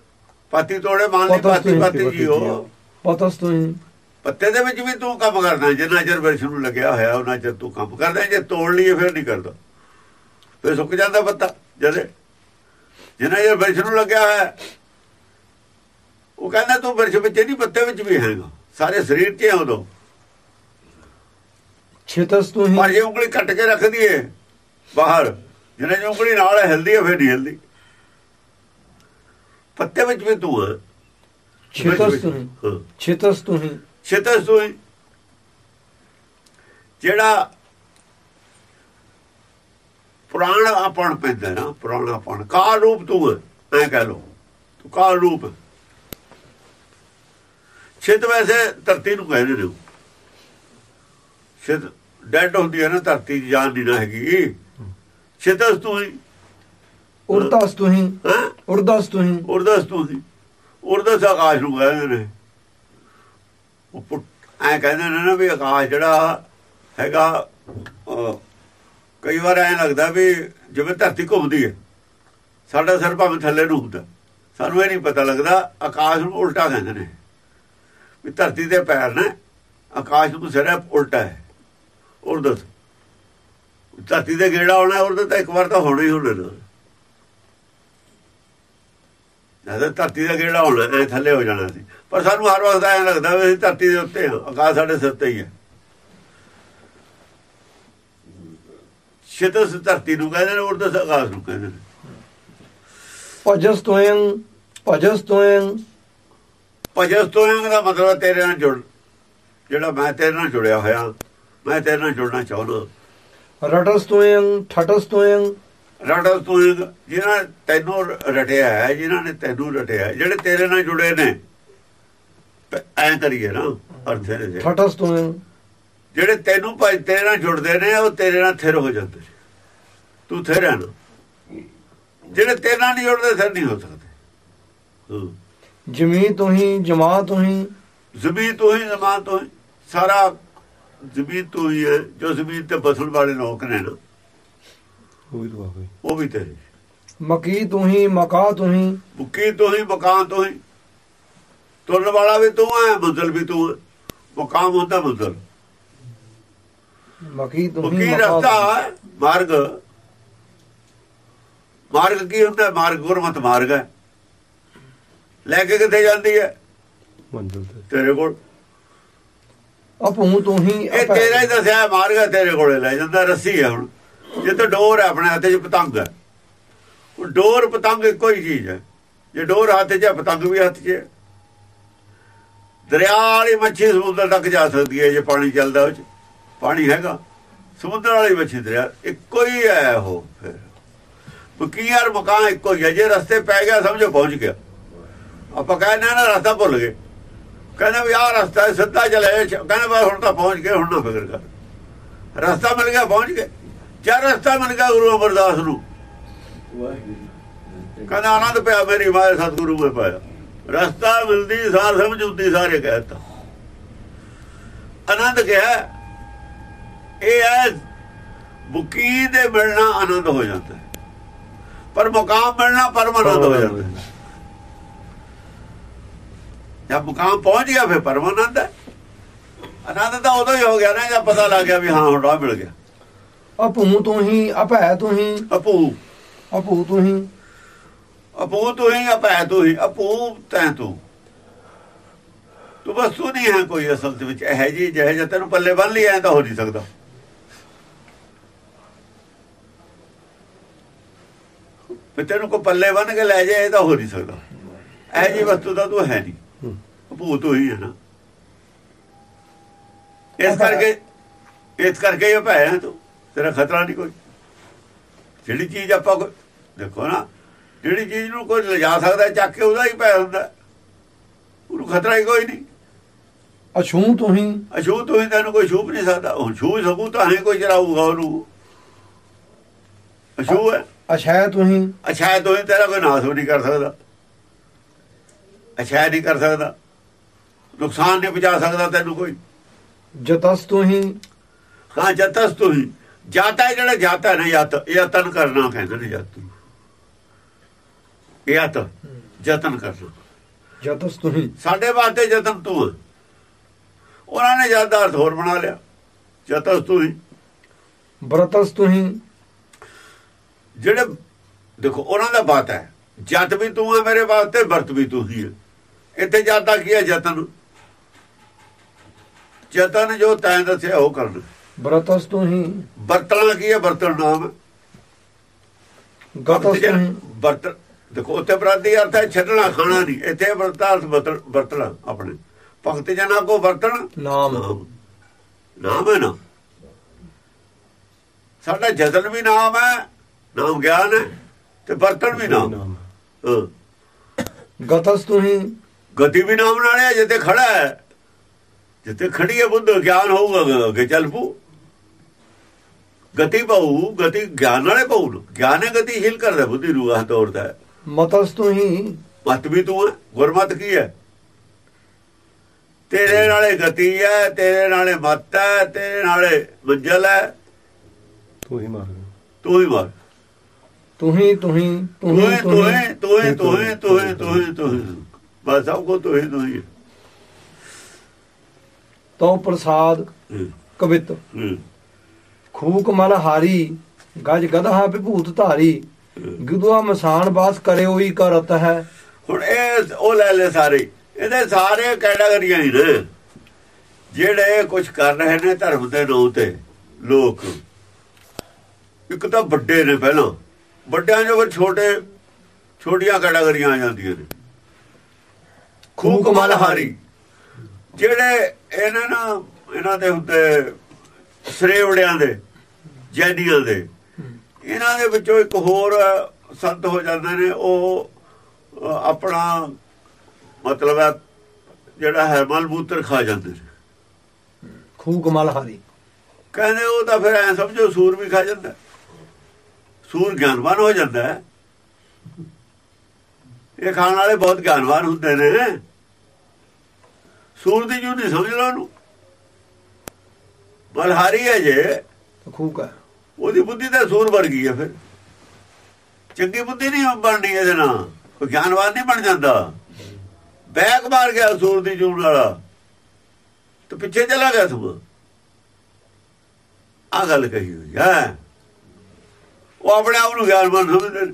[SPEAKER 2] ਪਾਤੀ ਤੋੜੇ ਮੰਨ ਲਈ ਪਾਤੀ
[SPEAKER 1] ਹੀ
[SPEAKER 2] ਪਾਤੀ ਜੀਓ
[SPEAKER 1] ਪਤਸ ਤੂੰ ਹੀ
[SPEAKER 2] ਪੱਤੇ ਦੇ ਵਿੱਚ ਵੀ ਤੂੰ ਕੰਮ ਕਰਦਾ ਜਿੰਨਾ ਚਿਰ ਬ੍ਰਿਛ ਨੂੰ ਲੱਗਿਆ ਹੋਇਆ ਉਹਨਾਂ ਚਿਰ ਤੂੰ ਕੰਮ ਕਰਦਾ ਜੇ ਤੋੜ ਲਈਏ ਫਿਰ ਨਹੀਂ ਕਰਦਾ। ਫਿਰ ਸੁੱਕ ਜਾਂਦਾ ਪੱਤਾ ਜਦੇ। ਜਿੰਨਾ ਚਿਰ ਬ੍ਰਿਛ ਨੂੰ ਲੱਗਿਆ ਹੋਇਆ ਉਹ ਕਹਿੰਦਾ ਤੂੰ ਬ੍ਰਿਛ ਵਿੱਚ ਨਹੀਂ ਪੱਤੇ ਵਿੱਚ ਵੀ ਹੈਗਾ। ਸਾਰੇ ਸਰੀਰ 'ਚ ਹੈ ਉਦੋਂ।
[SPEAKER 1] ਛੇਤਸ ਤੂੰ ਹੀ।
[SPEAKER 2] ਪਰ ਜੇ ਉਂਗਲੀ ਕੱਟ ਕੇ ਰੱਖ ਦਈਏ ਬਾਹਰ ਜਿਹਨੇ ਜੇ ਉਂਗਲੀ ਨਾਲ ਹਿਲਦੀ ਹੈ ਫਿਰ ਨਹੀਂ ਹਿਲਦੀ। ਪੱਤੇ ਵਿੱਚ ਵੀ ਤੂੰ
[SPEAKER 1] ਛੇਤਸ ਤੂੰ ਛੇਤਸ ਤੂੰ ਹੀ।
[SPEAKER 2] ਛੇਤਸ ਹੀ ਜਿਹੜਾ ਪੁਰਾਣ ਆਪਣ ਪੈਂਦਾ ਨਾ ਪੁਰਾਣ ਆਪਣ ਕਾਲ ਰੂਪ ਤੂੰ ਐ ਕਹਿ ਲੋ ਤੂੰ ਕਾਲ ਰੂਪ। ਛਿਤ ਵੈਸੇ ਧਰਤੀ ਨੂੰ ਕਹਿੰਦੇ ਨੇ ਛਿਤ ਡੈਡ ਹੁੰਦੀ ਹੈ ਨਾ ਧਰਤੀ 'ਚ ਜਾਨ ਨਹੀਂ ਨਾ ਹੈਗੀ। ਛਿਤਸ ਤੂੰ ਹੀ।
[SPEAKER 1] ਉਰਦਸ ਤੂੰ ਹੀ। ਉਰਦਸ ਤੂੰ ਹੀ।
[SPEAKER 2] ਉਰਦਸ ਤੂੰ ਹੀ। ਉਰਦਸ ਆਕਾਸ਼ ਨੂੰ ਕਹਿੰਦੇ ਨੇ। ਐ ਕਹਿੰਦੇ ਨੇ ਨਾ ਵੀ ਆਕਾਸ਼ ਜਿਹੜਾ ਹੈਗਾ ਕਈ ਵਾਰ ਐਂ ਲੱਗਦਾ ਵੀ ਜਿਵੇਂ ਧਰਤੀ ਘੁੰਮਦੀ ਹੈ ਸਾਡਾ ਸਿਰ ਭਾਵੇਂ ਥੱਲੇ ਨੂੰ ਹੁੰਦਾ, ਸਾਨੂੰ ਇਹ ਨਹੀਂ ਪਤਾ ਲੱਗਦਾ, ਆਕਾਸ਼ ਨੂੰ ਉਲਟਾ ਕਹਿੰਦੇ ਨੇ, ਵੀ ਧਰਤੀ ਦੇ ਪੈਰ ਨੇ, ਆਕਾਸ਼ ਨੂੰ ਸਿਰ ਉਲਟਾ ਹੈ। ਉਰਦਤ ਧਰਤੀ ਦੇ ਗੇੜਾ ਆਉਣਾ ਉਰਦਤ ਤਾਂ ਇੱਕ ਵਾਰ ਤਾਂ ਹੋਣਾ ਹੀ ਹੋਣਾ। ਜਦੋਂ ਧਰਤੀ ਦਾ ਗੇੜਾ ਹੋਣਾ? ਐ ਥੱਲੇ ਹੋ ਜਾਣਾ ਸੀ। ਪਰ ਸਾਨੂੰ ਹਰ ਵਕਤ ਐਂ ਲੱਗਦਾ ਵੀ ਅਸੀਂ ਧਰਤੀ ਦੇ ਉੱਤੇ ਹਾਂ। ਆਕਾਸ਼ ਸਾਡੇ ਸਿਰ ਤੇ ਹੀ ਹੈ। ਸ਼ਿਤਸ ਧਰਤੀ ਨੂੰ ਕਹਿੰਦੇ ਨੇ ਉਰਦਤ ਆਕਾਸ਼ ਨੂੰ ਕਹਿੰਦੇ ਨੇ।
[SPEAKER 1] ਭਜਸ ਤੋਇੰ ਭਜਸ ਤੋਇੰ।
[SPEAKER 2] ਭਜਸ ਤੋਇੰਗ ਦਾ ਮਤਲਬ ਤੇਰੇ ਨਾਲ ਜੁੜ ਜਿਹੜਾ ਮੈਂ ਤੇਰੇ ਨਾਲ ਜੁੜਿਆ ਹੋਇਆ ਮੈਂ ਤੇਰੇ ਨਾਲ ਜੁੜਨਾ ਚਾਹੁੰਦਾ।
[SPEAKER 1] ਰਟਸ ਤੋਇੰ ਠਟਸ ਤੋਇੰ।
[SPEAKER 2] ਰਟਲ ਤੋਇੰਗ ਜਿਨ੍ਹਾਂ ਨੇ ਤੈਨੂੰ ਰਟਿਆ ਹੈ ਜਿਨ੍ਹਾਂ ਨੇ ਤੈਨੂੰ ਰਟਿਆ ਹੈ, ਜਿਹੜੇ ਤੇਰੇ ਨਾਲ ਜੁੜੇ ਨੇ। ਐਂ ਕਰੀਏ ਨਾ ਅਰਥ ਦੇ।
[SPEAKER 1] ਠਟਸ ਤੋਇੰ
[SPEAKER 2] ਜਿਹੜੇ ਤੈਨੂੰ ਭਾਈ ਤੇਰੇ ਨਾਲ ਜੁੜਦੇ ਨੇ ਉਹ ਤੇਰੇ ਨਾਲ ਥਿਰ ਹੋ ਜਾਂਦੇ। ਤੂੰ ਥਿਰ ਹੈ ਨਾ ਜਿਹੜੇ ਤੇਰੇ ਨਾਲ ਨਹੀਂ ਜੁੜਦੇ ਥਿਰ ਨਹੀਂ ਹੋ ਸਕਦੇ। ਹੂੰ।
[SPEAKER 1] ਜਮੀ ਤੋਹੀ ਜਮਾ ਤੋਹੀ
[SPEAKER 2] ਜ਼ਮੀਨ ਤੋਂ ਹੀ ਜ਼ਮਾਨ ਤੋਂ ਹੀ। ਸਾਰਾ ਜ਼ਮੀਨ ਤੋਂ ਹੀ ਹੈ ਜੋ ਜ਼ਮੀਨ ਤੇ ਬਸਣ ਵਾਲੇ ਲੋਕ ਨੇ ਨਾ।
[SPEAKER 3] ਉਹ ਵੀ ਦੁਆ ਹੋਈ
[SPEAKER 2] ਉਹ ਵੀ ਤੇਰੇ।
[SPEAKER 1] ਮਕੀ ਤੋਹੀ ਮਕਾ ਤੋਹੀ
[SPEAKER 2] ਮੁੱਕੀ ਤੋਂ ਹੀ ਮਕਾਨ ਤੋਂ ਹੀ। ਤੁਰਨ ਵਾਲਾ ਵੀ ਤੂੰ ਹੈ ਮੰਜ਼ਲ ਵੀ ਤੂੰ ਹੈ ਮਕਾਮ ਹੁੰਦਾ ਮੰਜ਼ਲ
[SPEAKER 1] ਮਕੀ
[SPEAKER 2] ਮੁੱਕੀ
[SPEAKER 1] ਮਕਾ
[SPEAKER 2] ਰਸਤਾ। ਹੈ। ਮਾਰਗ। ਮਾਰਗ ਕੀ ਹੁੰਦਾ? ਹੈ? ਮਾਰਗ ਗੁਰਮਤ ਮਾਰਗ ਹੈ। ਲੈ ਕੇ ਕਿੱਥੇ ਜਾਂਦੀ ਹੈ?
[SPEAKER 3] ਮੰਜ਼ਲ ਤੇ।
[SPEAKER 2] ਤੇਰੇ ਕੋਲ।
[SPEAKER 1] ਅਪੂ ਤੋਹੀ
[SPEAKER 2] ਇਹ ਤੇਰਾ ਹੀ ਦੱਸਿਆ ਮਾਰਗ ਹੈ ਤੇਰੇ ਕੋਲੇ। ਲੈ ਜਾਂਦਾ ਰੱਸੀ ਹੈ ਹੁਣ। ਜੇ ਤਾਂ ਡੋਰ ਹੈ ਆਪਣੇ ਹੱਥ 'ਚ, ਪਤੰਗ ਹੈ। ਉਹ ਡੋਰ, ਪਤੰਗ ਇੱਕੋ ਹੀ ਚੀਜ਼ ਹੈ। ਜੇ ਡੋਰ ਹੱਥ 'ਚ ਹੈ, ਪਤੰਗ ਵੀ ਹੱਥ 'ਚ ਹੈ। ਦਰਿਆ ਵਾਲੀ ਮੱਛੀ ਸਮੁੰਦਰ ਤੱਕ ਜਾ ਸਕਦੀ ਹੈ, ਜੇ ਪਾਣੀ ਚੱਲਦਾ ਉਹ 'ਚ। ਪਾਣੀ ਹੈਗਾ। ਸਮੁੰਦਰ ਵਾਲੀ ਮੱਛੀ ਦਰਿਆ, ਇੱਕੋ ਹੀ ਹੈ ਉਹ ਫਿਰ। ਬਕੀਰ ਮਕਾਨ ਇੱਕੋ ਹੀ ਹੈ। ਜੇ ਰਸਤੇ ਪੈ ਗਿਆ, ਸਮਝੋ ਪਹੁੰਚ ਗਿਆ। ਆਪਾਂ ਕਹਿੰਦੇ ਨਾ, ਰਸਤਾ ਭੁੱਲ ਗਏ। ਕਹਿੰਦੇ ਵੀ ਆਹ ਰਸਤਾ ਸਿੱਧਾ ਚਲੇ ਕਹਿੰਦੇ ਹੁਣ ਤਾਂ ਪਹੁੰਚ ਗਏ, ਹੁਣ ਨਾ ਫਿਕਰ ਕਰ। ਰਸਤਾ ਮਿਲ ਗਿਆ, ਪਹੁੰਚ ਗਏ। ਚਾਹ ਰਸਤਾ ਮਿਲ ਗਿਆ ਗੁਰੂ ਅਮਰਦਾਸ ਨੂੰ? ਕਹਿੰਦਾ ਆਨੰਦ ਪਿਆ ਮੇਰੀ ਮਾਇਆ ਸਤਿਗੁਰੂ ਮੈਂ ਪਾਇਆ। ਰਸਤਾ ਮਿਲਦੀ ਸਾਰ ਸਮਝ ਹੁੰਦੀ ਸਾਰੇ ਕਹਿਤਾ ਆਨੰਦ ਕਿਹਾ ਇਹ ਹੈ ਬੁਕੀ ਦੇ ਮਿਲਣਾ ਆਨੰਦ ਹੋ ਜਾਂਦਾ। ਪਰ ਮੁਕਾਮ ਮਿਲਣਾ ਪਰਮ ਆਨੰਦ ਹੋ ਜਾਂਦਾ। ਜਦ ਮੁਕਾਮ ਪਹੁੰਚ ਗਿਆ ਫਿਰ ਪਰਮ ਆਨੰਦ ਹੈ। ਆਨੰਦ ਤਾਂ ਉਦੋਂ ਹੀ ਹੋ ਗਿਆ ਨਾ ਜਦ ਪਤਾ ਲੱਗ ਗਿਆ ਵੀ ਹਾਂ ਹੁਣ ਰਾਹ ਮਿਲ ਗਿਆ।
[SPEAKER 1] ਅਪੂ ਤੋਹੀ ਅਭੈ ਤੋਹੀ
[SPEAKER 2] ਅਪੂ
[SPEAKER 1] ਅਪੂ ਤੋਹੀ
[SPEAKER 2] ਅਪੂ ਤੂੰ ਹੀ ਅਪੈ ਤੂੰ ਹੀ। ਅਪੂ ਤੈਂ ਤੂੰ। ਤੂੰ ਬਸ ਤੂੰ ਨਹੀਂ ਹੈ ਕੋਈ ਅਸਲ ਦੇ ਵਿੱਚ। ਇਹ ਜੀ ਜਿਹੇ ਜਿਹਾ ਤੈਨੂੰ ਪੱਲੇ ਬੰਨ ਲਈ ਐ ਤਾਂ ਹੋ ਨਹੀਂ ਸਕਦਾ। ਫਿਰ ਤੈਨੂੰ ਕੋ ਪੱਲੇ ਬੰਨ ਕੇ ਲੈ ਜਾਏ ਤਾਂ ਹੋ ਨਹੀਂ ਸਕਦਾ। ਇਹ ਜੀ ਵਸਤੂ ਤਾਂ ਤੂੰ ਹੈ ਨਹੀਂ।
[SPEAKER 3] ਹੂੰ।
[SPEAKER 2] ਅਪੂ ਤੂੰ ਹੀ ਹੈ ਨਾ। ਇਸ ਕਰਕੇ ਇਸ ਕਰਕੇ ਇਹ ਭੈ ਹੈ ਤੂੰ। ਤੇਰਾ ਖਤਰਾ ਨਹੀਂ ਕੋਈ। ਜਿਹੜੀ ਚੀਜ਼ ਆਪਾਂ ਦੇਖੋ ਨਾ ਜਿਹੜੀ ਚੀਜ਼ ਨੂੰ ਕੋਈ ਲਿਜਾ ਸਕਦਾ ਚੱਕ ਕੇ ਉਹਦਾ ਹੀ ਪੈ ਹੁੰਦਾ। ਉਹਨੂੰ ਖਤਰਾ ਹੀ ਕੋਈ ਨਹੀਂ।
[SPEAKER 1] ਅਛੂ ਤੋਹੀ
[SPEAKER 2] ਅਛੂਤ ਹੋਈ ਤੈਨੂੰ ਕੋਈ ਛੂਪ ਨਹੀਂ ਸਕਦਾ। ਉਹ ਛੂ ਸਕੂ ਤਾਂ ਹੈ ਕੋਈ ਚਲਾਊਗਾ ਉਹਨੂੰ। ਅਛੂ ਹੈ।
[SPEAKER 1] ਅਛੈ ਤੋਹੀ
[SPEAKER 2] ਅਛਾਇ ਤੋਂ ਹੀ ਤੇਰਾ ਕੋਈ ਨਾਸ ਨਹੀਂ ਕਰ ਸਕਦਾ। ਅਛਾਇ ਨਹੀਂ ਕਰ ਸਕਦਾ। ਨੁਕਸਾਨ ਨਹੀਂ ਪਹੁੰਚਾ ਸਕਦਾ ਤੈਨੂੰ ਕੋਈ।
[SPEAKER 1] ਜਤਸ ਤੋਹੀ
[SPEAKER 2] ਹਾਂ ਜਤਸ ਤੋਂ ਹੀ। ਜਾਤਾ ਹੈ ਜਿਹੜਾ ਜਾਤਾ ਨਾ ਯਤ ਯਤਨ ਕਰਨਾ ਕਹਿੰਦੇ ਨੇ ਜਤ ਨੂੰ ਯਤ ਯਤਨ ਕਰਨਾ
[SPEAKER 1] ਜਤਸ ਤੋਹੀ
[SPEAKER 2] ਸਾਡੇ ਵਾਸਤੇ ਯਤਨ ਤੂੰ। ਉਹਨਾਂ ਨੇ ਜਦ ਦਾ ਅਰਥ ਹੋਰ ਬਣਾ ਲਿਆ। ਜਤਸ ਤੂੰ ਹੀ।
[SPEAKER 1] ਬਰਤਸ ਤੋਹੀ
[SPEAKER 2] ਜਿਹੜੇ ਦੇਖੋ ਉਹਨਾਂ ਦਾ ਬਾਤ ਹੈ। ਜਤ ਵੀ ਤੂੰ ਹੈ ਮੇਰੇ ਵਾਸਤੇ ਵਰਤ ਵੀ ਤੂੰ ਹੀ ਹੈ। ਇੱਥੇ ਜਾਤਾ ਕੀ ਹੈ? ਯਤਨ। ਯਤਨ ਜੋ ਤੈਂ ਦੱਸਿਆ ਉਹ ਕਰਨਾ।
[SPEAKER 1] ਬਰਤਸ ਤੋਹੀ
[SPEAKER 2] ਵਰਤਣਾ ਕੀ ਹੈ ਵਰਤਣ ਨਾਮ। ਹੈ।
[SPEAKER 1] ਗਤਸ
[SPEAKER 2] ਜਨ
[SPEAKER 1] ਤੋਹੀ
[SPEAKER 2] ਵਰਤ ਦੇਖੋ ਉੱਥੇ ਬਰਾਦੀ ਅਰਥ ਹੈ ਛੱਡਣਾ ਖਾਣਾ ਨਹੀਂ। ਇੱਥੇ ਵਰਤਣ- ਵਰਤਣਾ ਆਪਣੇ। ਭਗਤ ਜਨਾਂ ਕੋ ਵਰਤਣ
[SPEAKER 1] ਨਾਮ।
[SPEAKER 2] ਨਾਮ। ਹੈ ਨਾ। ਸਾਡਾ ਜਤਨ ਵੀ ਨਾਮ ਹੈ ਨਾਮ ਗਿਆਨ ਹੈ ਤੇ ਵਰਤਣ ਵੀ ਨਾਮ। ਹਾਂ।
[SPEAKER 1] ਗਤਸ ਤੋਹੀ
[SPEAKER 2] ਗਤੀ ਵੀ ਨਾਮ ਨਾਲ ਹੈ ਜਿੱਥੇ ਖੜਾ ਹੈ। ਜਿੱਥੇ ਖੜੀ ਹੈ ਬੁੱਧ ਗਿਆਨ ਹੋਊਗਾ ਅੱਗੇ ਚੱਲ ਪੂ ਗਤੀ ਪਾਉ ਗਤੀ ਗਿਆਨ ਨਾਲੇ ਪਾਉ ਗਿਆਨ ਹੈ ਗਤੀਸ਼ੀਲ ਕਰਦਾ ਬੁੱਧੀ ਨੂੰ ਆਹ ਤੋੜਦਾ ਹੈ
[SPEAKER 1] ਮਤਸ ਤੋਹੀ
[SPEAKER 2] ਮਤ ਵੀ ਤੂੰ ਹੈ ਗੁਰਮਤ ਕੀ ਹੈ ਤੇਰੇ ਨਾਲੇ ਗਤੀ ਹੈ ਤੇਰੇ ਨਾਲੇ ਮਤ ਹੈ ਤੇਰੇ ਨਾਲੇ ਮੰਜ਼ਲ ਹੈ
[SPEAKER 3] ਤੂੰ ਹੀ ਮਾਰ ਗਿਆ
[SPEAKER 2] ਤੂੰ ਹੀ ਮਾਰ
[SPEAKER 1] ਤੁਹੀ ਤੁਹੀ
[SPEAKER 2] ਤੂੰ
[SPEAKER 1] ਤੁਹੀ
[SPEAKER 2] ਹੀ ਤੂੰ ਹੀ ਤੂੰ ਹੀ ਤੂੰ ਹੀ ਤੂੰ ਹੀ ਤੂੰ ਹੀ ਤੂੰ ਹੀ ਬਸ ਸਭ ਕੋ ਤੂੰ ਹੀ ਤੂੰ ਹੀ
[SPEAKER 1] ਤਉ ਪ੍ਰਸਾਦ
[SPEAKER 2] ਹੂੰ,
[SPEAKER 1] ਕਵਿਤ
[SPEAKER 2] ਹੂੰ,
[SPEAKER 1] ਖੂਕ ਮਲ ਹਾਰੀ, ਗਜ ਗਧਾ ਵਿਭੂਤ ਧਾਰੀ। ਗਿਦਵਾ ਮਸਾਨ ਬਾਸ ਕਰੇ ਕਰਤ ਹੈ।
[SPEAKER 2] ਹੁਣ ਇਹ ਉਹ ਲੈ ਲੈ ਸਾਰੇ। ਇਹਦੇ ਸਾਰੇ ਕੈਟਾਗਰੀਆਂ ਹੀ ਨੇ। ਜਿਹੜੇ ਕੁਝ ਕਰ ਰਹੇ ਨੇ ਧਰਮ ਦੇ ਨਾਂ ਤੇ, ਲੋਕ। ਇੱਕ ਤਾਂ ਵੱਡੇ ਨੇ ਪਹਿਲਾਂ। ਵੱਡਿਆਂ ਜੋ ਛੋਟੇ, ਛੋਟੀਆਂ ਕੈਟਾਗਰੀਆਂ ਆ ਜਾਂਦੀਆਂ ਨੇ। ਖੂਕ ਮਲਹਾਰੀ ਜਿਹੜੇ ਇਹਨਾਂ ਨਾ, ਇਹਨਾਂ ਦੇ ਹੁੰਦੇ ਸਰੇਵੜਿਆਂ ਦੇ ਜੈਨੀਆਂ ਦੇ। ਇਹਨਾਂ ਦੇ ਵਿੱਚੋਂ ਇੱਕ ਹੋਰ ਸੰਤ ਹੋ ਜਾਂਦੇ ਨੇ ਉਹ ਆਪਣਾ ਮਤਲਬ ਹੈ ਜਿਹੜਾ ਹੈ ਮਲ ਮੂਤਰ ਖਾ ਜਾਂਦੇ ਨੇ।
[SPEAKER 1] ਖੂਕ ਮਲ ਹਾਰੀ।
[SPEAKER 2] ਕਹਿੰਦੇ ਉਹ ਤਾਂ ਫਿਰ ਐ ਸਮਝੋ ਸੂਰ ਵੀ ਖਾ ਜਾਂਦਾ। ਸੂਰ ਗਿਆਨਵਾਨ ਹੋ ਜਾਂਦਾ ਹੈ। ਇਹ ਖਾਣ ਵਾਲੇ ਬਹੁਤ ਗਿਆਨਵਾਨ ਹੁੰਦੇ ਨੇ। ਸੂਰ ਦੀ ਜੂ ਨਹੀਂ ਸਮਝ ਲਓ ਉਹਨੂੰ। ਬਲਹਾਰੀ ਹੈ ਜੇ।
[SPEAKER 1] ਤਾਂ ਖੂਕ
[SPEAKER 2] ਉਹਦੀ ਬੁੱਧੀ ਤਾਂ ਸੂਰ ਵਰਗੀ ਹੈ ਫਿਰ। ਚੰਗੀ ਬੁੱਧੀ ਨਹੀਂ ਬਣਨੀ ਇਹਦੇ ਨਾਲ। ਕੋਈ ਗਿਆਨਵਾਨ ਨਹੀਂ ਬਣ ਜਾਂਦਾ। ਬੈਕ ਮਾਰ ਗਿਆ ਸੂਰ ਦੀ ਜੂਨ ਵਾਲਾ। ਤੇ ਪਿੱਛੇ ਚਲਾ ਗਿਆ ਸਮਾਂ ਆ ਗੱਲ ਕਹੀ ਹੋਈ ਹੈ। ਉਹ ਆਪਣੇ ਆਪ ਨੂੰ ਗਿਆਨਵਾਨ ਸਮਝਦੇ ਨੇ।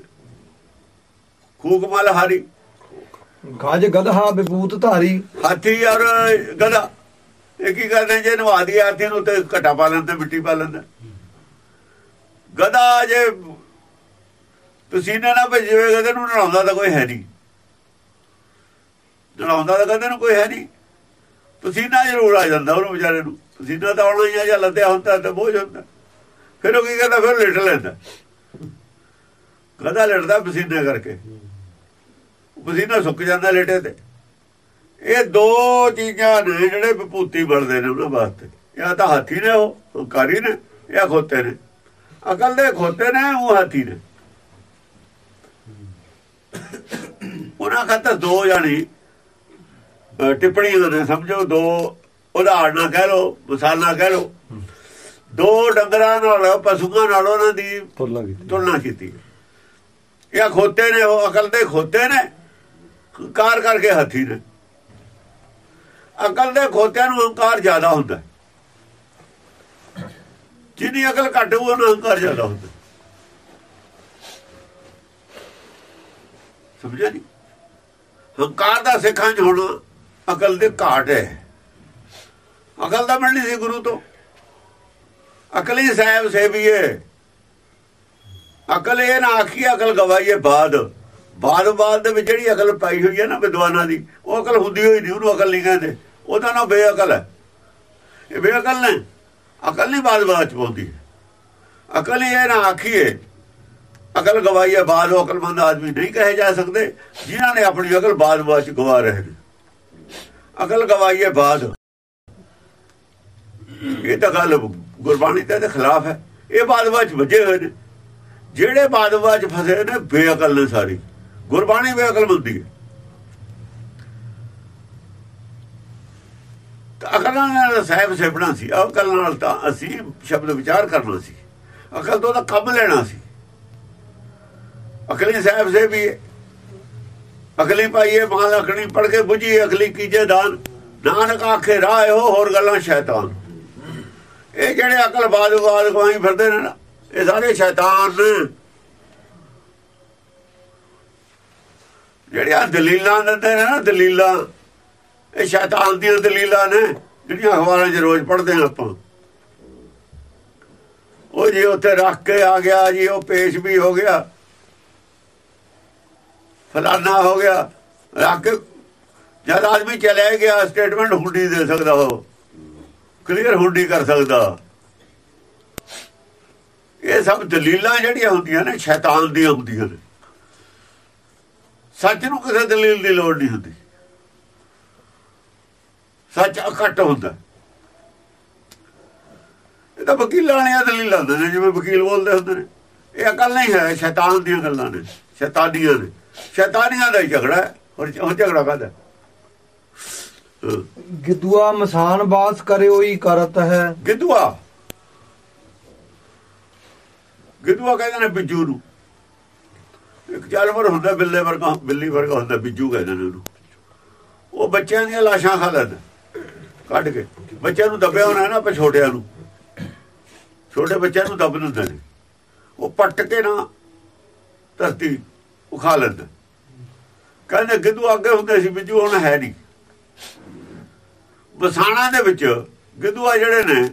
[SPEAKER 2] ਖੂਕ ਮਲ ਹਾਰੀ
[SPEAKER 1] ਗਜ ਗਧਾ ਵਿਭੂਤ ਧਾਰੀ।
[SPEAKER 2] ਹਾਥੀ ਔਰ ਗਧਾ। ਇਹ ਕੀ ਕਰਦੇ ਜੇ ਨਵਾਦੀ ਆਰਤੀ ਨੂੰ ਤੇ ਘਟਾ ਪਾ ਲੈਂਦੇ, ਮਿੱਟੀ ਪਾ ਲੈਂਦੇ। ਗਦਾ ਜੇ ਪਸੀਨੇ ਨਾ ਭੇਜਵੇ ਗਧੇ ਨੂੰ ਨਲਾਉਂਦਾ ਤਾਂ ਕੋਈ ਹੈ ਨਹੀਂ। ਨਲਾਉਂਦਾ ਤਾਂ ਗਧੇ ਨੂੰ ਕੋਈ ਹੈ ਨਹੀਂ। ਪਸੀਨਾ ਜ਼ਰੂਰ ਆ ਜਾਂਦਾ ਉਹਨੂੰ ਵਿਚਾਰੇ ਨੂੰ। ਪਸੀਨਾ ਤਾਂ ਆਉਣਾ ਹੀ ਆ, ਜਾਂ ਲੱਦਿਆ ਹੁੰਦਾ ਤੇ ਬੋਝ ਹੁੰਦਾ। ਫਿਰ ਉਹ ਕੀ ਕਰਦਾ? ਫਿਰ ਲਿਟ ਲੈਂਦਾ। ਗਦਾ ਲਿਟਦਾ ਪਸੀਨੇ ਕਰਕੇ। ਪਸੀਨਾ ਸੁੱਕ ਜਾਂਦਾ ਲੇਟੇ ਤੇ। ਇਹ ਦੋ ਚੀਜ਼ਾਂ ਨੇ ਜਿਹੜੇ ਵਿਭੂਤੀ ਬਣਦੇ ਨੇ ਉਹਨਾਂ ਵਾਸਤੇ। ਇਹ ਤਾਂ ਹਾਥੀ ਨੇ ਉਹ ਹੰਕਾਰੀ ਨੇ ਇਹ ਖੋਤੇ ਨੇ। ਅਕਲ ਦੇ ਖੋਤੇ ਨੇ ਉਹ ਹਾਥੀ ਨੇ। ਉਹਨਾਂ ਖਾਤਰ ਦੋ ਜਾਣੀ ਅਹ ਟਿੱਪਣੀਆਂ ਨੇ ਸਮਝੋ ਦੋ ਉਦਾਹਰਨਾਂ ਕਹਿ ਲਓ ਮਿਸਾਲਾਂ ਕਹਿ ਲਓ। ਦੋ ਡੰਗਰਾਂ ਨਾਲ ਪਸ਼ੂਆਂ ਨਾਲ ਉਹਨਾਂ ਦੀ
[SPEAKER 3] ਤੁਲਨਾ ਕੀਤੀ।
[SPEAKER 2] ਇਹ ਖੋਤੇ ਨੇ ਉਹ ਅਕਲ ਦੇ ਖੋਤੇ ਨੇ ਕਾਰ ਕਰਕੇ ਹੱਥੀ ਨੇ। ਅਕਲ ਦੇ ਖੋਤਿਆਂ ਨੂੰ ਹੰਕਾਰ ਜ਼ਿਆਦਾ ਹੁੰਦਾ ਜਿੰਨੀ ਅਕਲ ਘੱਟ ਹੋਊ ਹੰਕਾਰ ਜ਼ਿਆਦਾ ਹੁੰਦਾ ਸਮਝਿਆ ਨਹੀਂ ਹੰਕਾਰ ਦਾ ਸਿੱਖਾਂ ਚ ਹੁਣ ਅਕਲ ਦੇ ਘਾਟ ਹੈ। ਅਕਲ ਦਾ ਮਿਲਣੀ ਸੀ ਗੁਰੂ ਤੋਂ। ਅਕਲੀ ਸਾਹਿਬ ਸੇਵੀਏ। ਅਕਲ ਇਹ ਨਾ ਆਖੀ ਅਕਲ ਗਵਾਈਏ ਬਾਦ। ਬਾਦ ਬਾਦ ਦੇ ਵਿੱਚ ਜਿਹੜੀ ਅਕਲ ਪਾਈ ਹੋਈ ਹੈ ਨਾ ਵਿਦਵਾਨਾਂ ਦੀ, ਉਹ ਅਕਲ ਹੁੰਦੀ ਹੋਈ ਨਹੀਂ, ਉਹਨੂੰ ਅਕਲ ਨਹੀਂ ਕਹਿੰਦੇ। ਉਹਦਾ ਤਾਂ ਬੇਅਕਲ ਹੈ। ਇਹ ਬੇਅਕਲ ਨੇ। ਅਕਲ ਨਹੀਂ ਬਾਦ ਬਾਅਦ ਚ ਪਾਉਂਦੀ। ਅਕਲ ਇਹ ਨਾ ਆਖੀਏ, ਅਕਲ ਗਵਾਈਏ ਬਾਦ ਉਹ ਅਕਲਮੰਦ ਆਦਮੀ ਨਹੀਂ ਕਹੇ ਜਾ ਸਕਦੇ, ਜਿਨ੍ਹਾਂ ਨੇ ਆਪਣੀ ਅਕਲ ਬਾਦ ਬਾਦ ਚ ਗਵਾ ਰਹੇ ਨੇ। ਅਕਲ ਗਵਾਈਏ ਬਾਦ ਇਹ ਤਾਂ ਗੱਲ ਗੁਰਬਾਣੀ ਦੇ ਦੇ ਖਿਲਾਫ ਹੈ। ਇਹ ਬਾਦ ਬਾਅਦ ਚ ਵੱਜੇ ਹੋਏ ਨੇ। ਜਿਹੜੇ ਬਾਦ ਬਾਦ ਚ ਫਸੇ ਨੇ, ਬੇਅਕਲ ਨੇ ਸਾਰੀ। ਗੁਰਬਾਣੀ ਬੇਅਕਲ ਬੰਦੀ ਹੈ। ਅਕਲਾਂ ਨਾਲ ਸਾਹਿਬ ਸੇਪਣਾ ਸੀ, ਅਕਲ ਨਾਲ ਤਾਂ ਅਸੀਂ ਸ਼ਬਦ ਵਿਚਾਰ ਕਰਨਾ ਸੀ। ਅਕਲ ਤੋਂ ਤਾਂ ਕੰਮ ਲੈਣਾ ਸੀ। ਅਕਲੀ ਸਾਹਿਬ ਸੇ ਵੀ ਅਕਲੀ ਪਾਈਏ ਮਾਂ ਲਖਣੀ ਪੜ ਕੇ 부ਜੀ ਅਕਲੀ ਕੀਜੇ ਦਾਨ। ਨਾਨਕ ਆਖੇ, ਰਾਹ ਹੋ ਹੋਰ ਗੱਲਾਂ ਸ਼ੈਤਾਨ। ਇਹ ਜਿਹੜੇ ਅਕਲ ਬਾਦ ਬਾਦ ਗਵਾਈ ਫਿਰਦੇ ਨੇ ਨਾ, ਇਹ ਸਾਰੇ ਸ਼ੈਤਾਨ ਨੇ। ਜਿਹੜੀਆਂ ਦਲੀਲਾਂ ਦਿੰਦੇ ਨੇ ਨਾ, ਦਲੀਲਾਂ ਇਹ ਸ਼ੈਤਾਨ ਦੀਆਂ ਦਲੀਲਾਂ ਨੇ, ਜਿਹੜੀਆਂ ਅਖਬਾਰਾਂ 'ਚ ਰੋਜ਼ ਪੜ੍ਹਦੇ ਹਾਂ ਆਪਾਂ। ਉਹ ਜੀ ਉੱਥੇ ਰੱਖ ਕੇ ਆ ਗਿਆ ਜੀ, ਉਹ ਪੇਸ਼ ਵੀ ਹੋ ਗਿਆ। ਫਲਾਨਾ ਹੋ ਗਿਆ। ਰੱਖ ਕੇ ਜਦ ਆਦਮੀ ਚਲੇ ਗਿਆ ਸਟੇਟਮੈਂਟ ਹੁੰਦੀ ਦੇ ਸਕਦਾ ਉਹ। ਕਲੀਅਰ ਹੁੰਡੀ ਕਰ ਸਕਦਾ। ਇਹ ਸਭ ਦਲੀਲਾਂ ਜਿਹੜੀਆਂ ਹੁੰਦੀਆਂ ਨੇ, ਸ਼ੈਤਾਨ ਦੀਆਂ ਹੁੰਦੀਆਂ ਨੇ। ਸੱਚ ਨੂੰ ਕਿਸੇ ਦਲੀਲ ਦੀ ਲੋੜ ਨਹੀਂ ਹੁੰਦੀ। ਸੱਚ ਇਕੱਠ ਹੁੰਦਾ। ਇਹ ਤਾਂ ਵਕੀਲਾਂ ਵਾਲੀਆਂ ਦਲੀਲਾਂ ਹੁੰਦੇ ਨੇ ਜਿਵੇਂ ਵਕੀਲ ਬੋਲਦੇ ਹੁੰਦੇ ਨੇ। ਇਹ ਅਕਲ ਨਹੀਂ ਹੈ ਸ਼ੈਤਾਨ ਦੀਆਂ ਗੱਲਾਂ ਨੇ ਸ਼ੈਤਾਨੀਆਂ ਨੇ। ਸ਼ੈਤਾਨੀਆਂ ਦਾ ਹੀ ਝਗੜਾ ਹੈ ਹੋਰ ਉਹ ਝਗੜਾ ਕਾਹਦਾ ਹਾਂ।
[SPEAKER 1] ਗਿਦੂਆ ਮਸਾਨ ਬਾਸ ਕਰੇ ਹੋਈ ਕਰਤ ਹੈ।
[SPEAKER 2] ਗਿੱਦੂਆ ਗਿੱਦੂਆ ਕਹਿੰਦੇ ਨੇ ਬਿੱਜੂ ਨੂੰ। ਇੱਕ ਜਾਨਵਰ ਹੁੰਦਾ ਬਿੱਲੇ ਵਰਗਾ ਬਿੱਲੀ ਵਰਗਾ ਹੁੰਦਾ ਬਿੱਜੂ ਕਹਿੰਦੇ ਨੇ ਉਹਨੂੰ। ਉਹ ਬੱਚਿਆਂ ਦੀਆਂ ਲਾਸ਼ਾਂ ਖਾ ਲੈਂਦਾ। ਕੱਢ ਕੇ। ਬੱਚਿਆਂ ਨੂੰ ਦੱਬਿਆ ਹੋਣਾ ਨਾ ਆਪਾਂ ਛੋਟਿਆਂ ਨੂੰ। ਛੋਟੇ ਬੱਚਿਆਂ ਨੂੰ ਦੱਬ ਦਿੰਦੇ ਨੇ। ਉਹ ਪੱਟ ਕੇ ਨਾ ਧਰਤੀ ਉਹ ਖਾ ਕਹਿੰਦੇ ਗਿੱਧੂ ਅੱਗੇ ਹੁੰਦੇ ਸੀ, ਬਿੱਜੂ ਹੁਣ ਹੈ ਨਹੀਂ। ਬਸਾਣਾ ਦੇ ਵਿੱਚ ਗਿੱਦੂਆ ਜਿਹੜੇ ਨੇ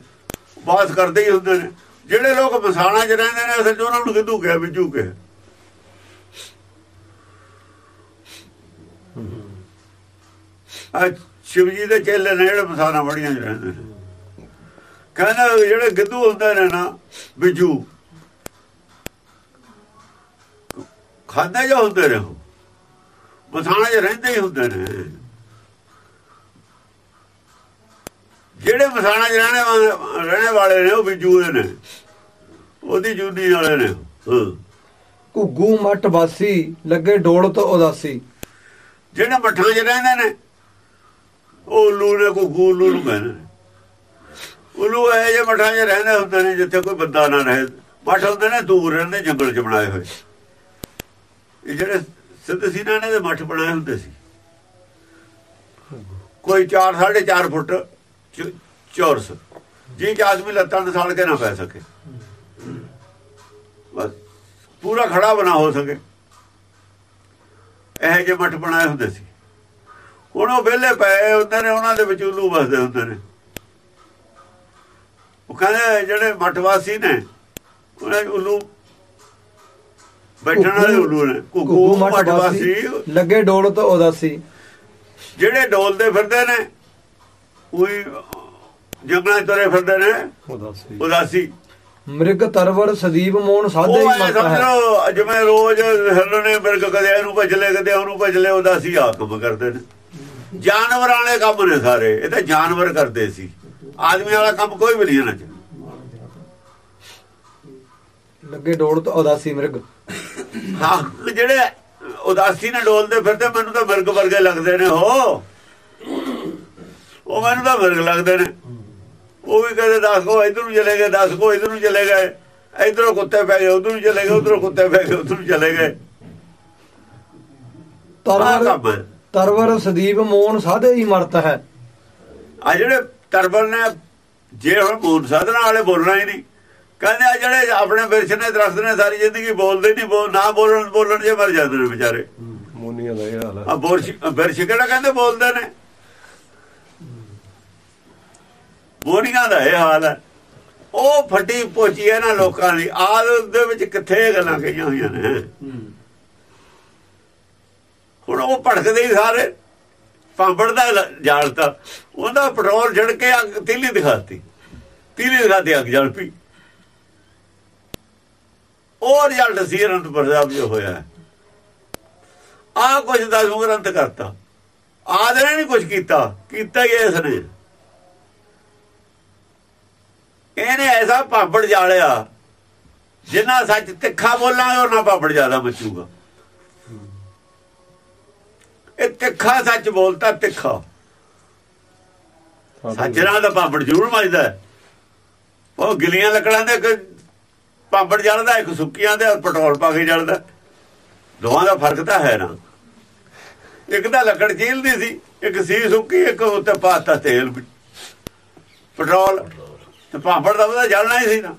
[SPEAKER 2] ਬਾਸ ਕਰਦੇ ਹੀ ਹੁੰਦੇ ਨੇ। ਜਿਹੜੇ ਲੋਕ ਬਸਾਣਾ 'ਚ ਰਹਿੰਦੇ ਨੇ, ਅਸਲ 'ਚ ਉਹਨਾਂ ਨੂੰ ਗਿੱਧੂ ਕਿਹਾ, ਬਿੱਜੂ ਕਿਹਾ। ਆ ਸ਼ਿਵ ਜੀ ਦੇ ਚੇਲੇ ਨੇ ਜਿਹੜੇ ਬਸਾਣਾ ਬੜੀਆਂ 'ਚ ਰਹਿੰਦੇ ਨੇ। ਕਹਿੰਦੇ ਜਿਹੜੇ ਗਿੱਦੂ ਹੁੰਦੇ ਨੇ ਨਾ ਬਿੱਜੂ। ਖਾਂਦੇ ਜੋ ਹੁੰਦੇ ਨੇ ਬਸਾਣਾ 'ਚ ਰਹਿੰਦੇ ਹੀ ਹੁੰਦੇ ਨੇ। ਜਿਹੜੇ ਮਸਾਣਾ 'ਚ ਰਹਿਣੇ ਰਹਿਣੇ ਵਾਲੇ ਨੇ ਉਹ ਬਿੱਜੂ ਦੇ ਨੇ। ਉਹਦੀ ਜੂਨੀ ਵਾਲੇ ਨੇ।
[SPEAKER 1] ਘੁੱਗੂ ਮੱਟ ਵਾਸੀ ਲੱਗੇ ਡੋਲ ਤੋਂ ਉਦਾਸੀ।
[SPEAKER 2] ਜਿਹੜੇ ਮੱਠਾਂ 'ਚ ਰਹਿੰਦੇ ਨੇ ਉਹ ਉੱਲੂ ਨੇ ਕੋ ਗੂਲੂ ਨੂੰ ਕਹਿੰਦੇ ਨੇ। ਉੱਲੂ ਇਹ ਜੇ ਮਠਾਂ 'ਚ ਰਹਿੰਦੇ ਹੁੰਦੇ ਨੇ ਜਿੱਥੇ ਕੋਈ ਬੰਦਾ ਨਾ ਰਹੇ। ਮੱਠ ਹੁੰਦੇ ਨੇ, ਦੂਰ ਰਹਿੰਦੇ, ਜੰਗਲ 'ਚ ਬਣਾਏ ਹੋਏ। ਇਹ ਜਿਹੜੇ ਸਿੱਧ ਸਿੰਘਾਂ ਨੇ ਦੇ ਮੱਠ ਬਣਾਏ ਹੁੰਦੇ ਸੀ। ਕੋਈ 4 4.5 ਫੁੱਟ ਚ- ਚੌਰਸ। ਜੀ ਚ ਆਦਮੀ ਲੱਤਾਂ ਨਸਾਲ ਕੇ ਨਾ ਪੈ ਸਕੇ। ਬਸ, ਪੂਰਾ ਖੜਾ ਬਣਾ ਹੋ ਸਕੇ। ਇਹ ਜੇ ਮੱਠ ਬਣਾਏ ਹੁੰਦੇ ਸੀ। ਹੁਣ ਉਹ ਵਿਹਲੇ ਪਏ ਹੁੰਦੇ ਨੇ ਉਹਨਾਂ ਦੇ ਵਿੱਚ ਉੱਲੂ ਵਸਦੇ ਹੁੰਦੇ ਨੇ। ਉਹ ਕਹਿੰਦੇ ਜਿਹੜੇ ਮੱਠਵਾਸੀ ਨੇ ਉਹਨਾਂ ਦੇ ਉੱਲੂ ਬੈਠਣ ਵਾਲੇ ਉੱਲੂ ਨੇ। ਕੁੱਕੂ ਮੱਠਵਾਸੀ
[SPEAKER 1] ਲੱਗੇ ਡੋਲ ਤੋਂ ਉਦਾਸੀ
[SPEAKER 2] ਜਿਹੜੇ ਡੋਲਦੇ ਫਿਰਦੇ ਨੇ ਉਹੀ ਜੰਗਲਾਂ 'ਚ ਤੁਰੇ ਫਿਰਦੇ ਨੇ
[SPEAKER 3] ਉਦਾਸੀ
[SPEAKER 2] ਉਦਾਸੀ
[SPEAKER 1] ਮ੍ਰਿਗ ਤਰਵਰ ਸਦੀਪ ਮੋਹਨ ਸਾਧੇ ਹੀ ਮਤ ਹੈ।
[SPEAKER 2] ਸਮਝੋ ਜਿਵੇਂ ਰੋਜ਼ ਹਿਰਨੇ ਬਿਰਕ ਕਦੇ ਇਹਨੂੰ ਭਜ ਲੈ ਕਦੇ ਉਹਨੂੰ ਭਜ ਲੈ ਉਦਾਸੀ ਆ ਕੰਮ ਕਰਦੇ ਨੇ। ਜਾਨਵਰਾਂ ਵਾਲੇ ਕੰਮ ਨੇ ਸਾਰੇ ਇਹ ਤਾਂ ਜਾਨਵਰ ਕਰਦੇ ਸੀ। ਆਦਮੀ ਵਾਲਾ ਕੰਮ ਕੋਈ ਵੀ ਨਹੀਂ ਇਹਨਾਂ 'ਚ।
[SPEAKER 1] ਲੱਗੇ ਡੋਲ ਤੋਂ ਉਦਾਸੀ ਮ੍ਰਿਗ।
[SPEAKER 2] ਹਾਂ ਜਿਹੜੇ ਉਦਾਸੀ ਨਾਲ ਡੋਲਦੇ ਫਿਰਦੇ ਮੈਨੂੰ ਤਾਂ ਮਿਰਗ ਵਰਗੇ ਲੱਗਦੇ ਨੇ ਹੋ। ਉਹ ਮੈਨੂੰ ਤਾਂ ਮਿਰਗ ਲੱਗਦੇ ਨੇ। ਉਹ ਵੀ ਕਦੇ ਦੱਸ ਕੋ ਇਧਰ ਨੂੰ ਚਲੇ ਗਏ ਦੱਸ ਕੋ ਇਧਰ ਨੂੰ ਚਲੇ ਗਏ। ਇਧਰੋਂ ਕੁੱਤੇ ਪੈ ਗਏ ਉਧਰ ਨੂੰ ਚਲੇ ਗਏ ਉਧਰੋਂ ਕੁੱਤੇ ਪੈ ਗਏ ਉਧਰ ਨੂੰ ਚਲੇ ਗਏ।
[SPEAKER 1] ਤਰਵਰ
[SPEAKER 2] ਕੰਮ।
[SPEAKER 1] ਤਰਵਰ ਸਦੀਪ ਮੋਹਨ ਸਾਧੇ ਹੀ ਮਰਤ ਹੈ।
[SPEAKER 2] ਆ ਜਿਹੜੇ ਤਰਬਲ ਨੇ ਜੇ ਹੁਣ ਮੂਨ ਸਾਧਨਾ ਵਾਲੇ ਬੋਲਣਾ ਹੀ ਨਹੀਂ। ਕਹਿੰਦੇ ਆ ਜਿਹੜੇ ਆਪਣੇ ਬਿਰਛ ਨੇ ਦਰਖਤ ਨੇ ਸਾਰੀ ਜ਼ਿੰਦਗੀ ਬੋਲਦੇ ਨਹੀਂ ਬੋਲ ਨਾ ਬੋਲਣ ਬੋਲਣ ਜੇ ਮਰ ਜਾਂਦੇ ਨੇ ਵਿਚਾਰੇ।
[SPEAKER 3] ਮੋਨੀਆਂ ਦਾ ਇਹ ਹਾਲ
[SPEAKER 2] ਆ ਬੋਰਸ਼ ਬਿਰਛ ਕਿਹੜਾ ਕਹਿੰਦੇ ਬੋਲਦੇ ਨੇ? ਬੋਰੀਆਂ ਦਾ ਇਹ ਹਾਲ ਹੈ। ਉਹ ਫੱਟੀ ਪੋਚੀ ਹੈ ਨਾ ਲੋਕਾਂ ਦੀ ਆਦਤ ਦੇ ਵਿੱਚ ਕਿੱਥੇ ਗੱਲਾਂ ਕਹੀਆਂ ਹੋਈਆਂ ਨੇ ਹੁਣ ਉਹ ਭੜਕਦੇ ਹੀ ਸਾਰੇ। ਪਾਂਬੜ ਦਾ ਲ- ਜਾਲਤਾ ਉਹਦਾ ਪੈਟਰੋਲ ਛੜ ਕੇ ਅੱਗ ਤੀਲੀ ਦਿਖਾਤੀ। ਤੀਲੀ ਦਿਖਾਤੀ ਅੱਗ ਜਲ ਪਈ ਉਹ ਰਿਜ਼ਲਟ ਸੀ ਅਨੰਦਪੁਰ ਸਾਹਿਬ ਜੋ ਹੋਇਆ। ਆ ਕੁਝ ਦਸਮ ਗ੍ਰੰਥ ਕਰਤਾ। ਆਦ ਨੇ ਨਹੀਂ ਕੁਝ ਕੀਤਾ ਕੀਤਾ ਹੀ ਇਸ ਨੇ ਇਹਨੇ ਐਸਾ ਪਾਪੜ ਜਾਲਿਆ, ਜਿੰਨਾ ਸੱਚ ਤਿੱਖਾ ਬੋਲਾਂਗੇ ਉਹਨਾਂ ਪਾਪੜ ਜ਼ਿਆਦਾ ਮਚੂਗਾ। ਇਹ ਤਿੱਖਾ ਸੱਚ ਬੋਲਤਾ ਤਿੱਖਾ। ਸੱਜਣਾ ਦਾ ਪਾਪੜ ਜ਼ਰੂਰ ਮਜਦਾ ਹੈ। ਉਹ ਗਿਲੀਆਂ ਲੱਕੜਾਂ ਦੇ ਪਾਪੜ ਜਲਦਾ ਇੱਕ ਸੁੱਕੀਆਂ ਦੇ ਪੈਟਰੋਲ ਪਾ ਕੇ ਜਲਦਾ। ਦੋਵਾਂ ਦਾ ਫ਼ਰਕ ਤਾਂ ਹੈ ਨਾ। ਇੱਕ ਤਾਂ ਲੱਕੜ ਚੀਲਦੀ ਸੀ ਇੱਕ ਸੀ ਸੁੱਕੀ ਇੱਕ ਉੱਤੇ ਪਾਤਾ ਤੇਲ। ਪੈਟਰੋਲ ਤੇ ਪਾਪੜ ਦਾ ਉਹਦਾ ਜਲਣਾ ਹੀ ਸੀ ਨਾ।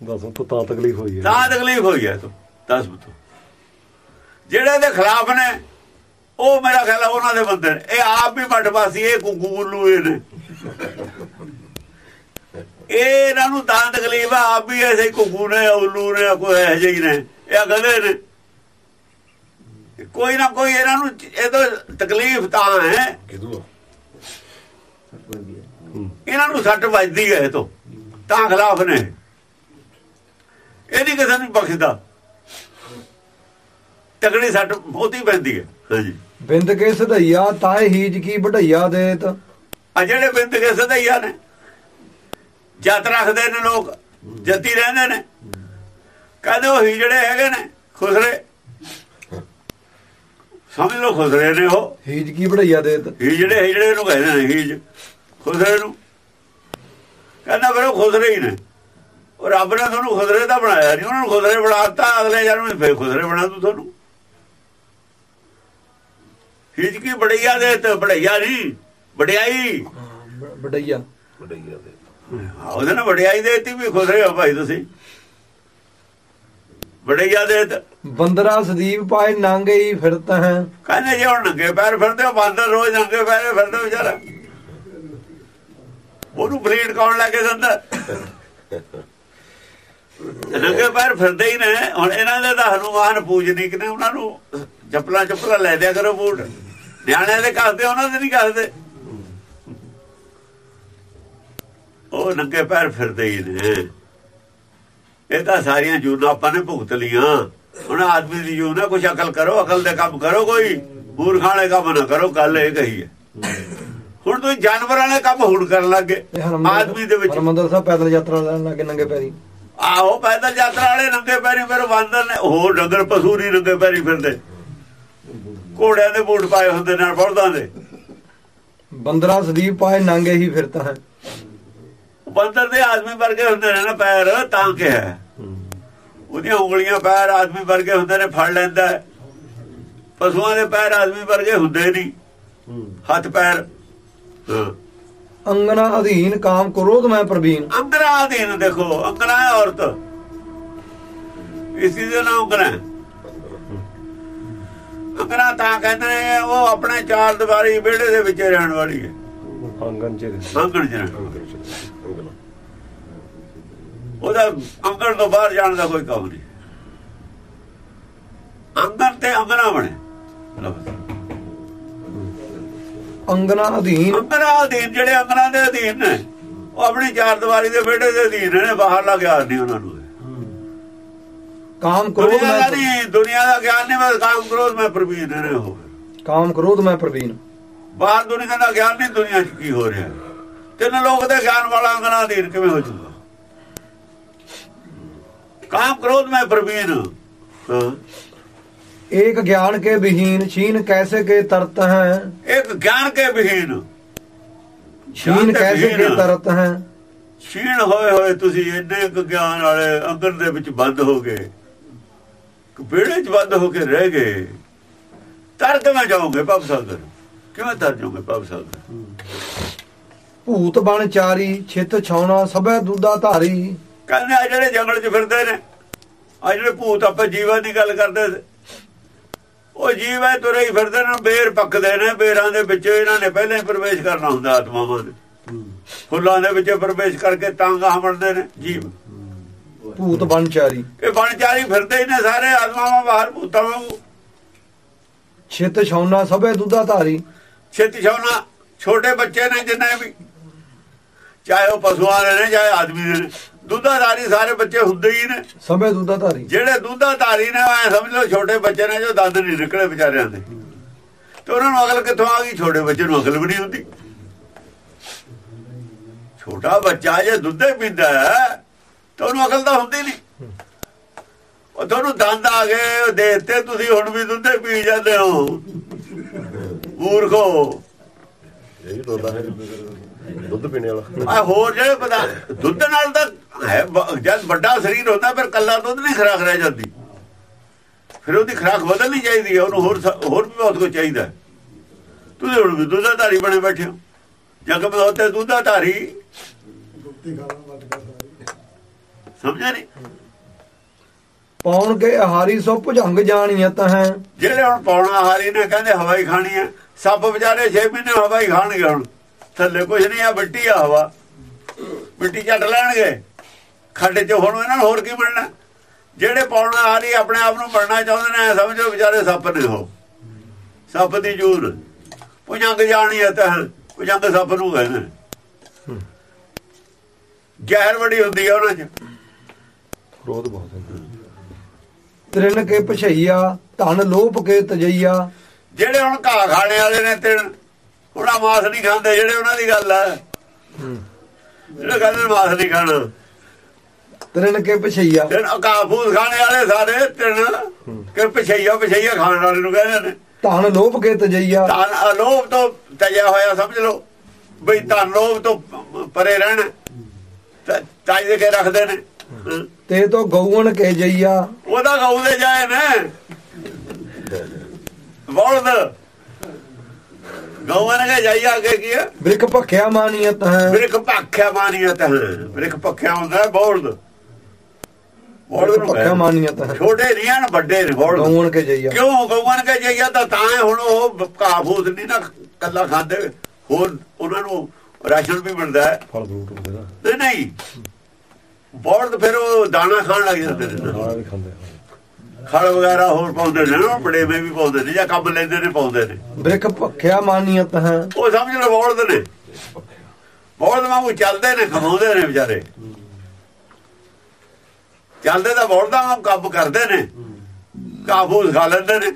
[SPEAKER 3] ਦੱਸੋ ਤਾਂ ਤਾਂ ਤਕਲੀਫ ਹੋਈ ਹੈ।
[SPEAKER 2] ਤਾਂ ਤਕਲੀਫ ਹੋਈ ਹੈ ਤੂੰ ਦੱਸ ਬਤੋ ਜਿਹੜੇ ਦੇ ਖਿਲਾਫ ਨੇ ਉਹ ਮੇਰਾ ਖਿਆਲ ਹੈ ਉਹਨਾਂ ਦੇ ਬੰਦੇ ਨੇ। ਇਹ ਆਪ ਵੀ ਮਟਵਾਸੀ ਇਹ ਕੁਕੂਲੂ ਇਹ ਨੇ। ਇਹ ਇਹਨਾਂ ਨੂੰ ਤਾਂ ਤਕਲੀਫ ਆ ਆਪ ਵੀ ਐਸੇ ਕੁਕੂ ਨੇ ਉਲੂ ਨੇ ਕੋਈ ਇਹੋ ਜਿਹੇ ਹੀ ਨੇ ਇਹ ਗਧੇ ਨੇ। ਕੋਈ ਨਾ ਕੋਈ ਇਹਨਾਂ ਨੂੰ ਇਹ ਤਾਂ ਤਕਲੀਫ ਤਾਂ ਹੈ। ਇਹਨਾਂ ਨੂੰ ਸੱਟ ਵੱਜਦੀ ਹੈ ਇਹ ਤੋਂ ਤਾਂ ਖਿਲਾਫ ਨੇ। ਇਹ ਨਹੀਂ ਕਿਸੇ ਨੂੰ ਬਖਸ਼ਦਾ। ਤਗੜੀ ਸੱਟ ਬਹੁਤੀ ਪੈਂਦੀ ਹੈ। ਹਾਂਜੀ।
[SPEAKER 1] ਬਿੰਦ ਕੇ ਸਧਈਆ ਤਾਏ ਹੀਜ ਕੀ ਵਢਈਆ ਦੇਤ?
[SPEAKER 2] ਆ ਜਿਹੜੇ ਬਿੰਦ ਕੇ ਸਦਈਆ ਨੇ ਜਤ ਰੱਖਦੇ ਨੇ ਲੋਕ ਜਤੀ ਰਹਿੰਦੇ ਨੇ। ਕਹਿੰਦੇ ਉਹ ਹੀ ਜਿਹੜੇ ਹੈਗੇ ਨੇ ਖੁਸਰੇ। ਸਮਝ ਲਓ ਖੁਸਰੇ ਨੇ ਉਹ।
[SPEAKER 1] ਹੀਜ ਕੀ ਵਢਈਆ ਦੇਤ?
[SPEAKER 2] ਹੀ ਜਿਹੜੇ ਹੀ ਜਿਹੜੇ ਨੂੰ ਕਹਿੰਦੇ ਨੇ ਹੀਜ ਖੁਸਰੇ ਨੂੰ। ਕਹਿੰਦਾ ਫਿਰ ਉਹ ਖੁਸਰੇ ਹੀ ਨੇ। ਉਹ ਰੱਬ ਨੇ ਤੁਹਾਨੂੰ ਖੁਦਰੇ ਦਾ ਬਣਾਇਆ ਨਹੀਂ ਉਹਨਾਂ ਨੂੰ ਖੁਦਰੇ ਬਣਾਤਾ ਅਗਲੇ ਜਨਮ ਵਿੱਚ ਫੇਰ ਖੁਦਰੇ ਬਣਾ ਦੂ ਤੁਹਾਨੂੰ। ਹਿਜਕੀ ਬੜਈਆ ਦੇ ਤੇ ਬੜਈਆ ਨਹੀਂ ਵਡਿਆਈ।
[SPEAKER 1] ਵਡਈਆ।
[SPEAKER 3] ਬੜਈਆ ਦੇ।
[SPEAKER 2] ਹਾਂ, ਉਹਦੇ ਨਾਲ ਵਡਿਆਈ ਦੇਤੀ ਵੀ ਖੁਦਰੇ ਹੋ ਭਾਈ ਤੁਸੀਂ। ਵਡਿਆ ਦੇ ਤੇ
[SPEAKER 1] ਬੰਦਰਾ ਸਦੀਪ ਪਾਏ ਨਾਂਗੇ ਹੀ ਫਿਰਤ ਹੈ।
[SPEAKER 2] ਕਹਿੰਦੇ ਜੇ ਹੁਣ ਨੰਗੇ ਪੈਰ ਫਿਰਦੇ ਹੋ ਬਾਂਦਰ ਰੋਜ਼ ਨੰਗੇ ਪੈਰੇ ਫਿਰਦੇ ਵਿਚਾਰਾ। ਉਹਨੂੰ ਬਲੀਡ ਕੌਣ ਲੈ ਕੇ ਦਿੰਦਾ? ਨੰਗੇ ਪੈਰ ਫਿਰਦੇ ਹੀ ਨੇ। ਹੁਣ ਇਹਨਾਂ ਦੇ ਤਾਂ ਹਨੂਮਾਨ ਪੂਜਨੀਕ ਨੇ ਉਹਨਾਂ ਨੂੰ ਚੱਪਲਾਂ ਚੱਪਲਾਂ ਲੈ ਦਿਆ ਕਰੋ ਬੂਟ। ਨਿਆਣਿਆਂ ਦੇ ਕੱਸਦੇ ਉਹਨਾਂ ਦੇ ਨਹੀਂ ਕੱਸਦੇ ਉਹ ਨੰਗੇ ਪੈਰ ਫਿਰਦੇ ਹੀ ਨੇ। ਇਹ ਤਾਂ ਸਾਰੀਆਂ ਜੂਨਾਂ ਆਪਾਂ ਨੇ ਭੁਗਤ ਲੀਆਂ ਹੁਣ ਆਦਮੀ ਦੀ ਜੂਨ ਹੈ ਕੁਛ ਅਕਲ ਕਰੋ ਅਕਲ ਦੇ ਕੰਮ ਕਰੋ ਕੋਈ। ਮੂਰਖਾਂ ਵਾਲੇ ਕੰਮ ਨਾ ਕਰੋ ਕੱਲ ਇਹ ਕਹੀ ਹੈ। ਹੁਣ ਤੁਸੀਂ ਜਾਨਵਰਾਂ ਵਾਲੇ ਕੰਮ ਹੁਣ ਕਰਨ ਲੱਗੇ ਆਦਮੀ ਦੇ ਵਿੱਚ
[SPEAKER 1] ਹਰਮੰਦਰ ਸਾਹਿਬ ਪੈਦਲ ਯਾਤਰਾ ਲੈਣ ਲੱਗੇ ਨੰਗੇ ਪੈਰੀ।
[SPEAKER 2] ਆਹੋ ਪੈਦਲ ਯਾਤਰਾ ਵਾਲੇ ਨੰਗੇ ਪੈਰੀ ਫਿਰ ਬਾਂਦਰ ਨੇ ਹੋਰ ਡੰਗਰ ਪਸ਼ੂ ਨਹੀਂ ਨੰਗੇ ਪੈਰੀ ਫਿਰਦੇ। ਘੋੜਿਆਂ ਦੇ ਬੂਟ ਪਾਏ ਹੁੰਦੇ ਨਾਲ ਬਲਦਾਂ ਦੇ।
[SPEAKER 1] ਬੰਦਰਾ ਸਦੀਪ ਪਾਏ ਨਾਂਗੇ ਹੀ ਫਿਰਤ ਹੈ
[SPEAKER 2] ਬੰਦਰ ਦੇ ਆਦਮੀ ਵਰਗੇ ਹੁੰਦੇ ਨੇ ਨਾ ਪੈਰ ਤਾਂ ਕਿਹਾ ਉਹਦੀਆਂ ਉਂਗਲੀਆਂ ਪੈਰ ਆਦਮੀ ਵਰਗੇ ਹੁੰਦੇ ਨੇ ਫੜ ਲੈਂਦਾ ਹੈ। ਪਸ਼ੂਆਂ ਦੇ ਪੈਰ ਆਦਮੀ ਵਰਗੇ ਹੁੰਦੇ ਨਹੀਂ। ਹੱਥ ਪੈਰ। ਹਾਂ।
[SPEAKER 1] ਅੰਗਨਾ ਅਧੀਨ ਕਾਮ ਕ੍ਰੋਧ ਮੈਂ ਪ੍ਰਵੀਨ।
[SPEAKER 2] ਅੰਗਰਾ ਅਧੀਨ ਦੇਖੋ ਅੰਗਰਾ ਹੈ ਔਰਤ। ਇਸੀ ਦੇ ਨਾਮ ਅੰਗਰਾ ਅੰਗਰਾ ਤਾਂ ਕਹਿੰਦੇ ਨੇ ਉਹ ਆਪਣੇ ਚਾਰ ਦੀਵਾਰੀ ਵਿਹੜੇ ਦੇ ਵਿੱਚ ਰਹਿਣ ਵਾਲੀ ਹੈ।
[SPEAKER 3] ਆਂਗਨ ਚ
[SPEAKER 2] ਆਂਗਣ ਚ। ਉਹਦਾ ਅੰਗਣ ਤੋਂ ਬਾਹਰ ਜਾਣ ਦਾ ਕੋਈ ਕੰਮ ਨਹੀਂ। ਅੰਗਣ ਤੇ ਅੰਗਣਾ ਬਣੇ।
[SPEAKER 1] ਅੰਗਨਾ ਅਧੀਨ।
[SPEAKER 2] ਅੰਗਣਾ ਅਧੀਨ ਜਿਹੜੇ ਅੰਗਣਾ ਦੇ ਅਧੀਨ ਨੇ ਉਹ ਆਪਣੀ ਚਾਰ ਦੀਵਾਰੀ ਦੇ ਵਿਹੜੇ ਦੇ ਅਧੀਨ ਨੇ ਬਾਹਰ ਲਾ ਗਿਆ ਨਹੀਂ ਉਹਨਾਂ ਨੂੰ।
[SPEAKER 1] ਕਾਮ
[SPEAKER 2] ਕਰੋ
[SPEAKER 1] ਮੈਂ
[SPEAKER 2] ਨਹੀਂ ਦੁਨੀਆ ਦਾ ਗਿਆਨ ਨਹੀਂ ਮੈਂ ਕਾਮ ਕ੍ਰੋਧ ਮੈਂ ਪ੍ਰਵੀਨ ਨੇ ਹੋ।
[SPEAKER 1] ਕਾਮ ਕ੍ਰੋਧ ਮੈਂ ਪ੍ਰਵੀਨ।
[SPEAKER 2] ਬਾਹਰ ਦੁਨੀਆ ਦਾ ਗਿਆਨ ਨਹੀਂ ਦੁਨੀਆ 'ਚ ਕੀ ਹੋ ਰਿਹਾ ਤਿੰਨ ਲੋਕ ਦੇ ਗਿਆਨ ਵਾਲਾ ਅੰਗਣਾ ਦੇਰ ਕਿਵੇਂ ਹੋ ਜੂਗਾ ਕਾਮ ਕ੍ਰੋਧ ਮੈਂ ਪ੍ਰਵੀਨ
[SPEAKER 1] ਇੱਕ ਗਿਆਨ ਕੇ ਵਿਹੀਨ ਛੀਨ ਕੈਸੇ ਕੇ ਤਰਤ ਹੈ?
[SPEAKER 2] ਇੱਕ ਗਿਆਨ ਕੇ ਵਿਹੀਨ।
[SPEAKER 1] ਛੀਨ ਕੈਸੇ ਕੇ ਤਰਤ ਹੈ?
[SPEAKER 2] ਛੀਨ ਹੋਏ ਹੋਏ ਤੁਸੀਂ ਇੰਨੇ ਗਿਆਨ ਵਾਲੇ ਅੰਦਰ ਦੇ ਵਿੱਚ ਬੰਦ ਹੋ ਗਏ। ਕਿ ਵਿਹੜੇ 'ਚ ਬੰਦ ਹੋ ਕੇ ਰਹਿ ਗਏ ਤਰ ਕਿਵੇਂ ਜਾਓਗੇ ਭਵ ਸਾਗਰ। ਕਿਵੇਂ ਤਰ ਜਾਓਗੇ ਭਵ ਸਾਗਰ?
[SPEAKER 1] ਭੂਤ ਬਣ ਚਾਰੀ ਛਿਤ ਛਾਉਣਾ ਸਭੈ ਦੁੱਧਾ ਧਾਰੀ।
[SPEAKER 2] ਕਹਿੰਦੇ ਆ ਜਿਹੜੇ ਜੰਗਲ 'ਚ ਫਿਰਦੇ ਨੇ ਆ ਜਿਹੜੇ ਭੂਤ ਆਪਾਂ ਜੀਵਾਂ ਦੀ ਗੱਲ ਕਰਦੇ ਉਹ ਜੀਵ ਹੈ ਤੁਰੇ ਹੀ ਫਿਰਦੇ ਨੇ ਬੇਰ ਪੱਕਦੇ ਨੇ ਬੇਰਾਂ ਦੇ ਵਿੱਚ ਇਹਨਾਂ ਨੇ ਪਹਿਲਾਂ ਹੀ ਪ੍ਰਵੇਸ਼ ਕਰਨਾ ਹੁੰਦਾ ਆਤਮਾਵਾਂ ਨੇ ਫੁੱਲਾਂ ਦੇ ਵਿੱਚ ਪ੍ਰਵੇਸ਼ ਕਰਕੇ ਤਾਂ ਗਾਹ ਬਣਦੇ ਨੇ ਜੀਵ।
[SPEAKER 1] ਭੂਤ ਬਣ ਚਾਰੀ।
[SPEAKER 2] ਇਹ ਬਣਚਾਰੀ ਫਿਰਦੇ ਨੇ ਸਾਰੇ ਆਤਮਾਵਾਂ ਬਾਹਰ ਭੂਤਾਂ ਵਾਂਗੂ।
[SPEAKER 1] ਛਿਤ ਛਾਉਣਾ ਸਭੈ ਦੁੱਧਾ ਧਾਰੀ।
[SPEAKER 2] ਛੇਤੀ ਛਾਉਣਾ ਛੋਟੇ ਬੱਚੇ ਨੇ ਜਿੰਨੇ ਵੀ। ਚਾਹੇ ਉਹ ਪਸ਼ੂਆਂ ਦੇ ਨੇ ਚਾਹੇ ਆਦਮੀ ਦੇ ਨੇ ਦੁੱਧਾਧਾਰੀ ਸਾਰੇ ਬੱਚੇ ਹੁੰਦੇ ਹੀ ਨੇ।
[SPEAKER 1] ਸਭੈ ਦੁੱਧਾ ਧਾਰੀ।
[SPEAKER 2] ਜਿਹੜੇ ਦੁੱਧਾਧਾਰੀ ਨੇ ਐ ਸਮਝ ਲਓ ਛੋਟੇ ਬੱਚੇ ਨੇ ਜੋ ਦੰਦ ਨਹੀਂ ਨਿਕਲੇ ਵਿਚਾਰਿਆਂ ਦੇ। ਤੇ ਉਹਨਾਂ ਨੂੰ ਅਕਲ ਕਿੱਥੋਂ ਆ ਗਈ? ਛੋਟੇ ਬੱਚੇ ਨੂੰ ਅਕਲ ਵੀ ਨਹੀਂ ਹੁੰਦੀ। ਛੋਟਾ ਬੱਚਾ ਜੇ ਦੁੱਧੇ ਪੀਂਦਾ ਹੈ ਤਾਂ ਉਹਨੂੰ ਅਕਲ ਤਾਂ ਹੁੰਦੀ ਨਹੀਂ ਉਹ ਤੁਹਾਨੂੰ ਦੰਦ ਆ ਗਏ ਉਹ ਦਿੱਤੇ ਤੁਸੀਂ ਹੁਣ ਵੀ ਦੁੱਧੇ ਪੀ ਜਾਂਦੇ ਹੋ। ਮੂਰਖੋ
[SPEAKER 3] ਇਹ ਦੁੱਧ ਹੈ ਦੁੱਧ ਪੀਣੇ ਵਾਲਾ।
[SPEAKER 2] ਆ ਹੋਰ ਜਿਹੜੇ ਪਤਾ ਦੁੱਧ ਨਾਲ ਤਾਂ ਹੈ ਜਦ ਵੱਡਾ ਸਰੀਰ ਹੁੰਦਾ ਫਿਰ ਕੱਲਾ ਦੁੱਧ ਨਹੀਂ ਖਰਾਕ ਰਹਿ ਜਾਂਦੀ। ਫਿਰ ਉਹਦੀ ਖਰਾਕ ਬਦਲਣੀ ਚਾਹੀਦੀ ਹੈ ਉਹਨੂੰ ਹੋਰ ਹੋਰ ਵੀ ਬਹੁਤ ਕੁਝ ਚਾਹੀਦਾ। ਤੁਸੀਂ ਹੁਣ ਵੀ ਦੁੱਧਾਧਾਰੀ ਬਣੇ ਬੈਠੇ ਹੋ। ਜਗ ਮੈਂ ਹੋਤੇ ਦੁੱਧਾਧਾਰੀ ਸਮਝਿਆ ਨਹੀਂ
[SPEAKER 1] ਪੌਣ ਕੇ ਆਹਾਰੀ ਸੋ ਭੁਜੰਗ ਜਾਣੀਅਤ ਹੈ।
[SPEAKER 2] ਜਿਹੜੇ ਹੁਣ ਪੌਣਾ ਹਾਰੀ ਨੇ ਕਹਿੰਦੇ ਹਵਾਈ ਖਾਣੀ ਹੈ। ਸੱਪ ਵਿਚਾਰੇ 6 ਮਹੀਨੇ ਹਵਾਈ ਖਾਣਗੇ ਹੁਣ। ਥੱਲੇ ਕੁਝ ਨਹੀਂ ਆ ਮਿੱਟੀ ਆ ਹਵਾ। ਮਿੱਟੀ ਚੱਟ ਲੈਣਗੇ। ਖੱਡ 'ਚ ਹੁਣ ਇਹਨਾਂ ਨੂੰ ਹੋਰ ਕੀ ਮਿਲਣਾ ਜਿਹੜੇ ਪੌਣਾ ਹਾਰੀ ਆਪਣੇ ਆਪ ਨੂੰ ਬਣਨਾ ਚਾਹੁੰਦੇ ਨੇ ਸਮਝੋ ਵਿਚਾਰੇ ਸੱਪ ਨੇ ਹੋ ਸੱਪ ਦੀ ਜੂਰ। ਪੁਜੰਗ ਜਾਣੀ ਹੈ ਤਾਂ ਪੁਜੰਗ ਸੱਪ ਨੂੰ ਕਹਿੰਦੇ। ਨੇ। ਜ਼ਹਿਰ ਬੜੀ ਹੁੰਦੀ ਹੈ ਉਹਨਾਂ 'ਚ।
[SPEAKER 3] ਕ੍ਰੋਧ ਬਹੁਤ ਹੈ।
[SPEAKER 1] ਤ੍ਰਿਣ ਕੇ ਪਛਈਆ ਧਨ ਲੋਭ ਕੇ ਤਜਈਆ।
[SPEAKER 2] ਜਿਹੜੇ ਹੁਣ ਘਾਹ ਖਾਣੇ ਵਾਲੇ ਨੇ ਤੇ ਹੁਣ ਆਹ ਮਾਸ ਨਹੀਂ ਖਾਂਦੇ ਜਿਹੜੇ ਉਹਨਾਂ ਦੀ ਗੱਲ ਹੈ। ਜਿਹੜੇ ਕਹਿੰਦੇ ਮਾਸ ਨਹੀਂ ਖਾਣਾ।
[SPEAKER 1] ਤ੍ਰਿਣ ਕੇ ਪਛਈਆ
[SPEAKER 2] ਤੇ ਘਾਹ ਫੂਸ ਖਾਣੇ ਵਾਲੇ ਸਾਰੇ ਤਿੰਨ ਕਿ ਪਛਈਆ ਪਛਈਆ ਖਾਣ ਵਾਲੇ ਨੂੰ ਕਹਿੰਦੇ ਨੇ।
[SPEAKER 1] ਧਨ ਲੋਭ ਕੇ ਤਜਈਆ।
[SPEAKER 2] ਤਾਂ ਅਲੋਭ ਤੋਂ ਤਜਿਆ ਹੋਇਆ ਸਮਝ ਲਓ। ਬਈ ਤਾਂ ਲੋਭ ਤੋਂ ਪਰੇ ਰਹਿਣਾ। ਤਾਂ ਤਾਜ ਦੇ ਕੇ ਰੱਖਦੇ ਨੇ।
[SPEAKER 1] ਤੇ ਤੋ ਗਊਣ ਕੇ ਜਈਆ
[SPEAKER 2] ਉਹਦਾ ਗਾਉ ਦੇ ਜਾਏ ਨੇ। ਬੋਲਦ। ਗਊਆਂ ਨੇ ਜਾਈਆ ਅੱਗੇ ਕੀ ਹੈ
[SPEAKER 1] ਬ੍ਰਿਕ ਭਖਿਆ ਮਾਨੀਅਤ ਹੈ
[SPEAKER 2] ਬ੍ਰਿਕ ਭੱਖਿਆ ਮਾਨੀਅਤ ਹੈ ਬ੍ਰਿਕ ਭੱਖਿਆ ਹੁੰਦਾ ਹੈ ਬੋਲਦ। ਬੋਲਦ
[SPEAKER 1] ਭਖਿਆ। ਮਾਨੀਅਤ ਹੈ
[SPEAKER 2] ਛੋਟੇ ਨਹੀਂ ਹਨ ਵੱਡੇ ਨੇ ਬੋਲਦ।
[SPEAKER 1] ਗਊਣ ਕੇ ਜਈਆ
[SPEAKER 2] ਕਿਉਂ? ਗਊਆਂ ਕੇ ਜਾਈਆ ਤਾਂ ਤਾਂ ਹੁਣ ਉਹ ਕਾਬੂਤ ਨਹੀਂ ਨਾ ਕੱਲਾ ਖਾਂਦੇ। ਹੋਰ ਉਹਨਾਂ ਨੂੰ ਰਾਸ਼ਨ ਵੀ ਮਿਲਦਾ ਹੈ।
[SPEAKER 3] ਫਲ ਫਰੂਟ ਹੁੰਦੇ ਨਾ।
[SPEAKER 2] ਨਹੀਂ ਨਹੀਂ। ਬੋਲਦ ਫਿਰ ਉਹ ਦਾਣਾ ਖਾਣ ਲੱਗ ਜਾਂਦੇ ਨੇ। ਖਲ ਵਗੈਰਾ ਹੋਰ ਪਾਉਂਦੇ ਨੇ ਨਾ ਬੜੇ ਮੇ ਵੀ ਪਾਉਂਦੇ ਨੇ ਜਾਂ ਕੰਮ ਲੈਂਦੇ ਨੇ ਪਾਉਂਦੇ ਨੇ।
[SPEAKER 1] ਬ੍ਰਿਕ ਭਖਿਆ ਮਾਨੀਅਤ ਹੈ?
[SPEAKER 2] ਉਹ ਸਮਝ ਲਓ ਬੋਲਦ ਨੇ। ਬੋਲਦ ਵਾਂਗੂ ਚੱਲਦੇ ਨੇ ਕਮਾਉਂਦੇ ਨੇ ਵਿਚਾਰੇ। ਚੱਲਦੇ ਤਾਂ ਬੋਲਦਾਂ ਕੰਮ ਕਰਦੇ ਨੇ। ਕਾਬੂ ਖਾ ਲੈਂਦੇ ਨੇ।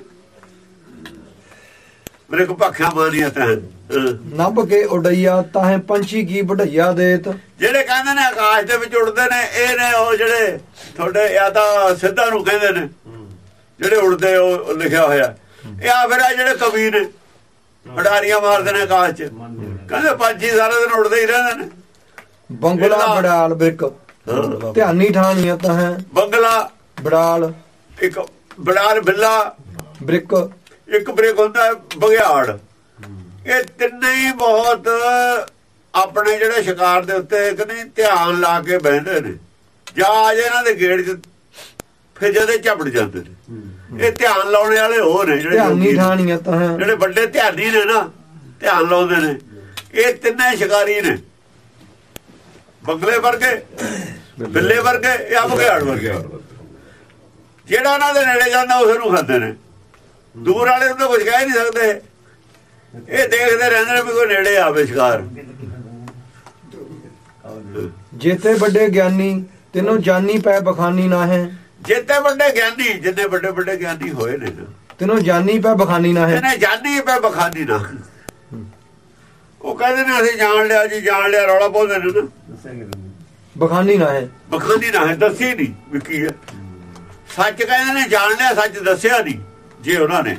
[SPEAKER 2] ਮੇਰੇ ਕੋ ਭੱਖਿਆ ਮਾਨੀਅਤ ਹੈ ਅਹ
[SPEAKER 1] ਨਭ ਕੇ ਉਡਈਆ ਤਾਹੇ ਪੰਛੀ ਕੀ ਵਢਈਆ ਦੇਤ।
[SPEAKER 2] ਜਿਹੜੇ ਕਹਿੰਦੇ ਨੇ ਆਕਾਸ਼ ਦੇ ਵਿੱਚ ਉੜਦੇ ਨੇ ਇਹ ਨੇ ਉਹ ਜਿਹੜੇ ਤੁਹਾਡੇ ਜਾਂ ਤਾਂ ਸਿੱਧਾ ਨੂੰ ਕਹਿੰਦੇ ਨੇ ਜਿਹੜੇ ਉੜਦੇ ਉਹ ਲਿਖਿਆ ਹੋਇਆ। ਇਹ ਆ ਫਿਰ ਆ ਜਿਹੜੇ ਕਵੀ ਨੇ ਅਡਾਰੀਆਂ ਮਾਰਦੇ ਨੇ ਆਕਾਸ਼ 'ਚ। ਕਹਿੰਦੇ ਪੰਛੀ ਸਾਰਾ ਦਿਨ ਉੜਦੇ ਹੀ ਰਹਿੰਦੇ ਨੇ।
[SPEAKER 1] ਬੰਗਲਾ ਬੜਾਲ ਬ੍ਰਿਕ। ਧਿਆਨੀ ਠਾਣੀਅਤ ਹੈ
[SPEAKER 2] ਬੰਗਲਾ
[SPEAKER 1] ਬੜਾਲ।
[SPEAKER 2] ਇੱਕ ਬੜਾਲ ਬਿੱਲਾ।
[SPEAKER 1] ਬ੍ਰਿਕ।
[SPEAKER 2] ਇੱਕ ਬ੍ਰੇਕ ਹੁੰਦਾ ਬਗਿਆੜ ਇਹ ਤਿੰਨੇ ਹੀ ਬਹੁਤ ਆਪਣੇ ਜਿਹੜੇ ਸ਼ਿਕਾਰ ਦੇ ਉੱਤੇ ਨਹੀਂ ਧਿਆਨ ਲਾ ਕੇ ਬਹਿੰਦੇ ਨੇ। ਜਾਂ ਆ ਜੇ ਇਹਨਾਂ ਦੇ ਗੇੜ 'ਚ ਫਿਰ ਜਦੇ ਝਪੜ ਜਾਂਦੇ ਨੇ। ਇਹ ਧਿਆਨ ਲਾਉਣ ਵਾਲੇ ਹੋਰ ਨੇ ਜਿਹੜੇ
[SPEAKER 1] ਧਿਆਨੀ। ਠਾਣੀਅਤ ਹੈ।
[SPEAKER 2] ਜਿਹੜੇ ਵੱਡੇ ਧਿਆਨੀ ਨੇ ਨਾ ਧਿਆਨ ਲਾਉਂਦੇ ਨੇ। ਇਹ ਤਿੰਨੇ ਸ਼ਿਕਾਰੀ ਨੇ। ਬੰਗਲੇ ਵਰਗੇ ਬਿੱਲੇ ਵਰਗੇ ਜਾਂ ਬਗਿਆੜ ਵਰਗੇ। ਜਿਹੜਾ ਉਹਨਾਂ ਦੇ ਨੇੜੇ ਜਾਂਦਾ ਉਸ ਨੂੰ ਖਾਂਦੇ ਨੇ। ਦੂਰ ਵਾਲੇ ਨੂੰ ਤਾਂ ਕੁਝ ਕਹਿ ਨਹੀਂ ਸਕਦੇ। ਇਹ ਦੇਖਦੇ ਰਹਿੰਦੇ ਨੇ ਵੀ ਕੋਈ ਨੇੜੇ ਆਵੇ ਸ਼ਿਕਾਰ
[SPEAKER 1] ਜੇਤੇ ਵੱਡੇ ਗਿਆਨੀ ਤੈਨੂੰ ਜਾਨੀ ਪੈ ਬਖਾਨੀ ਨਾ ਹੈ।
[SPEAKER 2] ਜਿੱਤੇ ਵੱਡੇ ਗਿਆਨੀ ਜਿੰਨੇ ਵੱਡੇ ਵੱਡੇ ਗਿਆਨੀ ਹੋਏ ਨੇ
[SPEAKER 1] ਤੈਨੂੰ ਜਾਨੀ ਪੈ ਬਖਾਨੀ ਨਾ ਹੈ।
[SPEAKER 2] ਇਹਨੇ ਜਾਨੀ ਪੈ ਬਖਾਨੀ ਨਾ। ਉਹ ਕਹਿੰਦੇ ਨੇ ਅਸੀਂ ਜਾਣ ਲਿਆ ਜੀ ਜਾਣ ਲਿਆ ਰੌਲਾ ਪਾਉਂਦੇ ਨੇ ਨਾ।
[SPEAKER 1] ਬਖਾਨੀ ਨਾ ਹੈ।
[SPEAKER 2] ਬਖਾਨੀ ਨਾ ਹੈ ਦੱਸੀ ਨਹੀਂ ਵੀ ਕੀ ਹੈ। ਸੱਚ ਕਹਿੰਦੇ ਨੇ ਜਾਣ ਲਿਆ ਸੱਚ ਦੱਸਿਆ ਨਹੀਂ। ਜੇ ਉਹਨਾਂ ਨੇ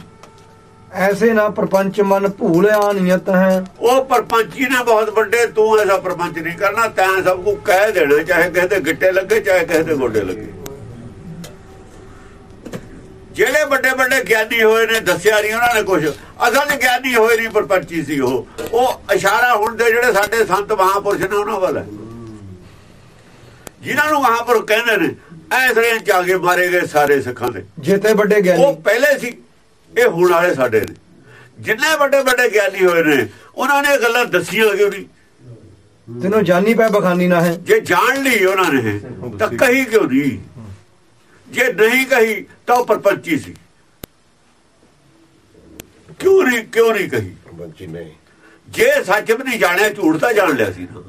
[SPEAKER 1] ਐਸੇ ਨਾ ਪ੍ਰਪੰਚ ਮਨ ਭੂਲਿਆ ਨਿਯਤ ਹੈ
[SPEAKER 2] ਉਹ ਪਰਪੰਚੀ ਨੇ ਬਹੁਤ ਵੱਡੇ ਤੂੰ ਐਸਾ ਪਰਪੰਚ ਨਹੀਂ ਕਰਨਾ ਤੈਂ ਸਭ ਕੁ ਕਹਿ ਦੇਣਾ ਚਾਹੇ ਕਿਸੇ ਦੇ ਗਿੱਟੇ ਲੱਗੇ ਚਾਹੇ ਕਿਸੇ ਦੇ ਗੋਡੇ ਲੱਗੇ। ਜਿਹੜੇ ਵੱਡੇ ਵੱਡੇ ਗਿਆਨੀ ਹੋਏ ਨੇ ਦੱਸਿਆ ਨਹੀਂ ਉਹਨਾਂ ਨੇ ਕੁਝ ਅਸਲ ਗਿਆਨੀ ਹੋਏ ਨਹੀਂ ਪਰਪੰਚੀ ਸੀ ਉਹ। ਉਹ ਇਸ਼ਾਰਾ ਹੁਣ ਦੇ ਜਿਹੜੇ ਸਾਡੇ ਸੰਤ ਮਹਾਪੁਰਸ਼ ਨੇ ਉਹਨਾਂ ਵੱਲ ਹੈ। ਜਿਨ੍ਹਾਂ ਨੂੰ ਮਹਾਪੁਰਖ ਕਹਿੰਦੇ ਨੇ ਐਸਰੇ ਚ ਆ ਕੇ ਮਾਰੇ ਗਏ ਸਾਰੇ ਸਿੱਖਾਂ ਦੇ।
[SPEAKER 1] ਜੇਤੇ ਵੱਡੇ
[SPEAKER 2] ਉਹ
[SPEAKER 1] ਗਿਆਨੀ
[SPEAKER 2] ਪਹਿਲੇ ਸੀ ਇਹ ਹੁਣ ਵਾਲੇ ਸਾਡੇ ਨੇ। ਜਿੰਨੇ ਵੱਡੇ ਵੱਡੇ ਗਿਆਨੀ ਹੋਏ ਨੇ ਉਹਨਾਂ ਨੇ ਗੱਲਾਂ ਦੱਸੀਆਂ ਕਿਉਂ ਨਹੀਂ?
[SPEAKER 1] ਤੈਨੂੰ ਜਾਨੀ ਪੈ ਬਖਾਨੀ ਨਾ ਹੈ।
[SPEAKER 2] ਜੇ ਜਾਣ ਲਈ ਉਹਨਾਂ ਨੇ ਤਾਂ ਕਹੀ ਕਿਉਂ ਨਹੀਂ? ਜੇ ਨਹੀਂ ਕਹੀ ਤਾਂ ਉਹ ਪਰਪੰਚੀ ਸੀ। ਕਿਉਂ ਨਹੀਂ ਕਿਉਂ ਨਹੀਂ ਕਹੀ?
[SPEAKER 3] ਬੰਚੀ ਨਹੀਂ।
[SPEAKER 2] ਜੇ ਸੱਚ ਵੀ ਨਹੀਂ ਜਾਣਿਆ ਝੂਠ ਤਾਂ ਜਾਣ ਲਿਆ ਸੀ ਨਾ।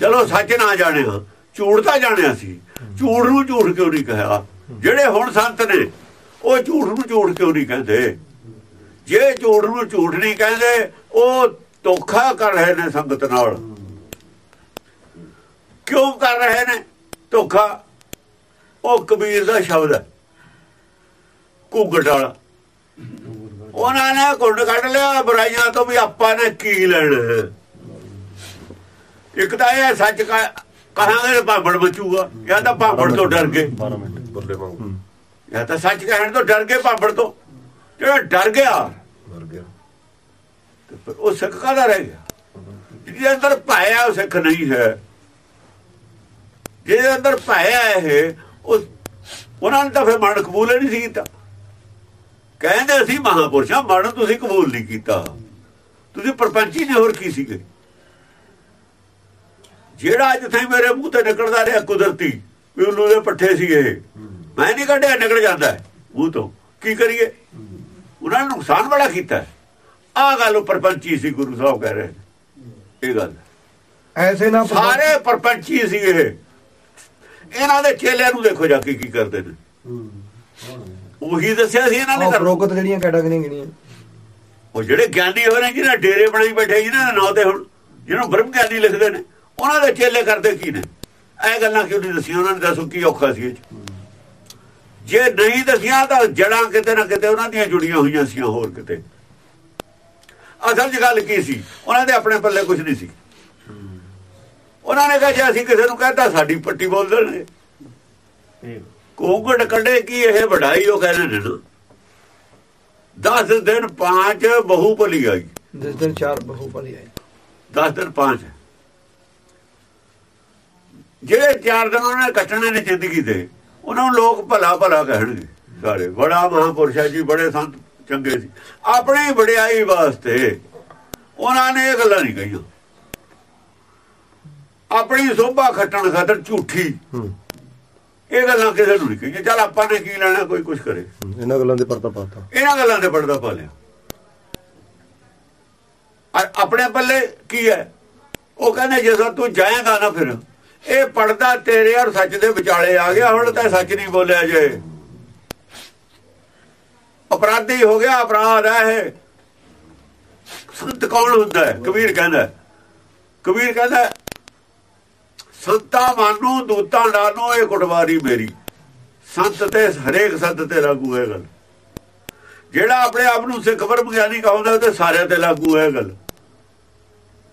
[SPEAKER 2] ਚਲੋ ਸੱਚ ਨਾ ਜਾਣਿਆ ਝੂਠ ਤਾਂ ਜਾਣਿਆ ਸੀ। ਝੂਠ ਨੂੰ ਝੂਠ ਕਿਉਂ ਨਹੀਂ ਕਿਹਾ? ਜਿਹੜੇ ਹੁਣ ਸੰਤ ਨੇ, ਉਹ ਝੂਠ ਨੂੰ ਝੂਠ ਕਿਉਂ ਨਹੀਂ ਕਹਿੰਦੇ? ਜੇ ਝੂਠ ਨੂੰ ਝੂਠ ਨਹੀਂ ਕਹਿੰਦੇ, ਉਹ ਧੋਖਾ ਕਰ ਰਹੇ ਨੇ ਸੰਗਤ ਨਾਲ। ਕਿਉਂ ਕਰ ਰਹੇ ਨੇ? ਧੋਖਾ? ਉਹ ਕਬੀਰ ਦਾ ਸ਼ਬਦ ਹੈ। ਘੁੱਗਟ ਵਾਲਾ। ਉਹਨਾਂ ਨੇ ਘੁੰਡ ਕੱਢ ਲਿਆ, ਬੁਰਾਈਆਂ ਤੋਂ ਵੀ ਆਪਾਂ ਨੇ ਕੀ ਲੈਣਾ? ਇੱਕ ਤਾਂ ਇਹ ਸੱਚ ਕਹ- ਕਹਾਂਗੇ ਭਾਂਬੜ ਮਚੂਗਾ ਜਾਂ ਤਾਂ ਭਾਂਬੜ ਤੋਂ ਡਰ ਗਏ।
[SPEAKER 3] 12 ਮਿੰਟ। ਬੁੱਲੇ ਵਾਂਗੂ।
[SPEAKER 2] ਜਾਂ ਤਾਂ ਸੱਚ ਕਹਿਣ ਤੋਂ ਡਰ ਗਏ ਭਾਂਬੜ ਤੋਂ। ਜਿਹੜਾ ਡਰ ਗਿਆ ਉਹ ਸਿੱਖ ਕਾਹਦਾ ਰਹਿ ਗਿਆ? ਜਿਹਦੇ ਅੰਦਰ ਭਾਇਆ ਉਹ ਸਿੱਖ ਨਹੀਂ ਹੈ। ਜਿਹਦੇ ਅੰਦਰ ਭਾਇਆ ਇਹ ਉਹ ਉਹਨਾਂ ਨੇ ਤਾਂ ਫਿਰ ਮਨ ਕਬੂਲ ਹੀ ਨਹੀਂ ਸੀ ਕੀਤਾ। ਕਹਿੰਦੇ ਅਸੀਂ ਮਹਾਪੁਰਸ਼ਾਂ ਮਨ ਤੁਸੀਂ ਕਬੂਲ ਨਹੀਂ ਕੀਤਾ। ਤੁਸੀਂ ਪਰਪੰਚੀ ਨੇ ਹੋਰ ਕੀ ਸੀਗੇ? ਜਿਹੜਾ ਅੱਜ ਤਾਈਂ ਮੇਰੇ ਮੂੰਹ ਤੇ ਨਿਕਲਦਾ ਰਿਹਾ ਕੁਦਰਤੀ ਵੀ ਉੱਲੂ ਦੇ ਪੱਠੇ ਸੀ ਇਹ। ਮੈਂ ਨਹੀਂ ਕੱਢਿਆ ਨਿਕਲ ਜਾਂਦਾ ਹੈ। ਮੂੰਹ ਤੋਂ। ਕੀ ਕਰੀਏ? ਉਹਨਾਂ ਨੇ ਨੁਕਸਾਨ ਬੜਾ ਕੀਤਾ ਆ ਗੱਲ ਉਹ ਪਰਪੰਚੀ ਸੀ ਗੁਰੂ ਸਾਹਿਬ ਕਹਿ ਰਹੇ। ਇਹ ਗੱਲ।
[SPEAKER 1] ਐਸੇ ਨਾ
[SPEAKER 2] ਸਾਰੇ ਪਰਪੰਚੀ ਸੀ ਇਹ। ਇਹਨਾਂ ਦੇ ਚੇਲਿਆਂ ਨੂੰ ਦੇਖੋ ਜਾ ਕੇ ਕੀ ਕਰਦੇ ਨੇ। ਉਹੀ ਦੱਸਿਆ ਸੀ ਇਹਨਾਂ ਨੇ
[SPEAKER 1] ਉਪਰੋਕਤ ਜਿਹੜੀਆਂ ਕੈਟਾਗਰੀਆਂ ਗਿਣੀਆਂ।
[SPEAKER 2] ਉਹ ਜਿਹੜੇ ਗਿਆਨੀ ਹੋਏ ਨੇ ਜਿਹਨਾਂ ਡੇਰੇ ਬਣਾਈ ਬੈਠੇ ਜਿਹਨਾਂ ਦੇ ਨਾਂ ਤੇ ਹੁਣ ਜਿਹਨੂੰ ਬ੍ਰਹਮ ਗਿਆਨੀ ਲਿਖਦੇ ਨੇ। ਉਹਨਾਂ ਦੇ ਚੇਲੇ ਕਰਦੇ ਕੀ ਨੇ? ਇਹ ਗੱਲਾਂ ਕਿਉਂ ਨਹੀਂ ਦੱਸੀਆਂ? ਉਹਨਾਂ ਨੇ ਦੱਸੋ ਕੀ ਔਖਾ ਸੀ ਜੇ ਨਹੀਂ ਦੱਸੀਆਂ ਤਾਂ ਜੜਾਂ ਕਿਤੇ ਨਾ ਕਿਤੇ ਉਹਨਾਂ ਦੀਆਂ ਜੁੜੀਆਂ ਹੋਈਆਂ ਸੀ ਹੋਰ ਕਿਤੇ। ਅਸਲ 'ਚ ਗੱਲ ਕੀ ਸੀ? ਉਹਨਾਂ ਦੇ ਆਪਣੇ ਪੱਲੇ ਕੁਝ ਨਹੀਂ ਸੀ। ਉਹਨਾਂ ਨੇ ਕਿਹਾ ਜੇ ਅਸੀਂ ਕਿਸੇ ਨੂੰ ਕਹਤਾ ਸਾਡੀ ਪੱਟੀ ਬੋਲ ਦੇਣਗੇ। ਕੋਗੜ ਕੱਢੇ ਕੀ ਇਹ ਵਡਾਈ ਉਹ ਕਹਿੰਦੇ ਨੇ ਨਾ। 10 ਦਿਨ ਪਾਂਚ ਬਹੂ ਭਲੀ ਆਈ।
[SPEAKER 1] ਜਿਸ ਦਿਨ ਚਾਰ ਬਹੁ ਭਲੀ ਆਈ।
[SPEAKER 2] 10 ਦਿਨ ਪਾਂਚ। ਜਿਹੜੇ ਚਾਰ ਦਿਨ ਉਹਨਾਂ ਨੇ ਕੱਟਣੇ ਨੇ ਜ਼ਿੰਦਗੀ ਦੇ ਉਹਨਾਂ ਨੂੰ ਲੋਕ ਭਲਾ ਭਲਾ ਕਹਿਣਗੇ ਸਾਰੇ। ਬੜਾ ਮਹਾਪੁਰਸ਼ ਜੀ ਬੜੇ ਸੰਤ ਚੰਗੇ ਸੀ। ਆਪਣੀ ਵਡਿਆਈ ਵਾਸਤੇ ਉਹਨਾਂ ਨੇ ਇਹ ਗੱਲਾਂ ਨਹੀਂ ਕਹੀਆਂ। ਆਪਣੀ ਸੋਭਾ ਖੱਟਣ ਖਾਤਰ ਝੂਠੀ ਇਹ ਗੱਲਾਂ ਕਿਸੇ ਨੂੰ ਨਹੀਂ ਕਹੀਆਂ। ਚੱਲ ਆਪਾਂ ਨੇ ਕੀ ਲੈਣਾ ਕੋਈ ਕੁਝ ਕਰੇ।
[SPEAKER 3] ਇਹਨਾਂ ਗੱਲਾਂ ਦੇ ਪਰਤਾ ਪਾਤਾ
[SPEAKER 2] ਇਹਨਾਂ ਗੱਲਾਂ ਤੇ ਪੜਦਾ ਪਾ ਲਿਆ। ਆਪਣੇ ਪੱਲੇ ਕੀ ਹੈ? ਉਹ ਕਹਿੰਦੇ ਜਦੋਂ ਤੂੰ ਜਾਏਗਾ ਨਾ ਫਿਰ। ਇਹ ਪੜਦਾ ਤੇਰੇ ਔਰ ਸੱਚ ਦੇ ਵਿਚਾਲੇ ਆ ਗਿਆ ਹੁਣ ਤਾਂ ਸੱਚ ਨਹੀਂ ਬੋਲਿਆ ਜੇ। ਅਪਰਾਧੀ ਹੋ ਗਿਆ ਅਪਰਾਧ ਹੈ ਇਹ। ਸੰਤ ਕੌਣ ਹੁੰਦਾ? ਹੈ ਕਬੀਰ ਕਹਿੰਦਾ। ਕਬੀਰ ਕਹਿੰਦਾ ਹੈ, ਸੰਤਾ ਮਾਨੂ ਦੂਤਾਂ ਨਾਨੋ ਇਹ ਕੁਟਵਾਰੀ ਮੇਰੀ। ਸੰਤ ਤੇ ਹਰੇਕ ਸੰਤ ਤੇ ਲਾਗੂ ਹੈ ਗੱਲ। ਜਿਹੜਾ ਆਪਣੇ ਆਪ ਨੂੰ ਸਿੱਖ ਬ੍ਰਹਮ ਗਿਆਨੀ ਕਹਾਉਂਦਾ ਉਹ ਤੇ ਸਾਰਿਆਂ ਤੇ ਲਾਗੂ ਹੈ ਗੱਲ।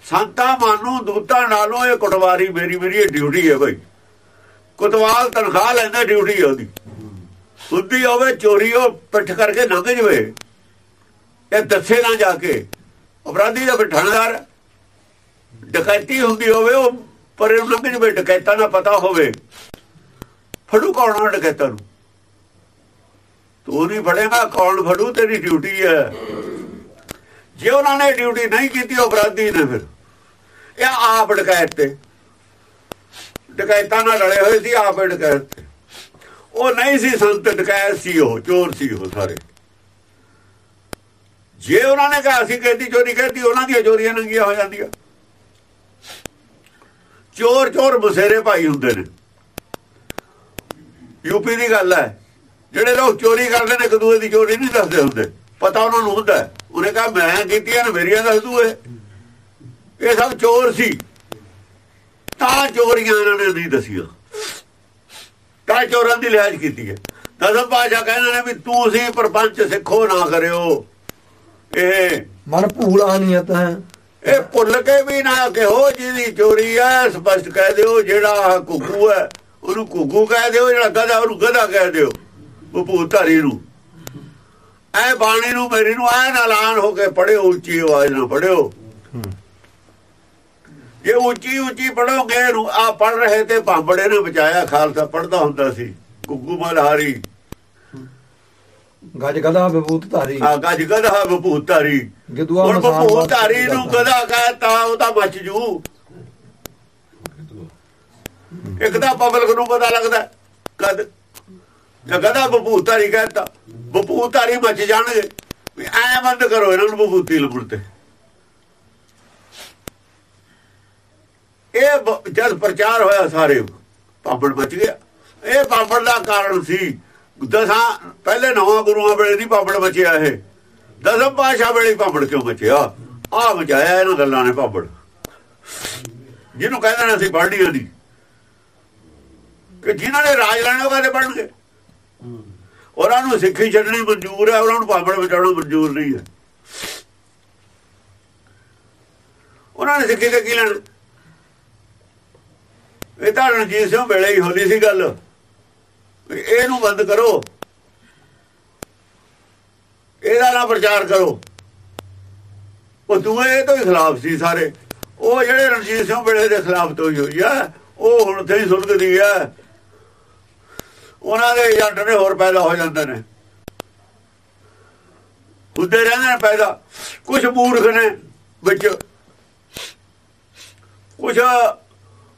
[SPEAKER 2] ਸੰਤਾ ਮਾਨੂ ਦੂਤਾਂ ਨਾਲੋਂ ਇਹ ਕੁਟਵਾਰੀ ਮੇਰੀ ਮੇਰੀ ਇਹ ਡਿਊਟੀ ਹੈ ਭਾਈ ਕੁਤਵਾਲ ਤਨਖਾਹ ਲੈਂਦਾ ਡਿਊਟੀ ਹੈ ਉਹਦੀ। ਸੁੱਧੀ ਹੋਵੇ, ਚੋਰੀ ਉਹ ਪਿੱਠ ਕਰਕੇ ਲੰਘ ਜਵੇ। ਇਹ ਦੱਸੇ ਨਾ ਜਾ ਕੇ। ਅਪਰਾਧੀ ਦਾ ਬਿਠਾਣਦਾਰ ਡਕੈਤੀ ਹੁੰਦੀ ਹੋਵੇ, ਉਹ ਪਰ ਇਹਨੂੰ ਲੰਘ ਜਵੇ, ਡਕੈਤਾਂ ਦਾ ਪਤਾ ਹੋਵੇ। ਫੜੂ ਕੌਣ ਆ ਡਕੈਤਾਂ ਨੂੰ? ਤੂੰ ਨਹੀਂ ਫੜੇਗਾ, ਕੌਣ ਫੜੂ? ਤੇਰੀ ਡਿਊਟੀ ਹੈ। ਜੇ ਉਹਨਾਂ ਨੇ ਡਿਊਟੀ ਨਹੀਂ ਕੀਤੀ ਅਪਰਾਧੀ ਨੇ ਫਿਰ। ਇਹ ਆਪ ਡਕੈਤ ਤੇ ਡਕੈਤਾਂ ਨਾਲ ਲੜੇ ਹੋਏ ਸੀ, ਆਪ ਹੀ ਡਕੈਤ ਤੇ ਉਹ ਨਹੀਂ ਸੀ ਸੰਤ, ਡਕੈਤ ਸੀ ਉਹ, ਚੋਰ ਸੀ ਉਹ ਸਾਰੇ। ਜੇ ਉਹਨਾਂ ਨੇ ਕਿਹਾ ਸੀ, ਕਹਿੰਦੀ ਚੋਰੀ ਕਹਿੰਦੀ ਉਹਨਾਂ ਦੀਆਂ ਚੋਰੀਆਂ ਨੰਗੀਆਂ ਹੋ ਜਾਂਦੀਆਂ। ਚੋਰ ਚੋਰ ਬਸੇਰੇ ਭਾਈ ਹੁੰਦੇ ਨੇ। ਯੂਪੀ ਦੀ ਗੱਲ ਹੈ, ਜਿਹੜੇ ਲੋਕ ਚੋਰੀ ਕਰਦੇ ਨੇ, ਇੱਕ ਕਦੂਏ ਦੀ ਚੋਰੀ ਨਹੀਂ ਦੱਸਦੇ ਹੁੰਦੇ। ਪਤਾ ਉਹਨਾਂ ਨੂੰ ਹੁੰਦਾ ਉਹਨੇ ਕਹਾ, ਮੈਂ ਕੀਤੀਆਂ ਨੇ, ਮੇਰੀਆਂ ਦੱਸ ਦੂ ਇਹ ਸਭ ਚੋਰ ਸੀ। ਤਾਂ ਚੋਰੀਆਂ ਇਹਨਾਂ ਨੇ ਨਹੀਂ ਦਸੀਆਂ। ਤਾਂ ਚੋਰਾਂ ਦੀ ਲਿਹਾਜ਼ ਕੀਤੀ ਹੈ। ਦਸਮ ਪਾਸ਼ਾ ਕਹਿੰਦੇ ਨੇ ਵੀ ਤੁਸੀਂ ਪਰਪੰਚ ਸਿੱਖੋ ਨਾ ਕਰਿਓ। ਇਹ
[SPEAKER 1] ਮਨ ਭੂਲਾ ਨੀਅਤ ਹੈ
[SPEAKER 2] ਇਹ ਭੁੱਲ ਕੇ ਵੀ ਨਾ ਕਿਹੋ ਜਿਹਦੀ ਚੋਰੀ ਹੈ। ਸਪਸ਼ਟ ਕਹਿ ਦਿਓ ਜਿਹੜਾ ਘੁੱਗੂ ਹੈ ਉਹਨੂੰ ਘੁੱਗੂ ਕਹਿ ਦਿਓ ਜਿਹੜਾ ਗਧਾ ਉਹਨੂੰ ਗਧਾ ਕਹਿ ਦਿਓ। ਉਹ ਭੂਤਾਰੀ ਨੂੰ। ਐ ਬਾਣੀ ਨੂੰ ਮੇਰੀ ਨੂੰ ਐ ਨਾ ਐਲਾਨ ਹੋ ਕੇ ਪੜਿਓ ਉੱਚੀ ਆਵਾਜ਼ ਨਾਲ ਪੜਿਓ ਜੇ ਉੱਚੀ ਉੱਚੀ ਪੜੋਗੇ ਆ ਪੜ ਰਹੇ ਤੇ ਭਾਂਬੜੇ ਨੇ ਬਚਾਇਆ ਖਾਲਸਾ ਪੜਦਾ ਹੁੰਦਾ ਸੀ। ਗੁੱਗੂ ਮਲਹਾਰੀ।
[SPEAKER 1] ਗੱਜ ਗਦਾ ਬਬੂਤ ਧਾਰੀ।
[SPEAKER 2] ਆ ਗੱਜ ਗਧਾ ਬਪੂਤਾਰੀ
[SPEAKER 1] ਗਿਦੂਆ
[SPEAKER 2] ਹੁਣ
[SPEAKER 1] ਮਸਾਨ
[SPEAKER 2] ਬਪੂਤਾਰੀ ਨੂੰ ਕਹਤਾ ਉਹ ਤਾਂ ਮੱਚ ਜੂ। ਇੱਕ ਤਾਂ ਪਬਲਿਕ ਨੂੰ ਪਤਾ ਲੱਗਦਾ ਕਦ? ਜੇ ਗਧਾ ਬਪੂਤਾਰੀ ਕਹਤਾ ਬਪੂਤਾਰੀ ਮੱਚ ਜਾਣਗੇ। ਵੀ ਐ ਬੰਦ ਕਰੋ ਇਹਨਾਂ ਨੂੰ ਬਪੂਤੀ ਲਗੁਣ ਇਹ ਜਦ ਪ੍ਰਚਾਰ ਹੋਇਆ ਸਾਰੇ ਪਾਪੜ ਬਚ ਗਿਆ। ਇਹ ਪਾਪੜ ਦਾ ਕਾਰਨ ਸੀ। ਦਸਾਂ, ਪਹਿਲੇ ਨਵਾਂ ਗੁਰੂਆਂ ਵੇਲੇ ਨਹੀਂ ਪਾਪੜ ਮਚਿਆ ਇਹ। ਦਸਮ ਪਾਸ਼ਾ ਵੇਲੇ ਪਾਪੜ ਕਿਉਂ ਮਚਿਆ ਆ ਮਚਾਇਆ ਇਹਨਾਂ ਗੱਲਾਂ ਨੇ ਪਾਪੜ ਜਿਹਨੂੰ ਕਹਿੰਦੇ ਨੇ ਅਸੀਂ ਪੜ੍ਹਨੀਆਂ ਨਹੀਂ ਕਿ ਜਿਨ੍ਹਾਂ ਨੇ ਰਾਜ ਲੈਣਾ, ਉਹ ਕਹਿੰਦੇ ਪੜਨਗੇ ਉਹਨਾਂ ਨੂੰ ਸਿੱਖੀ ਛੱਡਣੀ ਮਨਜ਼ੂਰ ਹੈ, ਉਹਨਾਂ ਨੂੰ ਪਾਪੜ ਬਚਾਉਣਾ ਮਨਜ਼ੂਰ ਨਹੀਂ ਹੈ। ਉਹਨਾਂ ਨੇ ਸਿੱਖੀ ਤੇ ਕੀ ਲੈਣਾ? ਇਹ ਤਾਂ ਰਣਜੀਤ ਸਿੰਘ ਵੇਲੇ ਹੀ ਹੋਣੀ ਸੀ ਗੱਲ। ਇਹਨੂੰ ਬੰਦ ਕਰੋ। ਇਹਦਾ ਨਾ ਪ੍ਰਚਾਰ ਕਰੋ। ਉਹ ਦੂਏ ਤੋਂ ਹੀ ਖਿਲਾਫ ਸੀ ਸਾਰੇ। ਉਹ ਜਿਹੜੇ ਰਣਜੀਤ ਸਿੰਘ ਵੇਲੇ ਦੇ ਖਿਲਾਫ ਤੋਂ ਹੀ ਹੋਈ ਆ, ਉਹ ਹੁਣ ਤੇ ਹੀ ਸੁਲਗਦੀ ਆ। ਉਹਨਾਂ ਦੇ ਏਜੰਟ ਨੇ ਹੋਰ ਪੈਦਾ ਹੋ ਜਾਂਦੇ ਨੇ। ਹੁੰਦੇ ਰਹਿੰਦੇ ਨੇ ਪੈਦਾ। ਕੁਝ ਮੂਰਖ ਨੇ ਵਿੱਚ। ਕੁਝ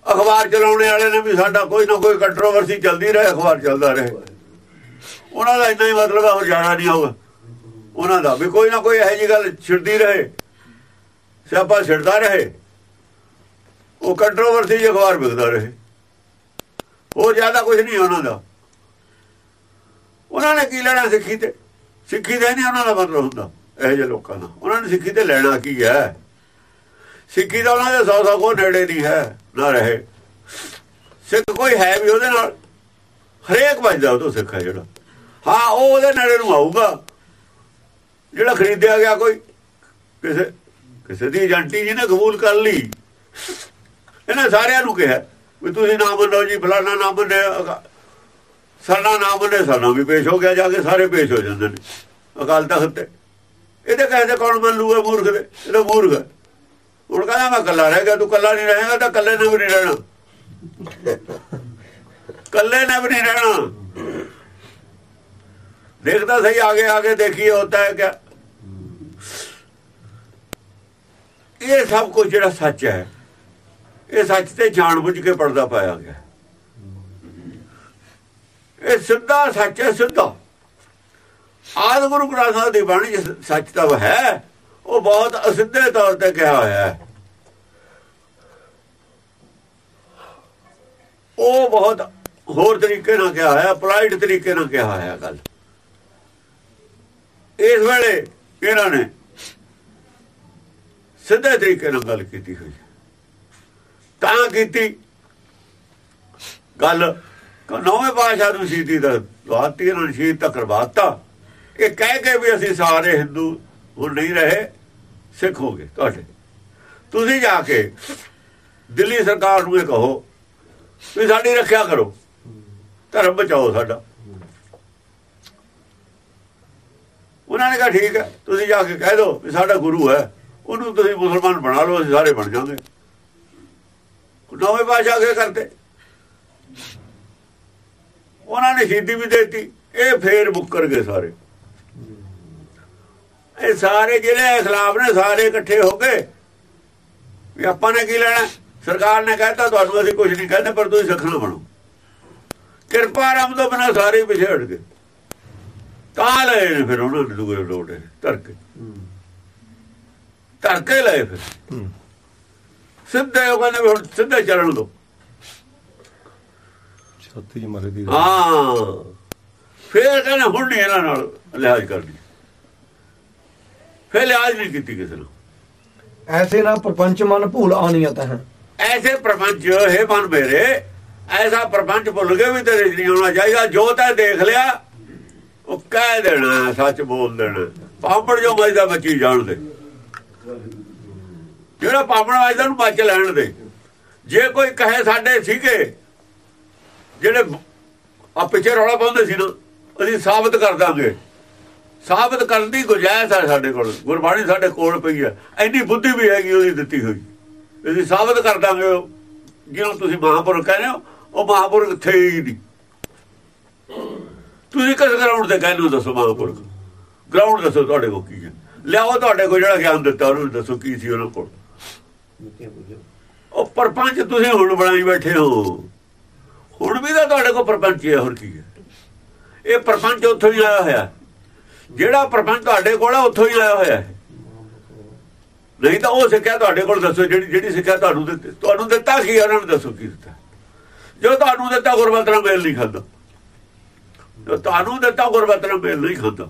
[SPEAKER 2] ਅਖਬਾਰ ਚਲਾਉਣੇ ਵਾਲੇ ਨੇ ਵੀ ਸਾਡਾ ਕੋਈ ਨਾ ਕੋਈ ਕੰਟਰੋਵਰਸੀ ਚੱਲਦੀ ਰਹੇ, ਅਖਬਾਰ ਚੱਲਦਾ ਰਹੇ। ਉਹਨਾਂ ਦਾ ਇੰਨਾ ਹੀ ਮਤਲਬ ਹੈ ਹੋਰ ਜਾਣਾ ਨਹੀਂ ਹੋਗਾ ਉਹਨਾਂ ਦਾ ਵੀ ਕੋਈ ਨਾ ਕੋਈ ਇਹੋ ਜਿਹੀ ਗੱਲ ਛਿੜਦੀ ਰਹੇ। ਸਿਆਪਾ ਛਿੜਦਾ ਰਹੇ। ਉਹ ਕੰਟਰੋਵਰਸੀ ਜਿਹੀ ਅਖਬਾਰ ਵਿਕਦਾ ਰਹੇ। ਉਹ ਜ਼ਿਆਦਾ ਕੁਝ ਨਹੀਂ ਉਹਨਾਂ ਦਾ। ਉਹਨਾਂ ਨੇ ਕੀ ਲੈਣਾ ਸਿੱਖੀ ਤੇ? ਸਿੱਖੀ ਦੇ ਨਹੀਂ ਉਹਨਾਂ ਦਾ ਮਤਲਬ ਹੁੰਦਾ, ਇਹੋ ਜਿਹੇ ਲੋਕਾਂ ਦਾ। ਉਹਨਾਂ ਨੇ ਸਿੱਖੀ ਤੇ ਲੈਣਾ ਕੀ ਹੈ? ਸਿੱਖੀ ਦਾ ਉਹਨਾਂ ਦੇ ਸੌ ਸੌ ਕੋ ਨੇੜੇ ਨਹੀਂ ਹੈ, ਨਾ ਰਹੇ। ਸਿੱਖ ਕੋਈ ਹੈ ਵੀ ਉਹਦੇ ਨਾਲ, ਹਰੇਕ ਵੱਜਦਾ ਉਹ ਤੋਂ ਸਿੱਖ ਹੈ ਜਿਹੜਾ। ਹਾਂ, ਉਹ ਉਹਦੇ ਨੇੜੇ ਨੂੰ ਆਊਗਾ। ਜਿਹੜਾ ਖਰੀਦਿਆ ਗਿਆ ਕੋਈ, ਕਿਸੇ ਕਿਸੇ ਦੀ ਏਜੰਟੀ ਜੀ ਨੇ ਕਬੂਲ ਕਰ ਲਈ। ਇਹਨਾਂ ਸਾਰਿਆਂ ਨੂੰ ਕਿਹਾ, ਵੀ ਤੁਸੀਂ ਨਾ ਮੰਨੋ ਜੀ, ਫਲਾਣਾ ਨਾ ਮੰਨੇ, ਅਕਾ- ਸਾਡਾ ਨਾ ਮੰਨੇ, ਸਾਡਾ ਵੀ ਪੇਸ਼ ਹੋ ਗਿਆ, ਜਾ ਕੇ ਸਾਰੇ ਪੇਸ਼ ਹੋ ਜਾਂਦੇ ਨੇ। ਅਕਾਲ ਤਖਤ ਤੇ। ਇਹਦੇ ਕਹਿੰਦੇ ਕੌਣ ਮੰਨ ਲੂਗਾ ਮੂਰਖ ਦੇ? ਇਹਦਾ ਮੂਰਖ ਹੁਣ ਕਹਿੰਦਾ ਮੈਂ ਕੱਲਾ ਰਹਿ ਗਿਆ, ਤੂੰ ਕੱਲਾ ਨਹੀਂ ਰਹੇਗਾ ਤਾਂ ਕੱਲੇ ਨੇ ਵੀ ਨਹੀਂ ਰਹਿਣਾ। ਕੱਲੇ ਨੇ ਵੀ ਨਹੀਂ ਰਹਿਣਾ। ਦੇਖਦਾ ਸਹੀ, ਆਗੇ ਆਗੇ ਦੇਖੀਏ ਹੁੰਦਾ ਹੈ ਕਿਆ। ਇਹ ਸਭ ਕੁਝ ਜਿਹੜਾ ਸੱਚ ਹੈ, ਇਹ ਸੱਚ ਤੇ ਜਾਣ ਬੁੱਝ ਕੇ ਪਰਦਾ ਪਾਇਆ ਗਿਆ। ਇਹ ਸਿੱਧਾ ਸੱਚ ਹੈ, ਸਿੱਧਾ। ਆਦ ਗੁਰੂ ਗ੍ਰੰਥ ਸਾਹਿਬ ਦੀ ਬਾਣੀ ਜਿਸ ਸੱਚ ਤਾਂ ਹੈ। ਉਹ ਬਹੁਤ ਅਸਿੱਧੇ ਤੌਰ ਤੇ ਕਿਹਾ ਹੋਇਆ ਹੈ। ਉਹ ਬਹੁਤ ਹੋਰ ਤਰੀਕੇ ਨਾਲ ਕਿਹਾ ਹੋਇਆ ਪੋਲਾਈਟ ਤਰੀਕੇ ਨਾਲ ਕਿਹਾ ਹੋਇਆ ਗੱਲ। ਇਸ ਵੇਲੇ ਇਹਨਾਂ ਨੇ ਸਿੱਧੇ ਤਰੀਕੇ ਨਾਲ ਗੱਲ ਕੀਤੀ ਹੋਈ। ਤਾਂ ਕੀਤੀ ਗੱਲ ਨੌਵੇਂ ਪਾਸ਼ਾ ਨੂੰ ਸ਼ਹੀਦੀ ਦਾ ਦਵਾਤੀ ਇਹਨਾਂ ਨੇ ਸ਼ਹੀਦ ਤੱਕ ਕਰਵਾਤਾ ਇਹ ਕਹਿ ਕੇ ਵੀ ਅਸੀਂ ਸਾਰੇ ਹਿੰਦੂ ਹੁਣ ਨਹੀਂ ਰਹੇ। ਸਿੱਖ ਹੋ ਗਏ ਤੁਹਾਡੇ ਤੁਸੀਂ ਜਾ ਕੇ ਦਿੱਲੀ ਸਰਕਾਰ ਨੂੰ ਇਹ ਕਹੋ ਵੀ ਸਾਡੀ ਰੱਖਿਆ ਕਰੋ, ਧਰਮ ਬਚਾਓ ਸਾਡਾ। ਉਹਨਾਂ ਨੇ ਕਿਹਾ, ਠੀਕ ਹੈ, ਤੁਸੀਂ ਜਾ ਕੇ ਕਹਿ ਦਿਓ ਵੀ ਸਾਡਾ ਗੁਰੂ ਹੈ, ਉਹਨੂੰ ਤੁਸੀਂ ਮੁਸਲਮਾਨ ਬਣਾ ਲਓ, ਅਸੀਂ ਸਾਰੇ ਬਣ ਜਾਵਾਂਗੇ। ਨਵੇਂ ਪਾਸ਼ਾ ਕੇ ਕਰਤੇ ਉਹਨਾਂ ਨੇ ਸ਼ਹੀਦੀ ਵੀ ਦਿੱਤੀ, ਇਹ ਫੇਰ ਮੁੱਕਰ ਗਏ ਸਾਰੇ। ਇਹ ਸਾਰੇ ਜਿਹੜੇ ਖਿਲਾਫ ਨੇ ਸਾਰੇ ਇਕੱਠੇ ਹੋ ਗਏ ਵੀ ਆਪਾਂ ਨੇ ਕੀ ਲੈਣਾ? ਸਰਕਾਰ ਨੇ ਕਹਿਤਾ ਤੁਹਾਨੂੰ ਅਸੀਂ ਕੁਝ ਨਹੀਂ ਕਹਿੰਦੇ ਪਰ ਤੁਸੀਂ ਸਖਣਾ ਬਣੋ। ਕਿਰਪਾ ਰਾਮ ਤੋਂ ਬਿਨਾਂ ਸਾਰੇ ਪਿਛੇ ਹਟ ਗਏ। ਤਾਂ ਲਏ ਨੇ ਫਿਰ ਉਹਨਾਂ ਨੇ ਦੂਏ ਲੋਟੇ ਧਰਕੇ। ਧਰਕੇ ਲਏ ਫਿਰ। ਸਿੱਧੇ ਉਹ ਕਹਿੰਦੇ ਹੁਣ ਸਿੱਧੇ ਚੱਲਣ ਦੋ।
[SPEAKER 1] ਛੱਤੀ ਮਰੇ ਦੀ
[SPEAKER 2] ਹਾਂ। ਫਿਰ ਕਹਿੰਦੇ ਹੁਣ ਨਹੀਂ ਇਹਨਾਂ ਨਾਲ ਲਿਹਾਜ਼ ਕਰਨੀ। ਫਿਰ ਲਿਹਾਜ਼ ਨਹੀਂ ਕੀਤੀ ਕਿਸੇ ਨਾਲ
[SPEAKER 1] ਐਸੇ ਨਾ ਪ੍ਰਪੰਚ ਮਨ ਭੂਲ ਆਣੀਅਤ ਹੈ।
[SPEAKER 2] ਐਸੇ ਪ੍ਰਪੰਚ ਹੈ ਮਨ ਮੇਰੇ ਐਸਾ ਪ੍ਰਪੰਚ ਭੁੱਲ ਗਏ ਵੀ ਤੇਰੇ ਨਹੀਂ ਆਉਣਾ ਚਾਹੀਦਾ ਜੋ ਤੈਂ ਦੇਖ ਲਿਆ ਉਹ ਕਹਿ ਦੇਣਾ ਸੱਚ ਬੋਲ ਦੇਣਾ। ਪਾਪੜ ਜੋ ਮਜਦਾ ਬੱਚੀ ਜਾਣ ਦੇ। ਜਿਹੜਾ ਪਾਪੜ ਵਜਦਾ ਨੂੰ ਬਚ ਲੈਣ ਦੇ। ਜੇ ਕੋਈ ਕਹੇ ਸਾਡੇ ਸੀਗੇ ਜਿਹੜੇ ਆ ਪਿੱਛੇ ਰੌਲਾ ਪਾਉਂਦੇ ਸੀ ਨਾ ਅਸੀਂ ਸਾਬਤ ਕਰ ਦਾਂਗੇ। ਸਾਬਤ ਕਰਨ ਦੀ ਗੁਜਾਇਸ਼ ਹੈ ਸਾਡੇ ਕੋਲ। ਗੁਰਬਾਣੀ ਸਾਡੇ ਕੋਲ ਪਈ ਹੈ। ਐਨੀ ਬੁੱਧੀ ਵੀ ਹੈਗੀ ਉਹਦੀ ਦਿੱਤੀ ਹੋਈ। ਅਸੀਂ ਸਾਬਤ ਕਰ ਦਾਂਗੇ ਉਹ। ਜਿਹਨੂੰ ਤੁਸੀਂ ਮਹਾਂਪੁਰਖ ਕਹਿੰਦੇ ਹੋ, ਉਹ ਮਹਾਂਪੁਰਖ ਥੇ ਹੀ ਨਹੀਂ। ਤੁਸੀਂ ਕਿਸ ਗਰਾਊਂਡ ਤੇ ਕਹਿੰਦੇ ਦੱਸੋ ਮਹਾਂਪੁਰਖ? ਗਰਾਊਂਡ ਦੱਸੋ ਤੁਹਾਡੇ ਕੋਲ ਕੀ ਹੈ। ਲਿਆਓ ਤੁਹਾਡੇ ਕੋਲ ਜਿਹੜਾ ਗਿਆਨ ਦਿੱਤਾ, ਉਹਨੂੰ ਦੱਸੋ ਕੀ ਸੀ ਉਹਨਾਂ ਕੋਲ। ਉਹ ਪਰਪੰਚ ਤੁਸੀਂ ਹੁਣ ਬਣਾਈ ਬੈਠੇ ਹੋ। ਹੁਣ ਵੀ ਤਾਂ ਤੁਹਾਡੇ ਕੋਲ ਪਰਪੰਚ ਹੈ, ਹੋਰ ਕੀ ਹੈ। ਇਹ ਪਰਪੰਚ ਉੱਥੋਂ ਹੀ ਆਇਆ ਹੋਇਆ। ਜਿਹੜਾ ਪ੍ਰਬੰਧ ਤੁਹਾਡੇ ਕੋਲ ਆ, ਉੱਥੋਂ ਹੀ ਆਇਆ ਹੋਇਆ ਹੈ। ਨਹੀਂ ਤਾਂ ਉਹ ਸਿੱਖਿਆ ਤੁਹਾਡੇ ਕੋਲ ਦੱਸੋ, ਜਿਹੜੀ ਜਿਹੜੀ ਸਿੱਖਿਆ ਤੁਹਾਨੂੰ ਦਿੱਤੀ ਤੁਹਾਨੂੰ ਦਿੱਤਾ ਕੀ ਉਹਨਾਂ ਨੂੰ ਦੱਸੋ ਕੀ ਦਿੱਤਾ। ਜੋ ਤੁਹਾਨੂੰ ਦਿੱਤਾ ਗੁਰਬਤ ਨਾਲ ਮੇਲ ਨਹੀਂ ਖਾਂਦਾ ਜੋ ਤੁਹਾਨੂੰ ਦਿੱਤਾ ਗੁਰਬਤ ਨਾਲ ਮੇਲ ਨਹੀਂ ਖਾਂਦਾ